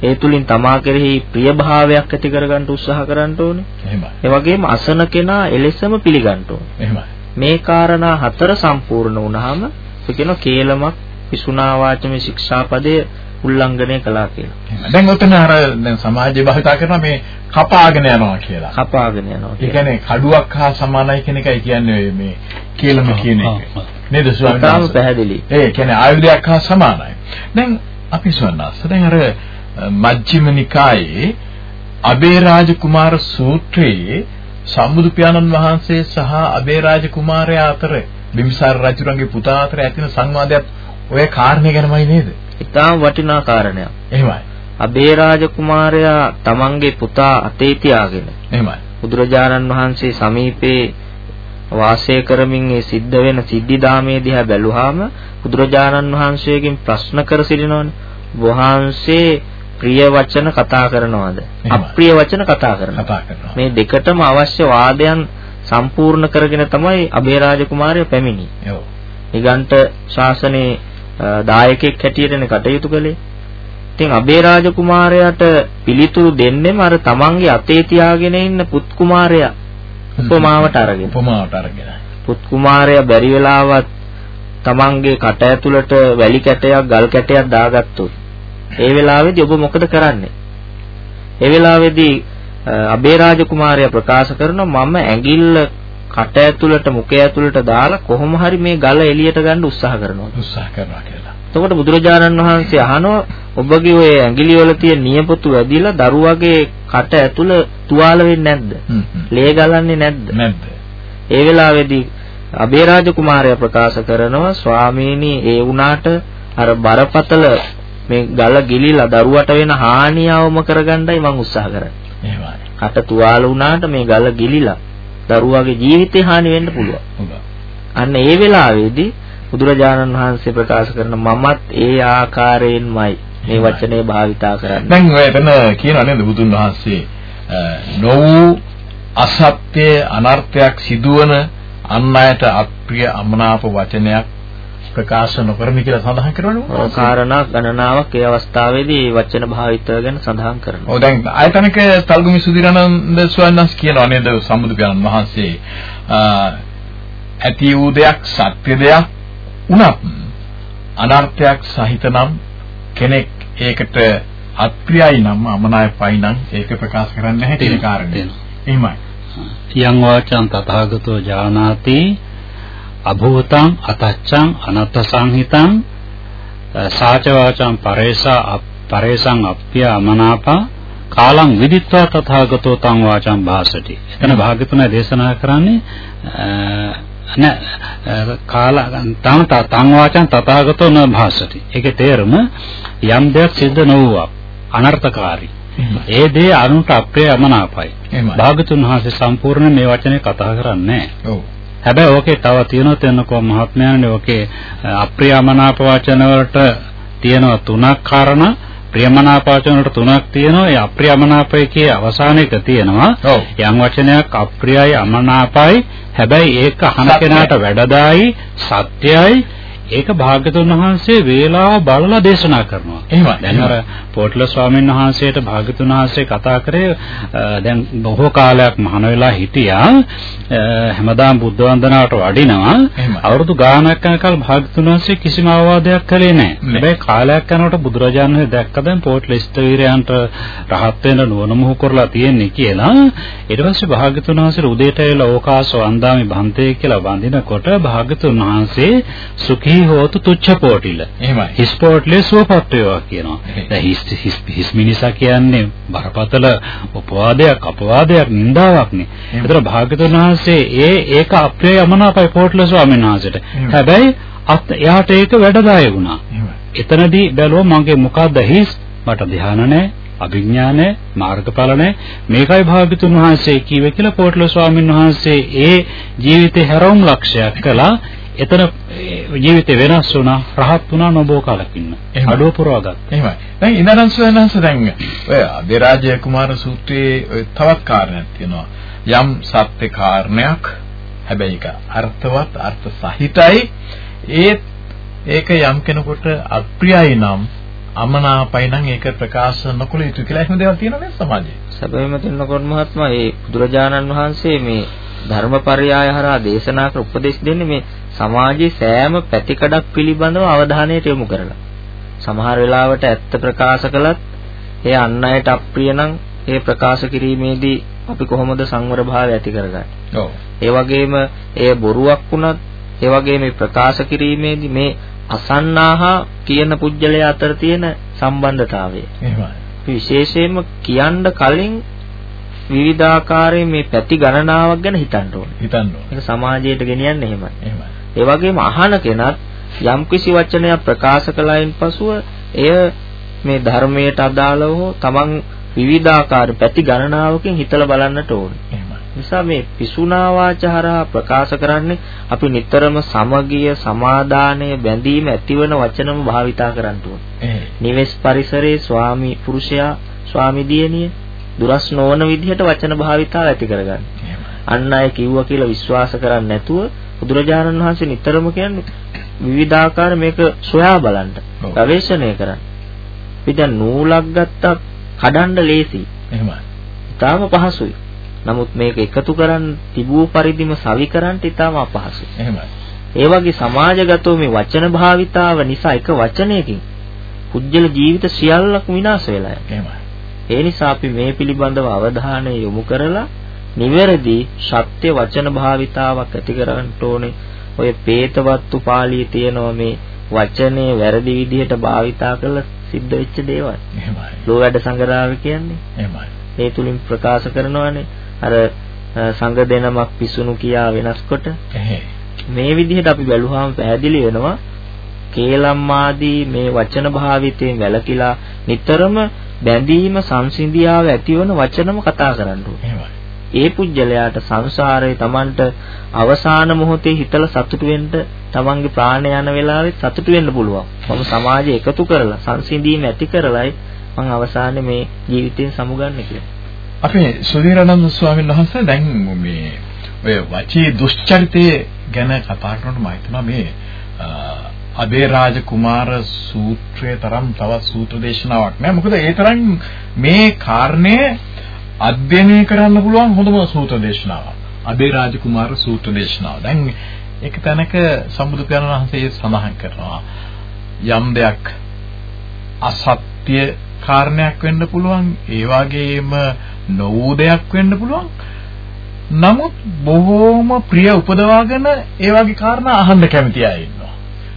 ඒ තුලින් තමා කෙරෙහි ප්‍රියභාවයක් ඇති කරගන්න උත්සාහ කරන්න ඕනේ. එහෙමයි. ඒ වගේම අසන කෙනා එලෙසම පිළිගන්න ඕනේ. එහෙමයි. මේ කාරණා හතර සම්පූර්ණ වුණාම අපි කියනවා කේලමක් පිසුනා වාචමේ ශික්ෂාපදය උල්ලංඝනය කළා කියලා. දැන් ඔතන අර දැන් සමාජයේ භාවිතා කරන මේ කපාගෙන යනවා කියලා. කපාගෙන යනවා. ඒ කියන්නේ කඩුවක් හා සමානයි කියන එකයි කියන්නේ මේ කියලාම කියන එක. නේද ස්වාමීන් වහන්සේ? පැහැදිලි. ඒ කියන්නේ ආයුධයක් හා සමානයි. දැන් අපි ස්වර්ණාස දැන් අර මජ්ක්‍ධිම නිකායේ අබේරාජ කුමාර සූත්‍රයේ සම්බුදු පියාණන් වහන්සේ සහ අබේරාජ කුමාරයා අතර බිම්බිසාර රජුරන්ගේ පුතා අතර ඇතින සංවාදයක් ඔය කාරණේ ගැනමයි නේද? ඉතාම වටිනා කාරණයක්. එහෙමයි. අබේරාජ කුමාරයා තමන්ගේ පුතා අතේ තියාගෙන එහෙමයි. බුදුරජාණන් වහන්සේ සමීපේ වාසය කරමින් ඒ සිද්ධ වෙන සිද්ධිදාමේ දිහා බැලුවාම බුදුරජාණන් වහන්සේගෙන් ප්‍රශ්න කර සිටිනවනේ. වහන්සේ ප්‍රිය වචන කතා කරනවද? අප්‍රිය වචන කතා කරනවද? මේ දෙකටම අවශ්‍ය වාදයන් සම්පූර්ණ කරගෙන තමයි අබේරාජ කුමාරයා පැමිණියේ. ඔව්. නිගණ්ඨ ශාසනයේ දායකයෙක් හැටියටනේ කටයුතු කළේ. ඉතින් අබේරාජ කුමාරයාට පිළිතුරු දෙන්නෙම අර තමන්ගේ අතේ තියාගෙන ඉන්න පුත් කුමාරයා උපමාවට අරගෙන. උපමාවට අරගෙන. පුත් කුමාරයා බැරි වෙලාවත් තමන්ගේ කට ඇතුළට වැලි කැටයක් ගල් කැටයක් දාගත්තොත් ඒ වෙලාවේදී ඔබ මොකද කරන්නේ? ඒ වෙලාවේදී අබේරාජ කුමාරයා ප්‍රකාශ කරනවා මම ඇඟිල්ල කට ඇතුළට මුඛය ඇතුළට දාලා කොහොම හරි මේ ගල එළියට ගන්න උත්සාහ කරනවා. උත්සාහ කරනවා කියලා. එතකොට බුදුරජාණන් වහන්සේ අහනවා ඔබගේ ඔය ඇඟිලි වල තියෙන නියපොතු වැදිලා දරුවගේ කට ඇතුළ තුවාල වෙන්නේ නැද්ද? ලේ ගලන්නේ නැද්ද? නැද්ද. ඒ වෙලාවේදී අබේරාජ කුමාරයා ප්‍රකාශ කරනවා ස්වාමීනි ඒ වුණාට අර බරපතල මේ ගල ගිලිලා දරුවට වෙන හානියවම කරගන්නයි මම උත්සාහ කරන්නේ. එහෙමයි. කට තුවාල වුණාට මේ ගල ගිලිලා දරුවාගේ ජීවිතේ හානි වෙන්න පුළුවන්. අන්න ඒ වෙලාවේදී බුදුරජාණන් වහන්සේ ප්‍රකාශ කරන මමත් ඒ ආකාරයෙන්මයි මේ වචනේ භාවිතා කරන්නේ. දැන් ඔය එතන කියනවා නේද බුදුන් වහන්සේ නොවු අසත්‍ය අනර්ථයක් සිදුවන අන් අයට අප්‍රිය අමනාප වචනයක් ප්‍රකාශ නොකරමි කියලා සඳහන් කරනවනේ. කාරණා ගණනාවක් ඒ අවස්ථාවේදී වචන භාවිතය ගැන සඳහන් කරනවා. ඔව් දැන් ආයතනක තල්ගුමි සුදිරානන්ද ස්වාමීන් කියනවා නේද සම්බුදු පියාණන් වහන්සේ ඇති වූ දෙයක් සත්‍ය දෙයක් උනත් අනර්ථයක් සහිත නම් කෙනෙක් ඒකට අත්‍රියයි නම් අමනාපයි නම් ඒක ප්‍රකාශ කරන්නේ නැහැ කියන කාරණේ. එහෙමයි. යං වාචං තථාගතෝ ජානාති අභූතං අතච්ඡං අනත්ත සංහිතං සාච වාචං පරේසා පරේසං අප්පිය අමනාපා කාලං විදිත්වා තථාගතෝ තං වාචං භාසති. එතන භාග්‍යතුනා දේශනා කරන්නේ නෑ කාල තම තං වාචං තථාගතෝ න භාසති. ඒකේ තේරුම යම් දෙයක් සිද්ධ නොවුවා අනර්ථකාරී. ඒ දේ අනුන්ට අප්‍රිය යමනාපයි. භාගතුන් වහන්සේ සම්පූර්ණ මේ වචනේ කතා කරන්නේ ඔව්. හැබැයි ඕකේ තව තියෙනවා තැනකෝ මහත්මයානේ ඕකේ අප්‍රියමනාප වචන වලට තියෙනවා තුනක් කාරණා. ප්‍රියමනාප වචන වලට තුනක් තියෙනවා. ඒ අප්‍රියමනාපයේ අවසානයක තියෙනවා. යම් වචනයක් අප්‍රියයි අමනාපයි. හැබැයි ඒක අහන කෙනාට වැඩදායි සත්‍යයි ඒක භාග්‍යතුන් වහන්සේ වේලාව බලලා දේශනා කරනවා. එහෙමයි. දැන් අර පොට්ල ස්වාමීන් වහන්සේට භාග්‍යතුන් වහන්සේ කතා කරේ දැන් බොහෝ කාලයක් මහාන වෙලා හිටියා. හැමදාම බුද්ධ වන්දනාවට වඩිනවා. අවුරුදු ගාණක් යනකල් භාග්‍යතුන් වහන්සේ කිසිම අවවාදයක් කළේ නැහැ. හැබැයි කාලයක් යනකොට බුදුරජාණන් වහන්සේ දැක්ක දැන් පොට්ල ස්තවීරයන්ට රහත් වෙන නුවණ මොහු කරලා තියෙන්නේ කියලා. ඊට පස්සේ භාග්‍යතුන් වහන්සේ උදේට එලා ඕකාස වන්දාමි බන්තේ කියලා වඳිනකොට භාග්‍යතුන් වහන්සේ සුඛී හෝතු තුච්ඡ පොටිල. එහෙමයි. හිස් පොට්ලේ සුවපත් වේවා කියනවා. දැන් හිස් හිස් හිස් මිනිසා කියන්නේ බරපතල උපවාදයක් අපවාදයක් නින්දාවක් නේ. ඒතර භාග්‍යතුන් වහන්සේ ඒ ඒක අප්‍රිය යමනාපයි පොට්ල ස්වාමීන් වහන්සේට. හැබැයි අත් එයාට ඒක වැඩදාය වුණා. එතනදී බැලුවා මගේ මොකද්ද හිස් මට ධානය නැහැ අභිඥානය මාර්ගඵලනය මේකයි භාග්‍යතුන් වහන්සේ කීවේ කියලා පොට්ල ස්වාමීන් වහන්සේ ඒ ජීවිතේ හැරවුම් ලක්ෂයක් කළා එතන ජීවිතේ වෙනස් වුණා රහත් වුණා නොබෝ කාලෙකින් අඩුව පුරවගත්තා එහෙමයි. දැන් ඉඳන් සවනස දැන් ඔය අධිරාජ්‍ය කුමාර සූත්‍රයේ ඔය තවත් කාරණයක් තියෙනවා. යම් සත්‍ය කාරණයක් හැබැයි ඒක අර්ථවත් අර්ථ සහිතයි. ඒත් ඒක යම් කෙනෙකුට අප්‍රියයි නම් අමනාපයි නම් ඒක ප්‍රකාශ නොකළ යුතු කියලා එහෙම දේවල් තියෙනවා නේද සමාජයේ? සැබවින්ම තින්නකොට මහත්මයා මේ බුදුරජාණන් වහන්සේ මේ ධර්මපරයාය හරහා දේශනා කර උපදෙස් දෙන්නේ මේ සමාජයේ සෑම පැතිකඩක් පිළිබඳව අවධානයට යොමු කරලා. සමහර වෙලාවට ඇත්ත ප්‍රකාශ කළත් ඒ අන් අයට අප්‍රිය නම් ඒ ප්‍රකාශ කිරීමේදී අපි කොහොමද සංවර භාවය ඇති කරගන්නේ? ඔව්. ඒ වගේම ඒ බොරුවක් වුණත් ඒ වගේම මේ ප්‍රකාශ කිරීමේදී මේ අසන්නාහා කියන පුජ්‍යලයා අතර තියෙන සම්බන්ධතාවය. එහෙමයි. විශේෂයෙන්ම කියන්න කලින් විවිධාකාරයේ මේ පැති ගණනාවක් ගැන හිතන්න ඕනේ. හිතන්න ඕනේ. ඒක සමාජයට ගෙනියන්නේ එහෙමයි. එහෙමයි. ඒ වගේම අහන කෙනත් යම්කිසි වචනයක් ප්‍රකාශ කළයින් පසුව එය මේ ධර්මයට අදාළව හෝ තමන් විවිධාකාර පැති ගණනාවකින් හිතලා බලන්නට ඕනේ. නිසා මේ පිසුනා වාචහරා ප්‍රකාශ කරන්නේ අපි නිතරම සමගිය, සමාදානය, බැඳීම ඇතිවන වචනම භාවිතා කරන්න ඕනේ. නිවෙස් පරිසරයේ ස්වාමි පුරුෂයා, ස්වාමි දියණිය දුරස් නොවන විදිහට වචන භාවිතාව ඇති කරගන්න. අන් අය කිව්වා කියලා විශ්වාස කරන්නේ නැතුව බුදුරජාණන් වහන්සේ නිතරම කියන්නේ විවිධාකාර මේක සොයා බලන්න, ගවේෂණය කරන්න. අපි දැන් නූලක් ගත්තා කඩන්න ලේසි. එහෙමයි. ඊටාම පහසුයි. නමුත් මේක එකතු කරන් තිබූ පරිදිම සවි කරන්න ඊටාම අපහසුයි. එහෙමයි. ඒ වගේ සමාජගතව මේ වචන භාවිතාව නිසා එක වචනයකින් කුජල ජීවිත සියල්ලක් විනාශ වෙලා යනවා. ඒ නිසා අපි මේ පිළිබඳව අවධානය යොමු කරලා නිවැරදි සත්‍ය වචන භාවිතාවක් ඇති කරගන්න ඕනේ. ඔය පේතවත්තු පාළියේ තියෙනවා මේ වචනේ වැරදි විදිහට භාවිතා කරලා සිද්ධ වෙච්ච දේවල්. එහෙමයි. ලෝ වැඩ සංගරාව කියන්නේ. එහෙමයි. ඒ තුලින් ප්‍රකාශ කරනවානේ අර සංඝ දෙනමක් පිසුණු කියා වෙනස්කොට. මේ විදිහට අපි බැලුවාම පැහැදිලි වෙනවා කේලම් ආදී මේ වචන භාවිතයෙන් වැළකීලා නිතරම බැඳීම සංසිඳියාව ඇතිවන වචනම කතා කරන්න ඕනේ. ඒ පුජ්‍යලයාට සංසාරේ Tamanට අවසාන මොහොතේ හිතලා සතුටු වෙන්න Tamanගේ ප්‍රාණය යන වෙලාවෙත් සතුටු වෙන්න පුළුවන්. මම සමාජය එකතු කරලා සංසිඳීම ඇති කරලයි මම අවසානයේ මේ ජීවිතයෙන් සමුගන්නේ කියලා. අපේ සුධීරානන්ද ස්වාමීන් වහන්සේ දැන් මේ ඔය වචී දුෂ්චරිතයේ ගැන කතා කරනකොට මම හිතනවා මේ අබේ රාජ කුමාර සූත්‍රයේ තරම් තවත් සූත්‍ර දේශනාවක් නෑ. මොකද ඒ තරම් මේ කාරණය අධ්‍යයනය කරන්න පුළුවන් හොඳම සූත්‍ර දේශනාවක්. අබේ රාජ කුමාර සූත්‍ර දේශනාව. දැන් ඒක තැනක සම්බුදු පියාණන් වහන්සේ සඳහන් කරනවා යම් දෙයක් අසත්‍ය කාරණයක් වෙන්න පුළුවන් ඒ වගේම නොවූ දෙයක් වෙන්න පුළුවන්. නමුත් බොහෝම ප්‍රිය උපදවාගෙන ඒ වගේ කාරණා අහන්න කැමති අය ඉන්නවා.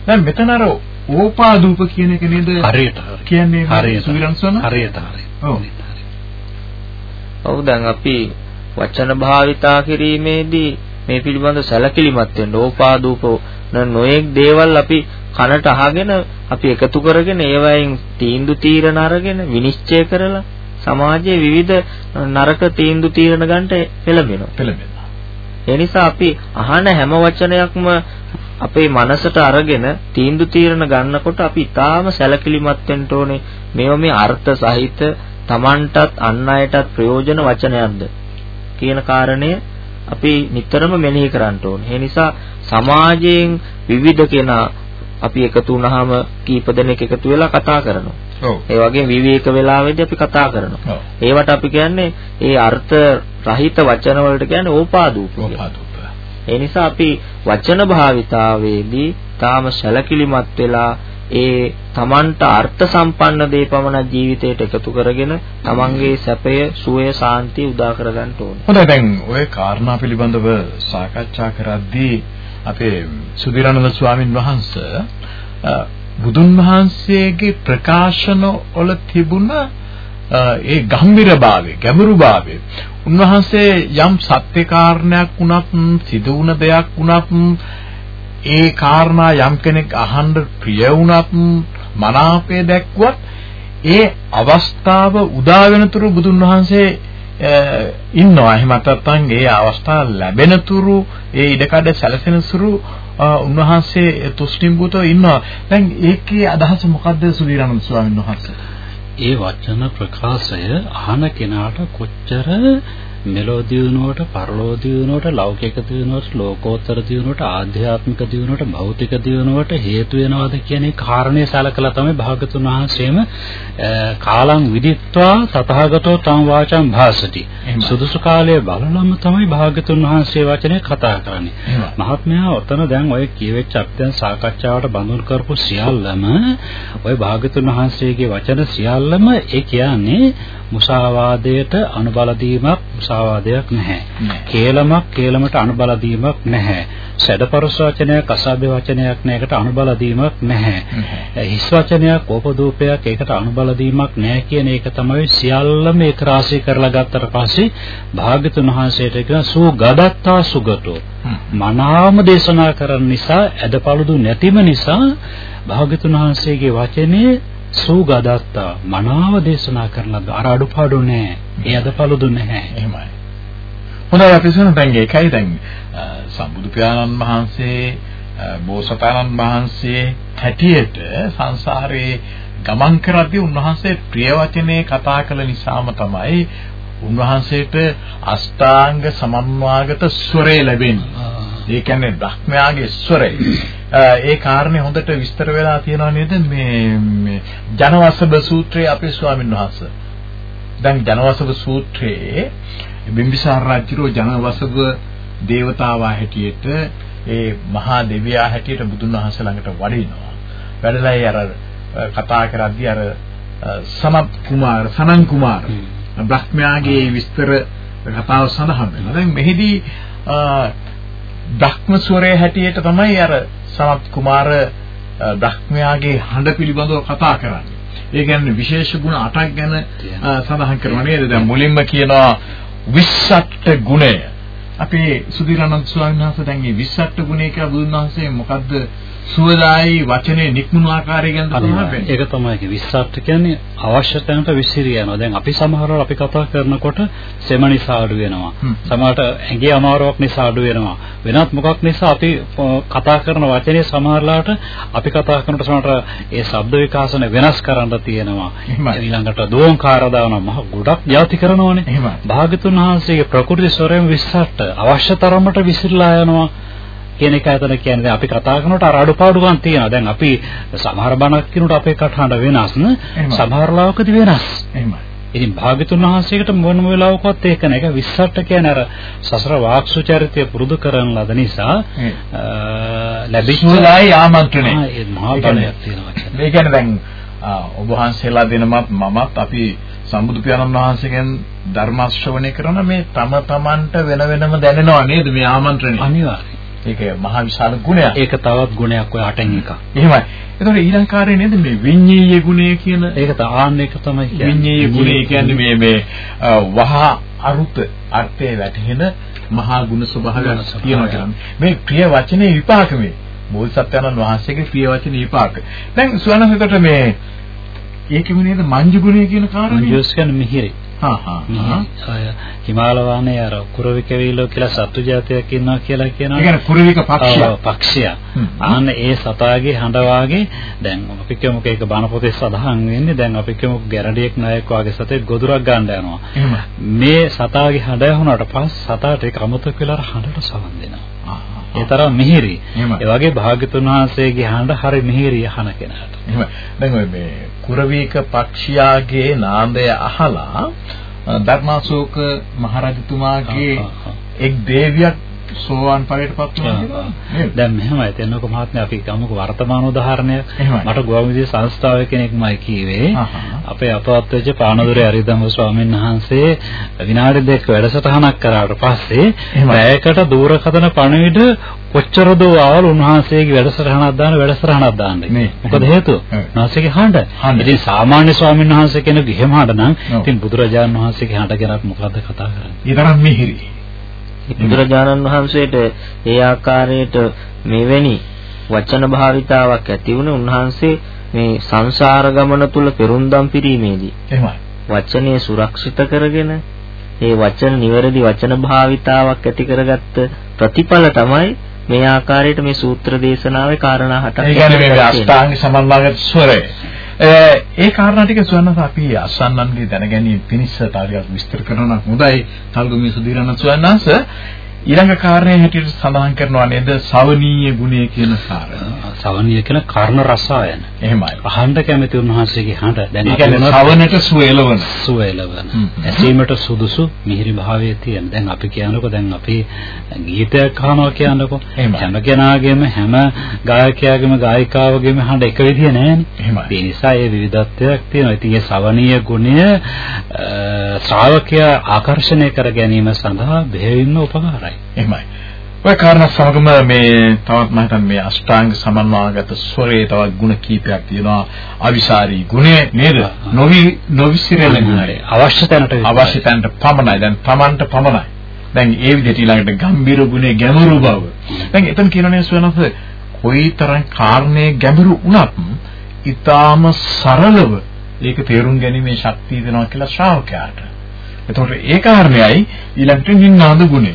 දැන් මෙතන අර ඕපාදූප කියන එක නේද හරියට කියන්නේ හරියට සුවිරන්සන හරියට හරි. ඔව්. ඔව් දැන් අපි වචන භාවිතා කිරීමේදී මේ පිළිබඳ සැලකිලිමත් වෙන්න ඕපාදූප නොයෙක් දේවල් අපි කනට අහගෙන අපි එකතු කරගෙන ඒවයින් තීන්දුව తీරන අරගෙන විනිශ්චය කරලා සමාජයේ විවිධ නරක තීන්දුව తీරන ගන්නට පෙළඹෙනවා. පෙළඹෙනවා. ඒ නිසා අපි අහන හැම වචනයක්ම අපේ මනසට අරගෙන තීන්දුව తీරන ගන්නකොට අපි ඊටාම සැලකිලිමත් වෙන්න ඕනේ. මේවා මේ අර්ථ සහිත Tamanටත් අන් අයටත් ප්‍රයෝජන වචනයක්ද කියන කාරණය අපි නිතරම මෙනෙහි කරන්න ඕනේ. ඒ නිසා සමාජයෙන් විවිධ කෙනා අපි එකතු වුණාම කීප දෙනෙක් එකතු වෙලා කතා කරනවා. ඔව්. ඒ වගේම විවේක වේලාවෙදී අපි කතා කරනවා. ඔව්. ඒවට අපි කියන්නේ ඒ අර්ථ රහිත වචන වලට කියන්නේ ඕපාදූප. ඕපාදූප. ඒ නිසා අපි වචන භාවිතාවේදී තාම සැලකිලිමත් වෙලා ඒ තමන්ට අර්ථ සම්පන්න දේ පමණ ජීවිතයට එකතු කරගෙන තමන්ගේ සැපය, සුවය, සාන්තිය උදා කරගන්න ඕනේ. හොඳයි දැන් ওই කාරණා පිළිබඳව සාකච්ඡා කරද්දී අපේ සුධිරානන්ද ස්වාමින් වහන්සේ බුදුන් වහන්සේගේ ප්‍රකාශන වල තිබුණ ඒ ගම්බිරභාවය, ගැඹුරුභාවය. උන්වහන්සේ යම් සත්‍ය කාරණයක් වුණත් සිදු වුණ දෙයක් වුණත් ඒ කාරණා යම් කෙනෙක් අහන්න ප්‍රිය වුණත් මනාපය දැක්වත් ඒ අවස්ථාව උදා වෙනතුරු බුදුන් වහන්සේ ඉන්නවා. එහෙම නැත්නම් ඒ අවස්ථාව ලැබෙන තුරු ඒ ඉඩකඩ සැලසෙන සුරු උන්වහන්සේ තුෂ්ණිම්බුතව ඉන්නවා. දැන් ඒකේ අදහස මොකද්ද සුවීරානන්ද ස්වාමීන් වහන්සේ? ඒ වචන ප්‍රකාශය අහන කෙනාට කොච්චර මෙලෝ දියුණුවට, පරලෝ දියුණුවට, ලෞකික දියුණුවට, ලෝකෝත්තර දියුණුවට, ආධ්‍යාත්මික දියුණුවට, භෞතික දියුණුවට හේතු වෙනවද කියන කාරණේ සලකලා තමයි භාගතුන් වහන්සේම කාලං විදිත්වා තථාගතෝ තම් වාචං භාසති. සුදුසු කාලයේ බලලම තමයි භාගතුන් වහන්සේ වචනේ කතා කරන්නේ. මහත්මයා ඔතන දැන් ඔය කියවෙච්ච අත්‍යන් සාකච්ඡාවට බඳුන් කරපු සියල්ලම ඔය භාගතුන් වහන්සේගේ වචන සියල්ලම ඒ කියන්නේ මුසාවාදයට අනුබල දීමක් මුසාවාදයක් නැහැ. කේලමක් කේලමට අනුබල දීමක් නැහැ. සැඩපරස වචනයක් අසභ්‍ය වචනයක් නෑකට අනුබල දීමක් නැහැ. හිස් වචනයක් ඕපදූපයක් ඒකට අනුබල දීමක් නැහැ කියන එක තමයි සියල්ලම ඒක රාශී කරලා ගත්තට පස්සේ භාග්‍යතුන් වහන්සේට කියන සුගදත්තා සුගතෝ මනාම දේශනා කරන නිසා ඇදපළුදු නැතිම නිසා භාග්‍යතුන් වහන්සේගේ වචනේ සූගදත්තා මනාව දේශනා කරන අර අඩුපාඩු නැහැ. ඒ අදපළුදු නැහැ. එහෙමයි. හොඳයි අපි සන දැන් ඒකයි දැන් සම්බුදු පියාණන් වහන්සේ බෝසතාණන් වහන්සේ හැටියට සංසාරේ ගමන් කරද්දී උන්වහන්සේ ප්‍රිය වචනේ කතා කළ නිසාම තමයි උන්වහන්සේට අෂ්ටාංග සමන්වාගත ස්වරය ලැබෙන්නේ. ඒ කියන්නේ බ්‍රහ්මයාගේ ස්වරය. ඒ කාරණේ හොඳට විස්තර වෙලා තියෙනවා නේද මේ ජනවසබ සූත්‍රයේ අපේ ස්වාමීන් වහන්සේ. දැන් ජනවසබ සූත්‍රයේ බිම්බිසාර රජුරෝ ජනවසබ දේවතාවා හැටියට ඒ මහා දෙවියා හැටියට බුදුන් වහන්සේ ළඟට වඩිනවා. වැඩලා ඒ අර කතා කරද්දී අර සනත් කුමාර සනන් කුමාර බ්‍රහ්මයාගේ විස්තර කතාව සඳහන් වෙනවා. දැන් මෙහිදී බ්‍රහ්ම ස්වරයේ හැටියට තමයි අර සනත් කුමාර බ්‍රහ්මයාගේ හඬ පිළිබඳව කතා කරන්නේ. ඒ කියන්නේ විශේෂ ගුණ 8ක් ගැන සඳහන් කරනවා නේද? දැන් මුලින්ම කියනවා විස්සට්ට ගුණය. අපේ සුධිරානන්ද ස්වාමීන් වහන්සේ දැන් මේ විස්සට්ට ගුණය කියලා බුදුන් වහන්සේ මොකද්ද සුවදායි වචනේ නික්මුණු ආකාරය ගැන තමයි ඒක තමයි කිය 20ට කියන්නේ අවශ්‍ය තැනට විසිරිය යනවා. දැන් අපි සමහරවල් අපි කතා කරනකොට සෙම නිසා අඩු වෙනවා. සමහරට ඇඟේ අමාරුවක් නිසා අඩු වෙනවා. වෙනත් මොකක් නිසා අපි කතා කරන වචනේ සමහරලාට අපි කතා කරනකොට සමහරට ඒ ශබ්ද විකාශන වෙනස් කරන්න තියෙනවා. ඊළඟට දෝංකාර දානවා. මහ ගොඩක් ಜಾති කරනවානේ. භාගතුන් වහන්සේගේ ප්‍රකෘති ස්වරයෙන් 20ට අවශ්‍ය තරමට විසිරලා යනවා. කියන එක ඇතන කියන්නේ අපි කතා කරනකොට අර අඩුපාඩුකම් තියෙනවා. දැන් අපි සමහර බණක් කියනකොට අපේ කටහඬ වෙනස් සමහර ලාවකදී වෙනස්. එහෙමයි. ඉතින් භාග්‍යතුන් වහන්සේකට මොනම වෙලාවකවත් ඒක නෑ. ඒක 20ට කියන්නේ අර සසර වාක්සු චරිතය පුරුදු කරන ලද නිසා ලැබිච්ච ආමන්ත්‍රණය. ඒ මහා බලයක් තියෙනවා. මේ කියන්නේ දැන් ඔබ වහන්සේලා දෙනමත් මමත් අපි සම්බුදු පියාණන් වහන්සේගෙන් ධර්ම ශ්‍රවණය කරන මේ තම තමන්ට වෙන වෙනම දැනෙනවා නේද මේ ආමන්ත්‍රණය? අනිවාර්යයෙන්. ඒක මහා විශාල ගුණයක්. ඒක තවත් ගුණයක් ඔය අටෙන් එකක්. එහෙමයි. එතකොට ඊළඟ කාර්යය නේද මේ විඤ්ඤේය ගුණය කියන ඒක තාන්න එක තමයි කියන්නේ. විඤ්ඤේය ගුණය කියන්නේ මේ මේ වහා අරුත අර්ථය වැටහෙන මහා ගුණ ස්වභාවයක් තියෙනවා කියන්නේ. මේ ප්‍රිය වචනේ විපාක මේ. බෝධිසත්වයන්න් වහන්සේගේ ප්‍රිය වචනේ විපාක. දැන් සුවනසකට මේ ඒකෙම නේද මංජු ගුණය කියන කාරණේ. මංජුස් කියන්නේ මිහිරි. හිමාල වනයේ අර කුරවික වීලෝ කියලා සත්තු జాතියක් ඉන්නවා කියලා කියනවා. ඒ කියන්නේ කුරවික පක්ෂිය. ඔව් පක්ෂිය. ආන්න ඒ සතාගේ හඬ වාගේ දැන් අපි කියමු ඒක බණ පොතේ සඳහන් වෙන්නේ දැන් අපි කියමු ගැරඩියෙක් නායක වාගේ සතෙක් ගොදුරක් ගන්න යනවා. මේ සතාගේ හඬ ඇහුණාට පස්සේ සතාට ඒක අමතක වෙලා හඬට සවන් දෙනවා. ඒ තරම් මිහිරි. ඒ වගේ භාග්‍යතුන් වහන්සේගේ හඬ හරි මිහිරි අහන කෙනාට. එහෙම. දැන් ඔය මේ කුරවීක පක්ෂියාගේ නාදය අහලා ධර්මාශෝක මහරජතුමාගේ එක් දේවියක් සෝවාන් ඵලයටපත් වෙනවා නේද? දැන් මෙහෙමයි තෙන්නක මහත්මයා අපි ගමුක වර්තමාන උදාහරණයක්. මට ගෝවින්ද සංස්ථාවේ කෙනෙක්මයි කීවේ. අපේ අපවත් වෙච්ච පානදුරේ අරිදම්ම ස්වාමීන් වහන්සේ විනාඩි දෙක වැඩසටහනක් කරාට පස්සේ පැයකට දුරකථන පණිවිඩ කොච්චර දෝ ආවල උන්වහන්සේගේ වැඩසටහනක් දාන වැඩසටහනක් දාන්නේ. මොකද හේතුව? උන්වහන්සේගේ හඬ. ඉතින් සාමාන්‍ය ස්වාමීන් වහන්සේ කෙනෙකුගේ එහෙම හඬ නම් ඉතින් බුදුරජාණන් වහන්සේගේ හඬ ගැන මොකද්ද කතා කරන්නේ? ඒ තරම් මිහිරි. බුදුරජාණන් වහන්සේට ඒ ආකාරයට මෙවැනි වචන භාවිතාවක් ඇති වුණේ උන්වහන්සේ මේ සංසාර ගමන තුල පෙරුම්දම් පිරීමේදී. එහෙමයි. වචනේ සුරක්ෂිත කරගෙන ඒ වචන නිවැරදි වචන භාවිතාවක් ඇති කරගත්ත ප්‍රතිඵල තමයි මේ ආකාරයට මේ සූත්‍ර දේශනාවේ කාරණා හටක්. ඒ කියන්නේ මේ අෂ්ටාංග සමන්වාගත ස්වරය. ඒ කාරණා ටික සුවන්නත් අපි අසන්නන්ගේ දැනගැනීම පිණිස තාලියක් විස්තර කරනවා නම් හොඳයි. තල්ගොමි සුදීරණ සුවන්නන්ස ඊළඟ කාරණේ හැටියට සඳහන් කරනවා නේද සවනීය ගුණය කියන කාරණා. සවනීය කියන කර්ණ රසායන. එහෙමයි. අහන්න කැමති උන්වහන්සේගේ හඬ දැන් කියන්නේ සවනට සුවේලවන. සුවේලවන. ඇසීමට සුදුසු මිහිරි භාවයේ තියෙන. දැන් අපි කියනකො දැන් අපි ගීතයක් අහනවා කියනකො හැම කෙනාගේම හැම ගායකයාගේම ගායිකාවගේම හඬ එක විදිය නෑනේ. ඒ නිසා ඒ විවිධත්වයක් තියෙනවා. ඉතින් ඒ සවනීය ගුණය ශ්‍රාවකයා ආකර්ෂණය කර ගැනීම සඳහා බෙහෙවින්ම උපකාරයි. එහෙමයි. ඔය කාරණා සමගම මේ තවත් මම හිතන්නේ මේ අෂ්ටාංග සමන්වාගත ස්වරයේ තවත් ಗುಣ කීපයක් තියෙනවා. අවිසාරී ගුණය නේද? නොවි නොවිසිරෙන ගුණය. අවශ්‍ය තැනට අවශ්‍ය තැනට පමණයි. දැන් Tamanට පමණයි. දැන් ඒ විදිහට ඊළඟට ගම්බීර ගුණේ ගැඹුරු බව. දැන් එතන කියනනේ සුවනස කොයිතරම් කාරණේ ගැඹුරු වුණත් ඊටාම සරලව ඒක තේරුම් ගැනීමේ ශක්තිය දෙනවා කියලා ශ්‍රාවකයාට. එතකොට ඒ කාරණේයි ඊළඟට නින්නාද ගුණය.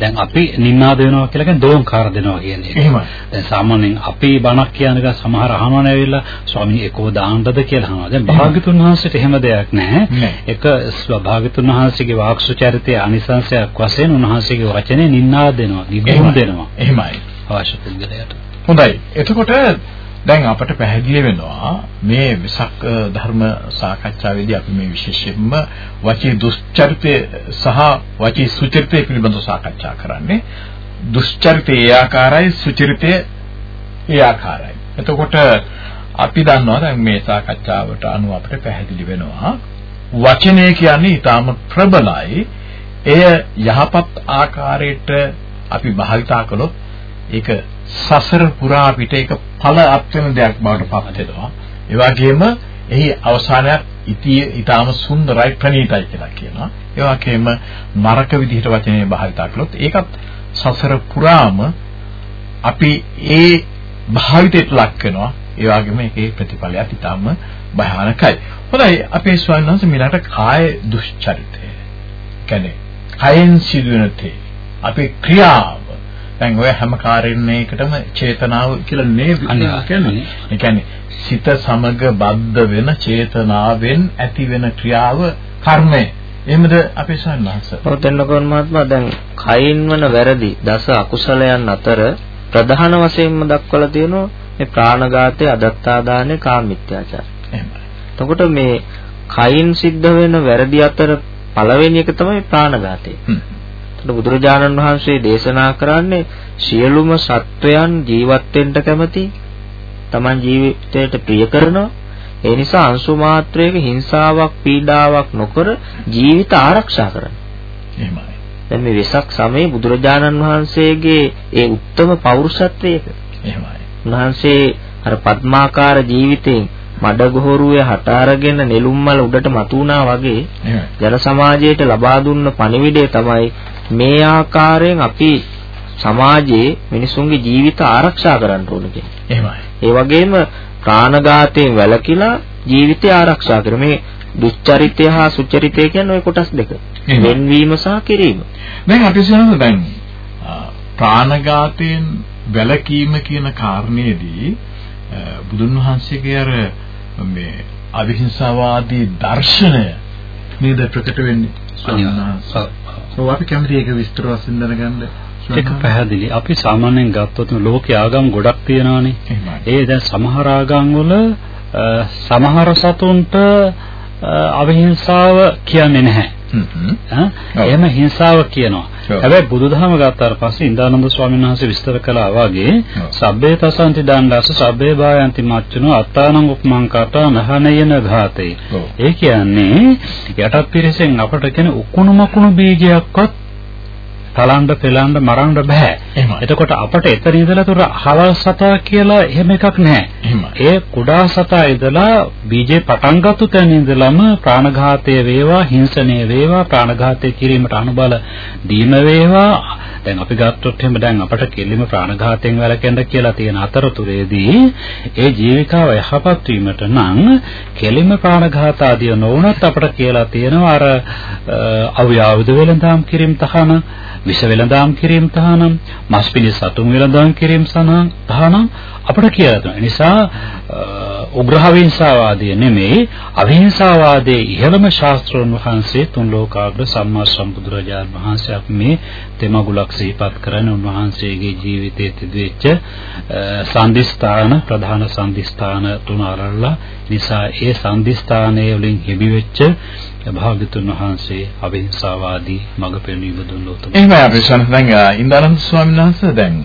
දැන් අපි නින්නාද වෙනවා කියලා කියන්නේ දෝංකාර දෙනවා කියන්නේ. එහෙමයි. දැන් සාමාන්‍යයෙන් අපි බණක් කියන එක සමහර අහනවනේ ඇවිල්ලා ස්වාමීන් එකෝ දාන්නද කියලා අහනවා. දැන් භාග්‍යතුන් වහන්සේට එහෙම දෙයක් නැහැ. ඒක භාග්‍යතුන් වහන්සේගේ වාක්සු චරිතයේ අනිසංශයක් වශයෙන් උන්වහන්සේගේ වචනේ නින්නාද දෙනවා, නිගුණ දෙනවා. එහෙමයි. අවශ්‍ය පුද්ගලයාට. හොඳයි. එතකොට දැන් අපට පැහැදිලි වෙනවා මේ විසක් ධර්ම සාකච්ඡාවේදී අපි මේ විශේෂයෙන්ම වචී දුස්චරිතය සහ වචී සුචරිතය පිළිබඳව සාකච්ඡා කරන්නේ. දුස්චරිතය ඒ ආකාරයි සුචරිතය ඒ ආකාරයි. එතකොට අපි දන්නවා දැන් මේ සාකච්ඡාවට අනුව අපිට පැහැදිලි වෙනවා. වචනය කියන්නේ ඊටාම ප්‍රබලයි. එය යහපත් ආකාරයට අපි භාවිතා කළොත් ඒක සසර පුරා අපිට ඒක ඵල අත් වෙන දෙයක් බවට පත් වෙනවා. ඒ වගේම එහි අවසානයක් ඉතිය ඊටාම සුන්දරයි ප්‍රණීතයි කියලා කියනවා. ඒ වගේම නරක විදිහට වචනේ භාවිතා කළොත් ඒකත් සසර පුරාම අපි ඒ භාවිතයට ලක් වෙනවා. ඒ වගේම ඒකේ ප්‍රතිඵලයක් ඊටාම භයානකයි. හොඳයි අපේ ස්වාමීන් වහන්සේ මිලට කාය දුෂ්චරිතය. කියන්නේ කයෙන් සිදුවෙන තේ අපේ ක්‍රියාව දැන් ඔය හැම කාර්යයකටම චේතනාව කියලා නේද කියන්නේ. ඒ කියන්නේ සිත සමග බද්ධ වෙන චේතනාවෙන් ඇති වෙන ක්‍රියාව කර්මය. එහෙමද අපේ සන්නහස? ඔව් දෙන්නකොන් මහත්මයා දැන් කයින් වන වැරදි දස අකුසලයන් අතර ප්‍රධාන වශයෙන්ම දක්වලා තියෙනවා මේ ප්‍රාණඝාතය, අදත්තාදානය, කාමමිත්‍යාචාරය. එහෙමයි. එතකොට මේ කයින් සිද්ධ වෙන වැරදි අතර පළවෙනි එක තමයි ප්‍රාණඝාතය. බුදුරජාණන් වහන්සේ දේශනා කරන්නේ සියලුම සත්වයන් ජීවත් වෙන්න කැමති Taman ජීවිතයට ප්‍රිය කරනවා ඒ නිසා අංශු මාත්‍රයක හිංසාවක් පීඩාවක් නොකර ජීවිත ආරක්ෂා කරන්න. එහෙමයි. දැන් මේ වෙසක් සමයේ බුදුරජාණන් වහන්සේගේ ඒ උත්තම පෞරුෂත්වයක. එහෙමයි. උන්වහන්සේ අර පద్මාකාර ජීවිතයෙන් මඩගොහරුවේ හට අරගෙන නෙළුම් මල උඩට මතු වුණා වගේ ජන සමාජයට ලබා දුන්න පණිවිඩය තමයි මේ ආකාරයෙන් අපි සමාජයේ මිනිසුන්ගේ ජීවිත ආරක්ෂා කරන්න ඕන කියන්නේ. එහෙමයි. ඒ වගේම ප්‍රාණඝාතයෙන් වැළකීලා ජීවිතය ආරක්ෂා කර මේ දුස්චරිතය හා සුචරිතය කියන්නේ ওই කොටස් දෙක. වෙන්වීම සහ කිරීම. දැන් අපි කියනවා දැන් ප්‍රාණඝාතයෙන් වැළකීම කියන කාරණේදී බුදුන් වහන්සේගේ අර මේ අවිහිංසාවාදී දර්ශනය නේද ප්‍රකට වෙන්නේ. ඔව් අපි කැමති ඒක විස්තර වශයෙන් දැනගන්න. ඒක පැහැදිලි. අපි සාමාන්‍යයෙන් ගත්තොත් ලෝකයේ ආගම් ගොඩක් තියෙනවානේ. ඒ දැන් සමහර ආගම් වල සමහර සතුන්ට අවිහිංසාව කියන්නේ නැහැ. එහෙම හිංසාව කියනවා. හැබැයි බුදුදහම ගත්තාට පස්සේ ඉන්දානන්ද ස්වාමීන් වහන්සේ විස්තර කළා වගේ සබ්බේ තසන්ති දණ්ඩස සබ්බේ භායන්ති මච්චුනෝ අත්තානං උපමං කතා නහනයන ඝාතේ. ඒ කියන්නේ යටත් පිරිසෙන් අපට කියන උකුණු මකුණු බීජයක්වත් තලන්න පෙලන්න මරන්න බෑ. එතකොට අපට එතන ඉඳලා තුර හවල් සතා කියලා එහෙම එකක් නැහැ. ඒ කුඩා සතා ඉඳලා බීජේ පටන් ගත්ත තැන ඉඳලම ප්‍රාණඝාතය වේවා, හිංසනය වේවා, ප්‍රාණඝාතය කිරීමට අනුබල දීම වේවා. දැන් අපි ගත්තොත් එහෙම දැන් අපට කෙලිම ප්‍රාණඝාතයෙන් වැළකෙන්න කියලා තියෙන අතරතුරේදී ඒ ජීවිකාව යහපත් වීමට නම් කෙලිම ප්‍රාණඝාත ආදිය නොවුනත් අපට කියලා තියෙනවා අර අව්‍යාවුද වෙලඳාම් කිරීම තහන විෂ වෙළඳාම් කිරීම තහනම් මස් පිණි සතුන් වෙළඳාම් කිරීම සනහන් තහනම් අපිට කියලා දෙනවා. නිසා උග්‍රහවිංසාවාදය නෙමෙයි අවිහිංසාවාදයේ ඉහළම ශාස්ත්‍රඥ වහන්සේ තුන් ලෝකාග්‍ර සම්මා සම්බුදුරජාණන් වහන්සේ අපි මේ තෙමගුලක් සිහිපත් කරන උන්වහන්සේගේ ජීවිතයේ තිබෙච්ච සම්දිස්ථාන ප්‍රධාන සම්දිස්ථාන තුන අරලා නිසා ඒ සම්දිස්ථානයේ වලින් හිමිවෙච්ච භාග්‍යතුන් වහන්සේ අවිහිංසාවාදී මඟ පෙන්වීම දුන්න උතුම්. එහෙමයි අපි දැන් ඉන්දානන්ද ස්වාමීන් වහන්සේ දැන්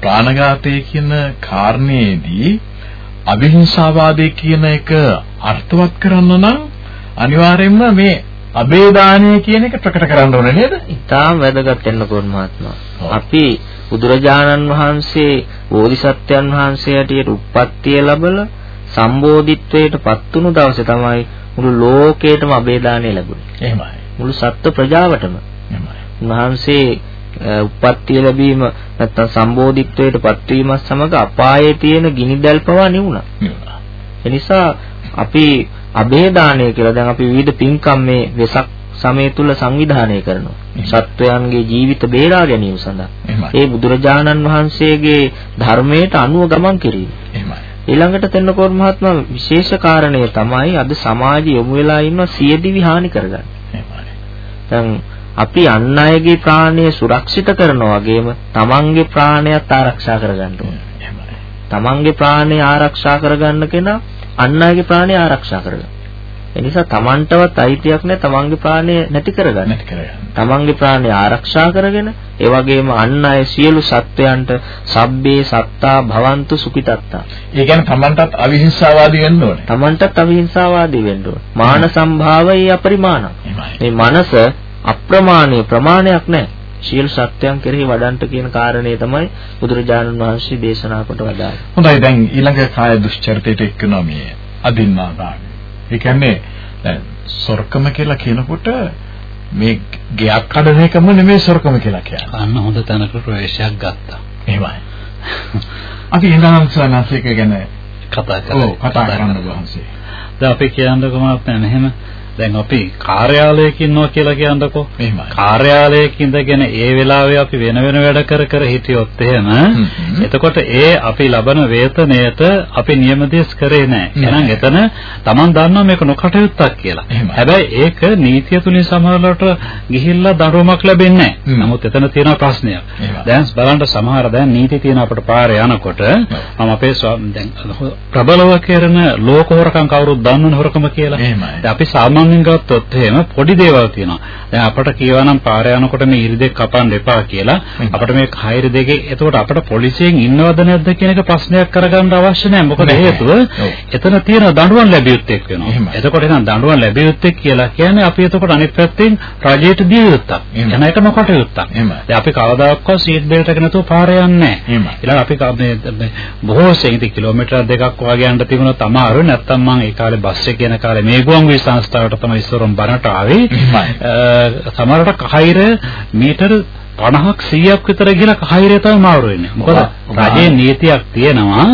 ප්‍රාණඝාතය කියන කාරණේදී අවිහිංසාවාදී කියන එක අර්ථවත් කරන්න නම් අනිවාර්යයෙන්ම මේ අබේදානය කියන එක ප්‍රකට කරන්න ඕනේ නේද? ඉතාම වැදගත් වෙනකොට මහත්මයා. අපි බුදුරජාණන් වහන්සේ බෝධිසත්වයන් වහන්සේ හැටියට උප්පත්තිය ලැබලා සම්බෝධිත්වයට පත් වුණු දවසේ තමයි මුළු ලෝකේටම අබේදානය ලැබුණේ. එහෙමයි. මුළු සත්ත්ව ප්‍රජාවටම. එහෙමයි. උන්වහන්සේ උප්පත්තිය ලැබීම නැත්තම් සම්බෝධිත්වයට පත්වීමත් සමග අපායේ තියෙන ගිනිදැල් පවා නිවුණා. එනිසා අපි අබේදානය කියලා දැන් අපි විවිධ පින්කම් මේ වෙසක් සමය තුල සංවිධානය කරනවා. සත්වයන්ගේ ජීවිත බේරා ගැනීම සඳහා. ඒ බුදුරජාණන් වහන්සේගේ ධර්මයට අනුව ගමන් කිරීම. ඊළඟට තෙන්නකෝර මහත්මයා විශේෂ කාරණය තමයි අද සමාජය යොමු වෙලා ඉන්න සියදිවි හානි කරගන්න. දැන් අපි අන් අයගේ ප්‍රාණය සුරක්ෂිත කරනවා වගේම තමන්ගේ ප්‍රාණයත් ආරක්ෂා කරගන්න ඕනේ. තමන්ගේ ප්‍රාණය ආරක්ෂා කරගන්න කෙනා අන් අයගේ ප්‍රාණය ආරක්ෂා කරගන්න. ඒ නිසා තමන්ටවත් අයිතියක් නැහැ තමන්ගේ ප්‍රාණය නැති කරගන්න. තමන්ගේ ප්‍රාණය ආරක්ෂා කරගෙන ඒ වගේම අන් අය සියලු සත්වයන්ට සබ්බේ සත්තා භවන්තු සුඛිතත්තා. ඒ කියන්නේ තමන්ටත් අවිහිංසාවාදී වෙන්න ඕනේ. තමන්ටත් අවිහිංසාවාදී වෙන්න ඕනේ. මාන සම්භාවයේ අපරිමාණ. මේ මනස අප්‍රමාණීය ප්‍රමාණයක් නැහැ. සියලු සත්‍යයන් කෙරෙහි වඩන්ට කියන කාරණේ තමයි බුදුරජාණන් වහන්සේ දේශනා කොට වදාළේ. හොඳයි දැන් ඊළඟ කාය දුස්චරිතයට එක්කනවා මේ අදින්නාදාන. ඒ කියන්නේ දැන් සොරකම කියලා කියනකොට මේ ගයක් කඩන එකම නෙමෙයි සොරකම කියලා කියන්නේ. අන්න හොඳ තැනකට ප්‍රවේශයක් ගත්තා. එහෙමයි. අපි ඉඳන් සනාසික ගැන කතා කරා. ඔව් කතා කරන්න වහන්සේ. දැන් අපි කියන්නකො මාත් එහෙම දැන් අපි කාර්යාලයක ඉන්නවා කියලා කියන්නකෝ. එහෙමයි. කාර්යාලයක ඉඳගෙන ඒ වෙලාවේ අපි වෙන වෙන වැඩ කර කර හිටියොත් එහෙම එතකොට ඒ අපි ලබන වේතනයට අපි නියම දේශ කරේ නැහැ. එහෙනම් එතන Taman දන්නවා මේක නොකටයුත්තක් කියලා. හැබැයි ඒක නීතිය තුලින් සමහරවිට ගිහිල්ලා දඬුවමක් ලැබෙන්නේ නැහැ. නමුත් එතන තියෙන ප්‍රශ්නයක්. දැන් බලන්න සමහර දැන් නීති තියෙන අපිට පාරේ යනකොට මම අපේ දැන් ප්‍රබලව කරන ලෝක හොරකම් කවුරුත් දන්නවනේ හොරකම කියලා. දැන් අපි සාමාන්‍ය සාමාන්‍යයෙන් ගත්තොත් එහෙම පොඩි දේවල් තියෙනවා. දැන් අපට කියවනම් පාර යනකොට මේ ඉරිදෙක් කපන්න එපා කියලා අපිට මේ කයිර දෙකේ එතකොට අපිට පොලිසියෙන් ඉන්නවද නැද්ද කියන එක ප්‍රශ්නයක් කරගන්න අවශ්‍ය නැහැ. මොකද හේතුව එතන තියෙන දඬුවම් ලැබියුත්තේ වෙනවා. එතකොට එහෙනම් දඬුවම් ලැබියුත්තේ කියලා කියන්නේ අපි එතකොට අනිත් පැත්තෙන් රජයට දිය යුත්තක්. එන එක නොකටයුත්තක්. දැන් අපි කවදාකවත් සීට් බෙල්ට් එක නැතුව පාර යන්නේ නැහැ. ඊළඟ අපි මේ බොහෝ සෙන්ටි කිලෝමීටර් දෙකක් වගේ යන්න තිබුණොත් අමාරුයි. නැත්තම් මම ඒ කාලේ බස් එකේ යන කාලේ මේ ගුවන් සංස්ථාවට කොට තමයි ඉස්සරම් බනට ආවේ. සමහරට කහිර මීටර 50ක් 100ක් විතර ගිහලා කහිරේ තමයි මාරු වෙන්නේ. මොකද රජයේ නීතියක් තියෙනවා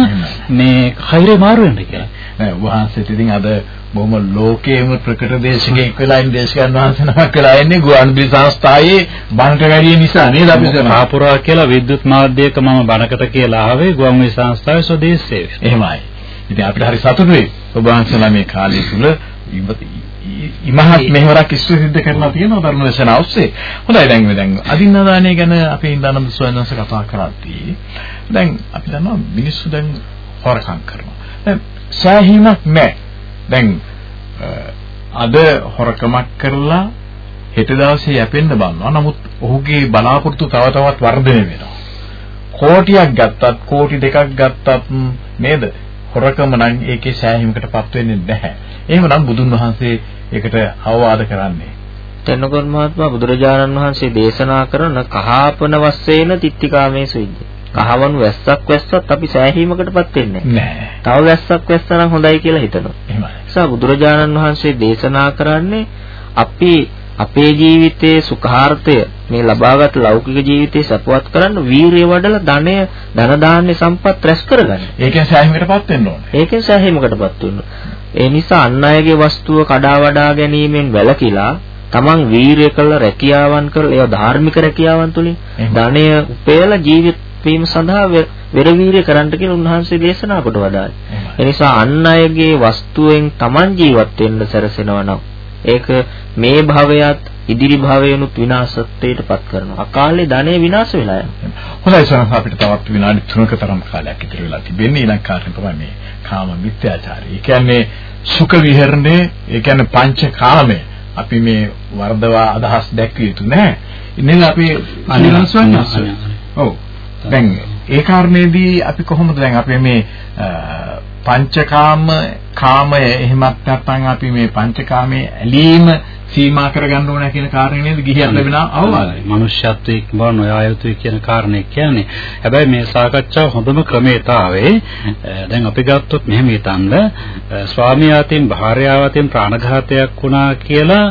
මේ කහිරේ මාරු වෙන්න කියලා. නෑ වහන්සේට ඉතින් අද බොහොම ලෝකයේම ප්‍රකට දේශකයෙක් වෙලා ඉන්න දේශකයන් වහන්සේ නමක් වෙලා ඉන්නේ ගුවන්විදුලි සංස්ථාවේ බණට වැඩි නිසා නේද අපි සාපුරා කියලා විද්‍යුත් මාධ්‍යයක මම බණකට කියලා ආවේ ගුවන්විදුලි සංස්ථාවේ ස්වදේශ සේවය. එහෙමයි. ඉතින් අපිට හරි සතුටුයි ඔබ වහන්සේලා මේ කාලය තුල ඉමහත් මෙහෙවරක් ඉස්සු සිද්ධ කරනවා තියෙනවා ධර්ම දේශනාව ඔස්සේ. හොඳයි දැන් මේ දැන් අදින්නාදානය ගැන අපේ ඉන්දානන්ද ස්වාමීන් වහන්සේ කතා කරද්දී දැන් අපි දන්නවා මිනිස්සු දැන් හොරකම් කරනවා. දැන් සෑහීමක් නැහැ. දැන් අද හොරකමක් කරලා හෙට දවසේ යැපෙන්න බලනවා. නමුත් ඔහුගේ බලාපොරොත්තු තව තවත් වර්ධනය වෙනවා. කෝටියක් ගත්තත් කෝටි දෙකක් ගත්තත් නේද? හොරකම නම් ඒකේ සෑහීමකටපත් වෙන්නේ නැහැ. එහෙමනම් බුදුන් වහන්සේ ඒකට අවවාද කරන්නේ. තෙන්නකොන් මහත්මයා බුදුරජාණන් වහන්සේ දේශනා කරන කහාපන වස්සේන තිත්තිකාමේ සුද්ධ. කහවණු වැස්සක් වැස්සත් අපි සෑහීමකටපත් වෙන්නේ නැහැ. තව වැස්සක් වැස්සනම් හොඳයි කියලා හිතනවා. එහෙමයි. නිසා බුදුරජාණන් වහන්සේ දේශනා කරන්නේ අපි අපේ ජීවිතයේ සුඛාර්ථය මේ ලබාගත් ලෞකික ජීවිතේ සපවත් කරන්න වීරිය වඩලා ධනය ධන දාන්නේ සම්පත් රැස් කරගන්න. ඒකෙන් සෑහීමකටපත් වෙන්න ඕනේ. ඒකෙන් සෑහීමකටපත් වෙන්න. ඒ නිසා අන් අයගේ වස්තුව කඩා වඩා ගැනීමෙන් වැළකීලා තමන් වීරිය කළ රැකියාවන් කරලා ඒවා ධාර්මික රැකියාවන් තුලින් ධනය උපයලා ජීවිත වීම සඳහා වෙරවීර්ය කරන්න කියලා උන්වහන්සේ දේශනා කොට වදායි. ඒ නිසා අන් අයගේ වස්තුවෙන් Taman ජීවත් වෙන්න සැරසෙනවා නම් ඒක මේ භවයත් ඉදිරි භවයනුත් විනාශත්වයටපත් කරනවා. අකාලේ ධනෙ විනාශ වෙලා යනවා. හොඳයි සර් අපිට තවත් විනාඩි 3ක තරම් කාලයක් ඉතිරි වෙලා තිබෙන්නේ. ඊළඟ කාර්යය තමයි මේ කාම මිත්‍යාචාරය. ඒ කියන්නේ සුඛ විහරණය, ඒ කියන්නේ පංච කාමය. අපි මේ වර්ධවා අදහස් දැක්විය යුතු නැහැ. නේද අපි අනිවාර්යයෙන්ම ඔව්. දැන් ඒ කාරණේදී අපි කොහොමද දැන් අපි මේ පංචකාම කාමය එහෙමත් නැත්නම් අපි මේ පංචකාමයේ ඇලීම සීමා කරගන්න ඕන කියන කාරණේ නේද ගිහියන් ලැබෙන අවවාදය. මනුෂ්‍යත්වයේ බව නොයා යුතුයි කියන කාරණේ කියන්නේ. හැබැයි මේ සාකච්ඡාව හොඳම ක්‍රමේතාවේ දැන් අපි ගත්තොත් මෙහෙම හිතන්න ස්වාමියාතින් භාර්යාවතින් ප්‍රාණඝාතයක් වුණා කියලා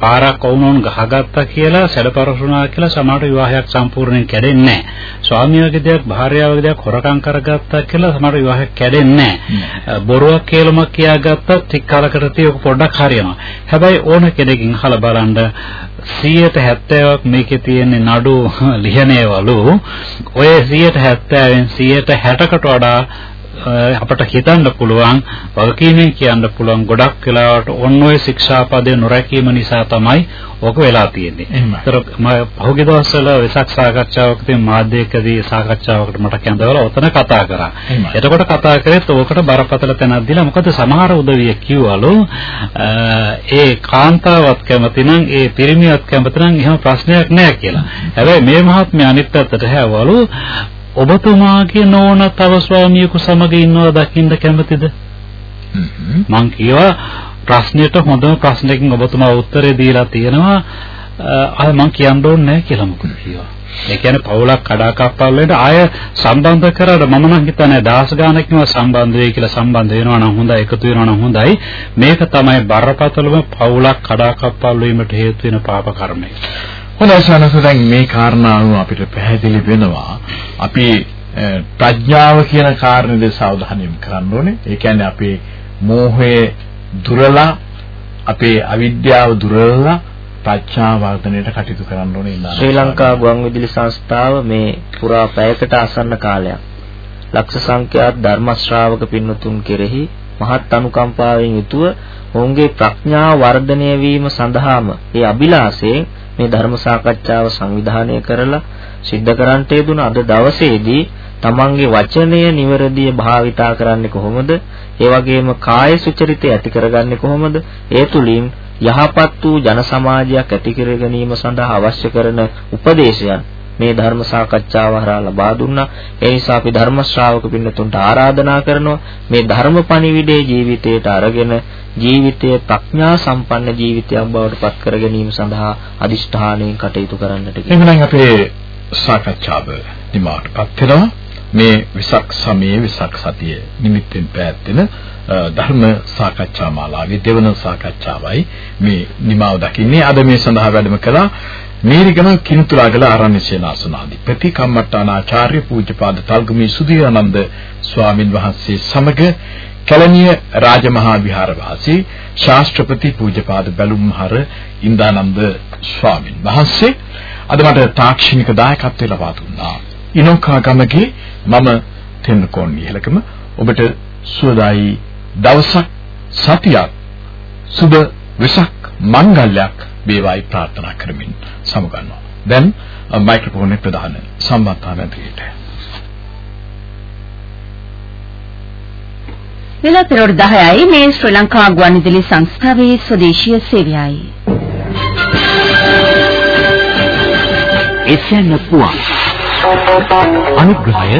පාරක් වුණොන් ගහගත්තා කියලා සැලපරසුණා කියලා සමහර විවාහයක් සම්පූර්ණයෙන් කැඩෙන්නේ නැහැ. ස්වාමියාගේ දෙයක් භාර්යාවගේ දෙයක් හොරකම් කරගත්තා කියලා සමහර විවාහයක් කැඩෙන්නේ නැහැ. බොරුවක් කියලාමක් කියාගත්තත් ටික කාලකට තියක පොඩ්ඩක් හරියනවා. හැබැයි ඕන කෙනෙක්ගෙන් අහලා බලන්න 170ක් මේකේ තියෙන නඩු ලියනේවලු ඔය 170න් 160කට වඩා අපට හිතන්න පුළුවන් වගකීමෙන් කියන්න පුළුවන් ගොඩක් වෙලාවට ඔන්න ඔය ශික්ෂාපදේ නොරැකීම නිසා තමයි ඕක වෙලා තියෙන්නේ. ඒතර මම පහුගිය දවස්වල වෙසක් සාකච්ඡාවකදී මාධ්‍යයකදී සාකච්ඡාවකට මට කැඳවලා ඔතන කතා කරා. එතකොට කතා කරේත් ඕකට බරපතල තැනක් දීලා මොකද සමහර උදවිය කිව්වලු ඒ කාන්තාවත් කැමති නම් ඒ පිරිමියත් කැමති නම් එහෙම ප්‍රශ්නයක් නැහැ කියලා. හැබැයි මේ මහත්මයා අනිත් පැත්තට හැවවලු ඔබතුමාගේ නෝන තව ස්වාමියෙකු සමග ඉන්නවා දකින්න කැමතිද? මං කියවා ප්‍රශ්නෙට හොඳම ප්‍රශ්නකින් ඔබතුමා උත්තරේ දීලා තියෙනවා අය මං කියන්න ඕනේ නැහැ කියලා මොකද කිව්වා. ඒ කියන්නේ පවුලක් කඩාකප්පල් වලට ආය සම්බන්ධ කරලා මම නම් හිතන්නේ දහස් ගානකින්ව සම්බන්ධ වෙයි කියලා සම්බන්ධ වෙනවා නම් හොඳයි එකතු වෙනවා නම් හොඳයි මේක තමයි බරපතලම පවුලක් කඩාකප්පල් වීමට හේතු වෙන පාප කර්මය. හොඳයි සනස දැන් මේ කාරණාව අපිට පැහැදිලි වෙනවා. අපි ප්‍රඥාව කියන කාරණේ සාවධානය කරන්න ඕනේ. ඒ කියන්නේ අපේ මෝහය දුරලා අපේ අවිද්‍යාව දුරලා ප්‍රඥා වර්ධනයට කටයුතු කරන්න ඕනේ ඉන්නවා. ශ්‍රී ලංකා ගුවන්විදුලි සංස්ථාව මේ පුරා පැයකට ආසන්න කාලයක් ලක්ෂ සංඛ්‍යාත ධර්ම ශ්‍රාවක පින්වතුන් කෙරෙහි මහත් අනුකම්පාවෙන් යුතුව ඔවුන්ගේ ප්‍රඥාව වර්ධනය වීම සඳහාම ඒ අභිලාෂයෙන් මේ ධර්ම සාකච්ඡාව සංවිධානය කරලා සිද්ධ කරන්නට යෙදුන අද දවසේදී තමන්ගේ වචනය නිවැරදිව භාවිතා කරන්නේ කොහොමද? ඒ වගේම කාය සුචරිතය ඇති කරගන්නේ කොහොමද? ඒ තුලින් යහපත් වූ ජන සමාජයක් ඇති කර ගැනීම සඳහා අවශ්‍ය කරන උපදේශයන් මේ ධර්ම සාකච්ඡාව හරහා ලබා දුන්නා. ඒ නිසා අපි ධර්ම ශ්‍රාවක පින්නතුන්ට ආරාධනා කරනවා මේ ධර්ම පණිවිඩයේ ජීවිතයට අරගෙන ජීවිතය ප්‍රඥා සම්පන්න ජීවිතයක් බවට පත් කර ගැනීම සඳහා අදිෂ්ඨානයෙන් කටයුතු කරන්නට එහෙනම් අපේ සාකච්ඡාව නිමාවටපත් වෙනවා. මේ විසක් සමයේ විසක් සතිය නිමිත්තෙන් පැවැත්වෙන ධර්ම සාකච්ඡා මාලාවේ දෙවන සාකච්ඡාවයි මේ නිමාව දකින්නේ අද මේ සඳහා වැඩම කළා මේරිගම කිනුතුලාගල ආරණ්‍ය සේනාසනාධිපති කම්මට්ටානාචාර්ය පූජ්‍යපාද තල්ගමී සුධීරානන්ද ස්වාමින් වහන්සේ සමග කැලණිය රාජමහා විහාරවාසී ශාස්ත්‍රපති පූජ්‍යපාද බැලුම්හර ඉන්දානන්ද ස්වාමින් වහන්සේ අද මට තාක්ෂණික දායකත්වය ලබා දුන්නා. ඉනෝකා ගමගේ මම තෙන්නකෝන් නිහලකම ඔබට සුවදායි දවසක් සතියක් සුබ වෙසක් මංගල්‍යයක් වේවායි ප්‍රාර්ථනා කරමින් සමුගන්නවා. දැන් මයික්‍රොෆෝන් එක ප්‍රදාන සම්බන්ධතාවයට වෙලා පෙරවරු 10යි මේ ශ්‍රී ලංකා ගුවන්විදුලි සංස්ථාවේ ස්වදේශීය සේවයයි. එසැන්න පුවන් අනුග්‍රහය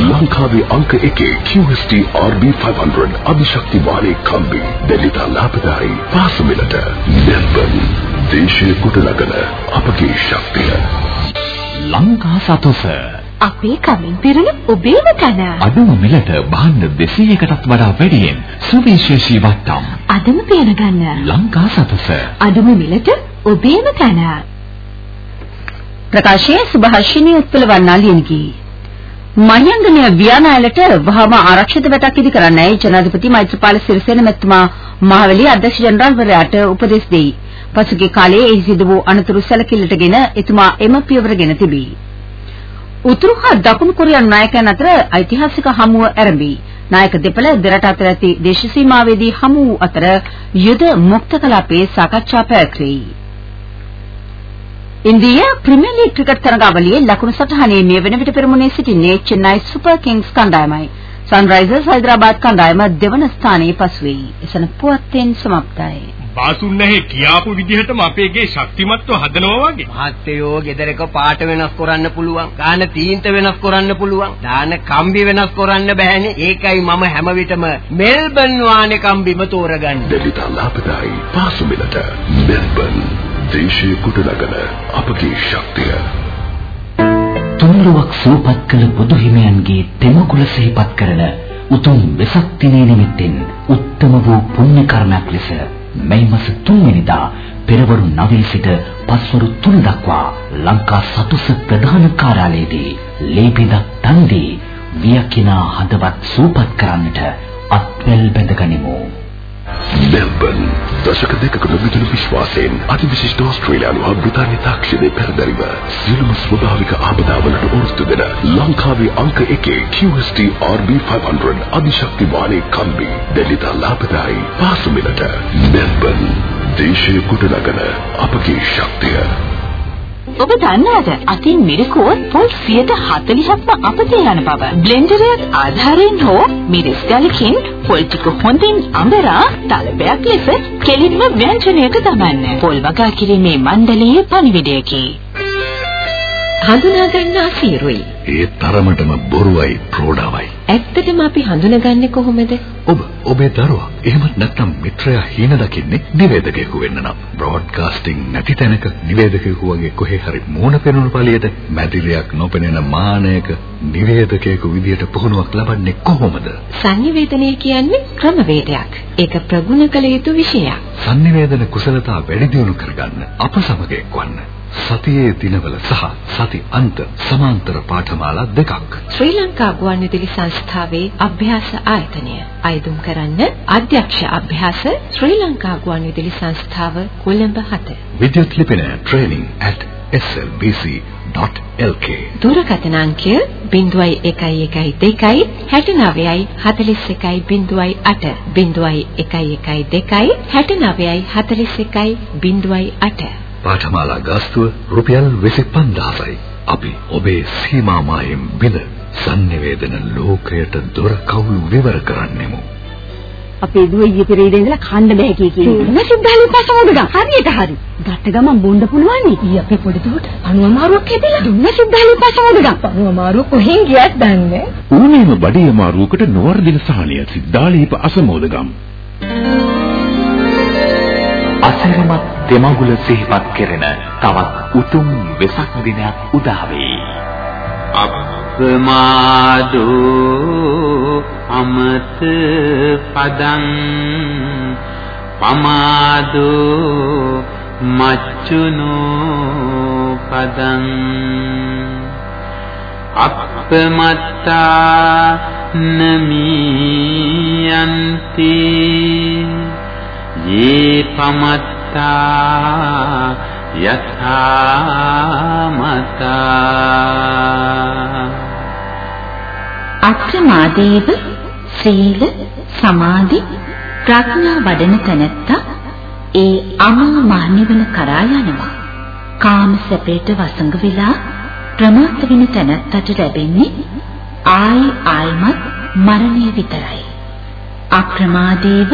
ලංකාවේ අංක 1 QST RB500 අධිශක්ති වාහනේ කම්බි දෙලිත ලාභදායි පාසමිලට නැබ්බන් දේශීය කුටලගන අපගේ ශක්තිය ලංකා සතොස අපේ කමින් පිරුණු ඔබේම තන. අදම මෙලට භාණ්ඩ 200කටත් වඩා වැඩියෙන් සුවිශේෂී වට්ටම්. අදම පේන ගන්න. ලංකා සතස. අදම මෙලට ඔබේම තන. ප්‍රකාශයේ සුභාෂිනී උත්පල වර්ණාලියන්ගේ මහියංගනය ව්‍යානාලයට වහම ආරක්ෂිත වැටක් ඉදි කරන්නයි ජනාධිපති මෛත්‍රීපාල සිරිසේන මැතිතුමා මහවැලි අධ්‍යක්ෂ ජනරාල්වරයාට උපදෙස් දෙයි. පසුගිය කාලයේ එහි සිදු වූ අනතුරු සැලකිල්ලටගෙන එතුමා එම පියවර ගෙන තිබේ. උතුරු හා දකුණු කොරියානු නායකයන් අතර ඓතිහාසික හමුව ආරම්භී. නායක දෙපළ දෙරට අතර ඇති දේශ සීමාවේදී හමු වූ අතර යුද මුක්ත කලාපයේ සාකච්ඡා පැවැත්වේ. ඉන්දියා ප්‍රීමියර් ලීග් ක්‍රිකට් තරගාවලියේ ලකුණු සටහනේ මේ වෙන විට පෙරමුණේ සිටින්නේ චෙන්නයි සුපර් කිංස් කණ්ඩායමයි. සන්රයිසර්ස් හයිදරාබාද් කණ්ඩායම දෙවන ස්ථානයේ පසුවෙයි. එසන පුවත්ෙන් සමාප්තයි. බාසුන් නැහැ කියාපු විදිහටම අපේ ගේ ශක්තිමත්ව හදනවා වගේ. මහත්තයෝ ගෙදරක පාට වෙනස් කරන්න පුළුවන්. ගාන තීන්ත වෙනස් කරන්න පුළුවන්. දාන කම්බි වෙනස් කරන්න බෑනේ. ඒකයි මම හැම විටම මෙල්බන් වානේ කම්බිම තෝරගන්නේ. දෙලිතා ලාපදායි පාසු මිලට මෙල්බන් දේශීය කුටනගන අපගේ ශක්තිය. තුන්රුවක් සූපත් කළ බුදු හිමියන්ගේ තෙමකුල සිහිපත් කරන උතුම් වෙසක් දිනේ නිමිත්තෙන් උත්තම වූ පුණ්‍ය කර්මයක් ලෙස මේ මාස 3 වෙනිදා පෙරවරු 9 සිට පස්වරු 3 දක්වා ලංකා සතුස ප්‍රධාන කාර්යාලයේදී ලේබිදක් තන්දී වියකිනා හදවත් සූපත් කරන්නට අත්වැල් බැඳගනිමු මෙල්බන්. දශක දෙකක නොමිදුණු විශ්වාසයෙන් අතිවිශිෂ්ට ඕස්ට්‍රේලියානු හා බ්‍රිතාන්‍ය තාක්ෂණය පෙරදරිව සියලුම ස්වභාවික ආපදාවලට ඔරොත්තු දෙන ලංකාවේ අංක එකේ QST RB500 අධිශක්ති වාහනේ කම්බි දෙලිතා ලාභදායි පාසු මිලට. මෙල්බන්. දේශීය කුටනගන අපගේ ශක්තිය. ඔබ දන්නවද අතින් මිරිකුවොත් පොල් 140ක්ම අපතේ යන බව. බ්ලෙන්ඩරයක් ආධාරයෙන් හෝ මිරිස් ගලකින් පොල් ටික හොඳින් අඹරා තලපයක් ලෙස කෙලින්ම ව්‍යංජනයක දමන්න. පොල් වගා කිරීමේ මණ්ඩලයේ පණිවිඩයකි. හඳුනා ගන්න අසීරුයි. ඒ තරමටම බොරුවයි ප්‍රෝඩාවයි. ඇත්තටම අපි හඳුනගන්නේ කොහොමද? ඔබ ඔබේ දරුවා එහෙමත් නැත්නම් මිත්‍රයා හීන දකින්නේ නිවේදකයෙකු වෙන්න නම් බ්‍රෝඩ්කාස්ටිං නැති තැනක නිවේදකයෙකු වගේ කොහේ හරි මූණ පෙනුණු පළියට මැදිරියක් නොපෙනෙන මානයක නිවේදකයෙකු විදියට පුහුණුවක් ලබන්නේ කොහොමද? සංනිවේදනය කියන්නේ ක්‍රමවේදයක්. ඒක ප්‍රගුණ කළ යුතු විෂයක්. සංනිවේදන කුසලතා වැඩි දියුණු කරගන්න අප සමග එක්වන්න. සතියේ දිනවල සහ සති අන්ත සමාන්තර පාඨමාලා දෙකක්. ශ්‍රී ලංකා ගුවන්විදුලි සංස්ථාවේ අභ්‍යාස ආයතනය අයදුම් කරන්න අධ්‍යක්ෂ අභ්‍යාස ශ්‍රී ලංකා ගුවන්විදුලි සංස්ථාව කොළඹ 7 විද්‍යුත් ලිපිනය training@slbc.lk දුරකථන අංකය 0112 69යි 41යි 08 0112 69යි 41යි 08 පාඨමාලා ගාස්තුව රුපියල් 25000යි. අපි ඔබේ සීමා මායෙන් බිඳ sannivedana ලෝකයට දොර කවුළු විවර කරන්නෙමු. අපේ දුව පෙරේද ඉඳලා කන්න බෑ කිය කියන්නේ. මොන සිද්ධාලු පසමුදගම්. හරියට හරි. ගත්ත ගමන් බොන්න පුළුවන් නේ. ඊ අපේ පොඩි දුවට අණු අමාරුවක් හැදෙලා. දුන්න සිද්ධාලු පසමුදගම්. අණු අමාරුව කොහෙන් ගියත් දන්නේ. ඌනේම බඩේ අමාරුවකට නොවර්ධින සහනය සිද්ධාලීප අසමෝදගම්. අසිරිමත් දෙමඟුල සිහිපත් කෙරෙන තවත් උතුම් වෙසක් දිනයක් උදා වේ. අප්‍රමාදෝ අමත පදං පමාදෝ මච්චුනෝ පදං අප්පමත්තා නමියන්ති යේ පමත්තා යථාමතා අත්‍රමාදේව සීල සමාධි ප්‍රඥා වඩන තැනැත්තා ඒ අමා මහ නිවන කරා යනවා. කාම සැපයට වසඟ වෙලා ප්‍රමාද වෙන තැනැත්තට ලැබෙන්නේ ආයි ආයිමත් මරණය විතරයි. අප්‍රමාදේව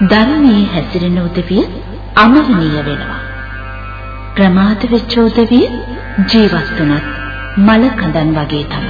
ධර්මයේ හැසිරෙන උදවිය අමරණීය වෙනවා. ප්‍රමාද වෙච්ච උදවිය ජීවත් වුණත් මල කඳන් වගේ තමයි.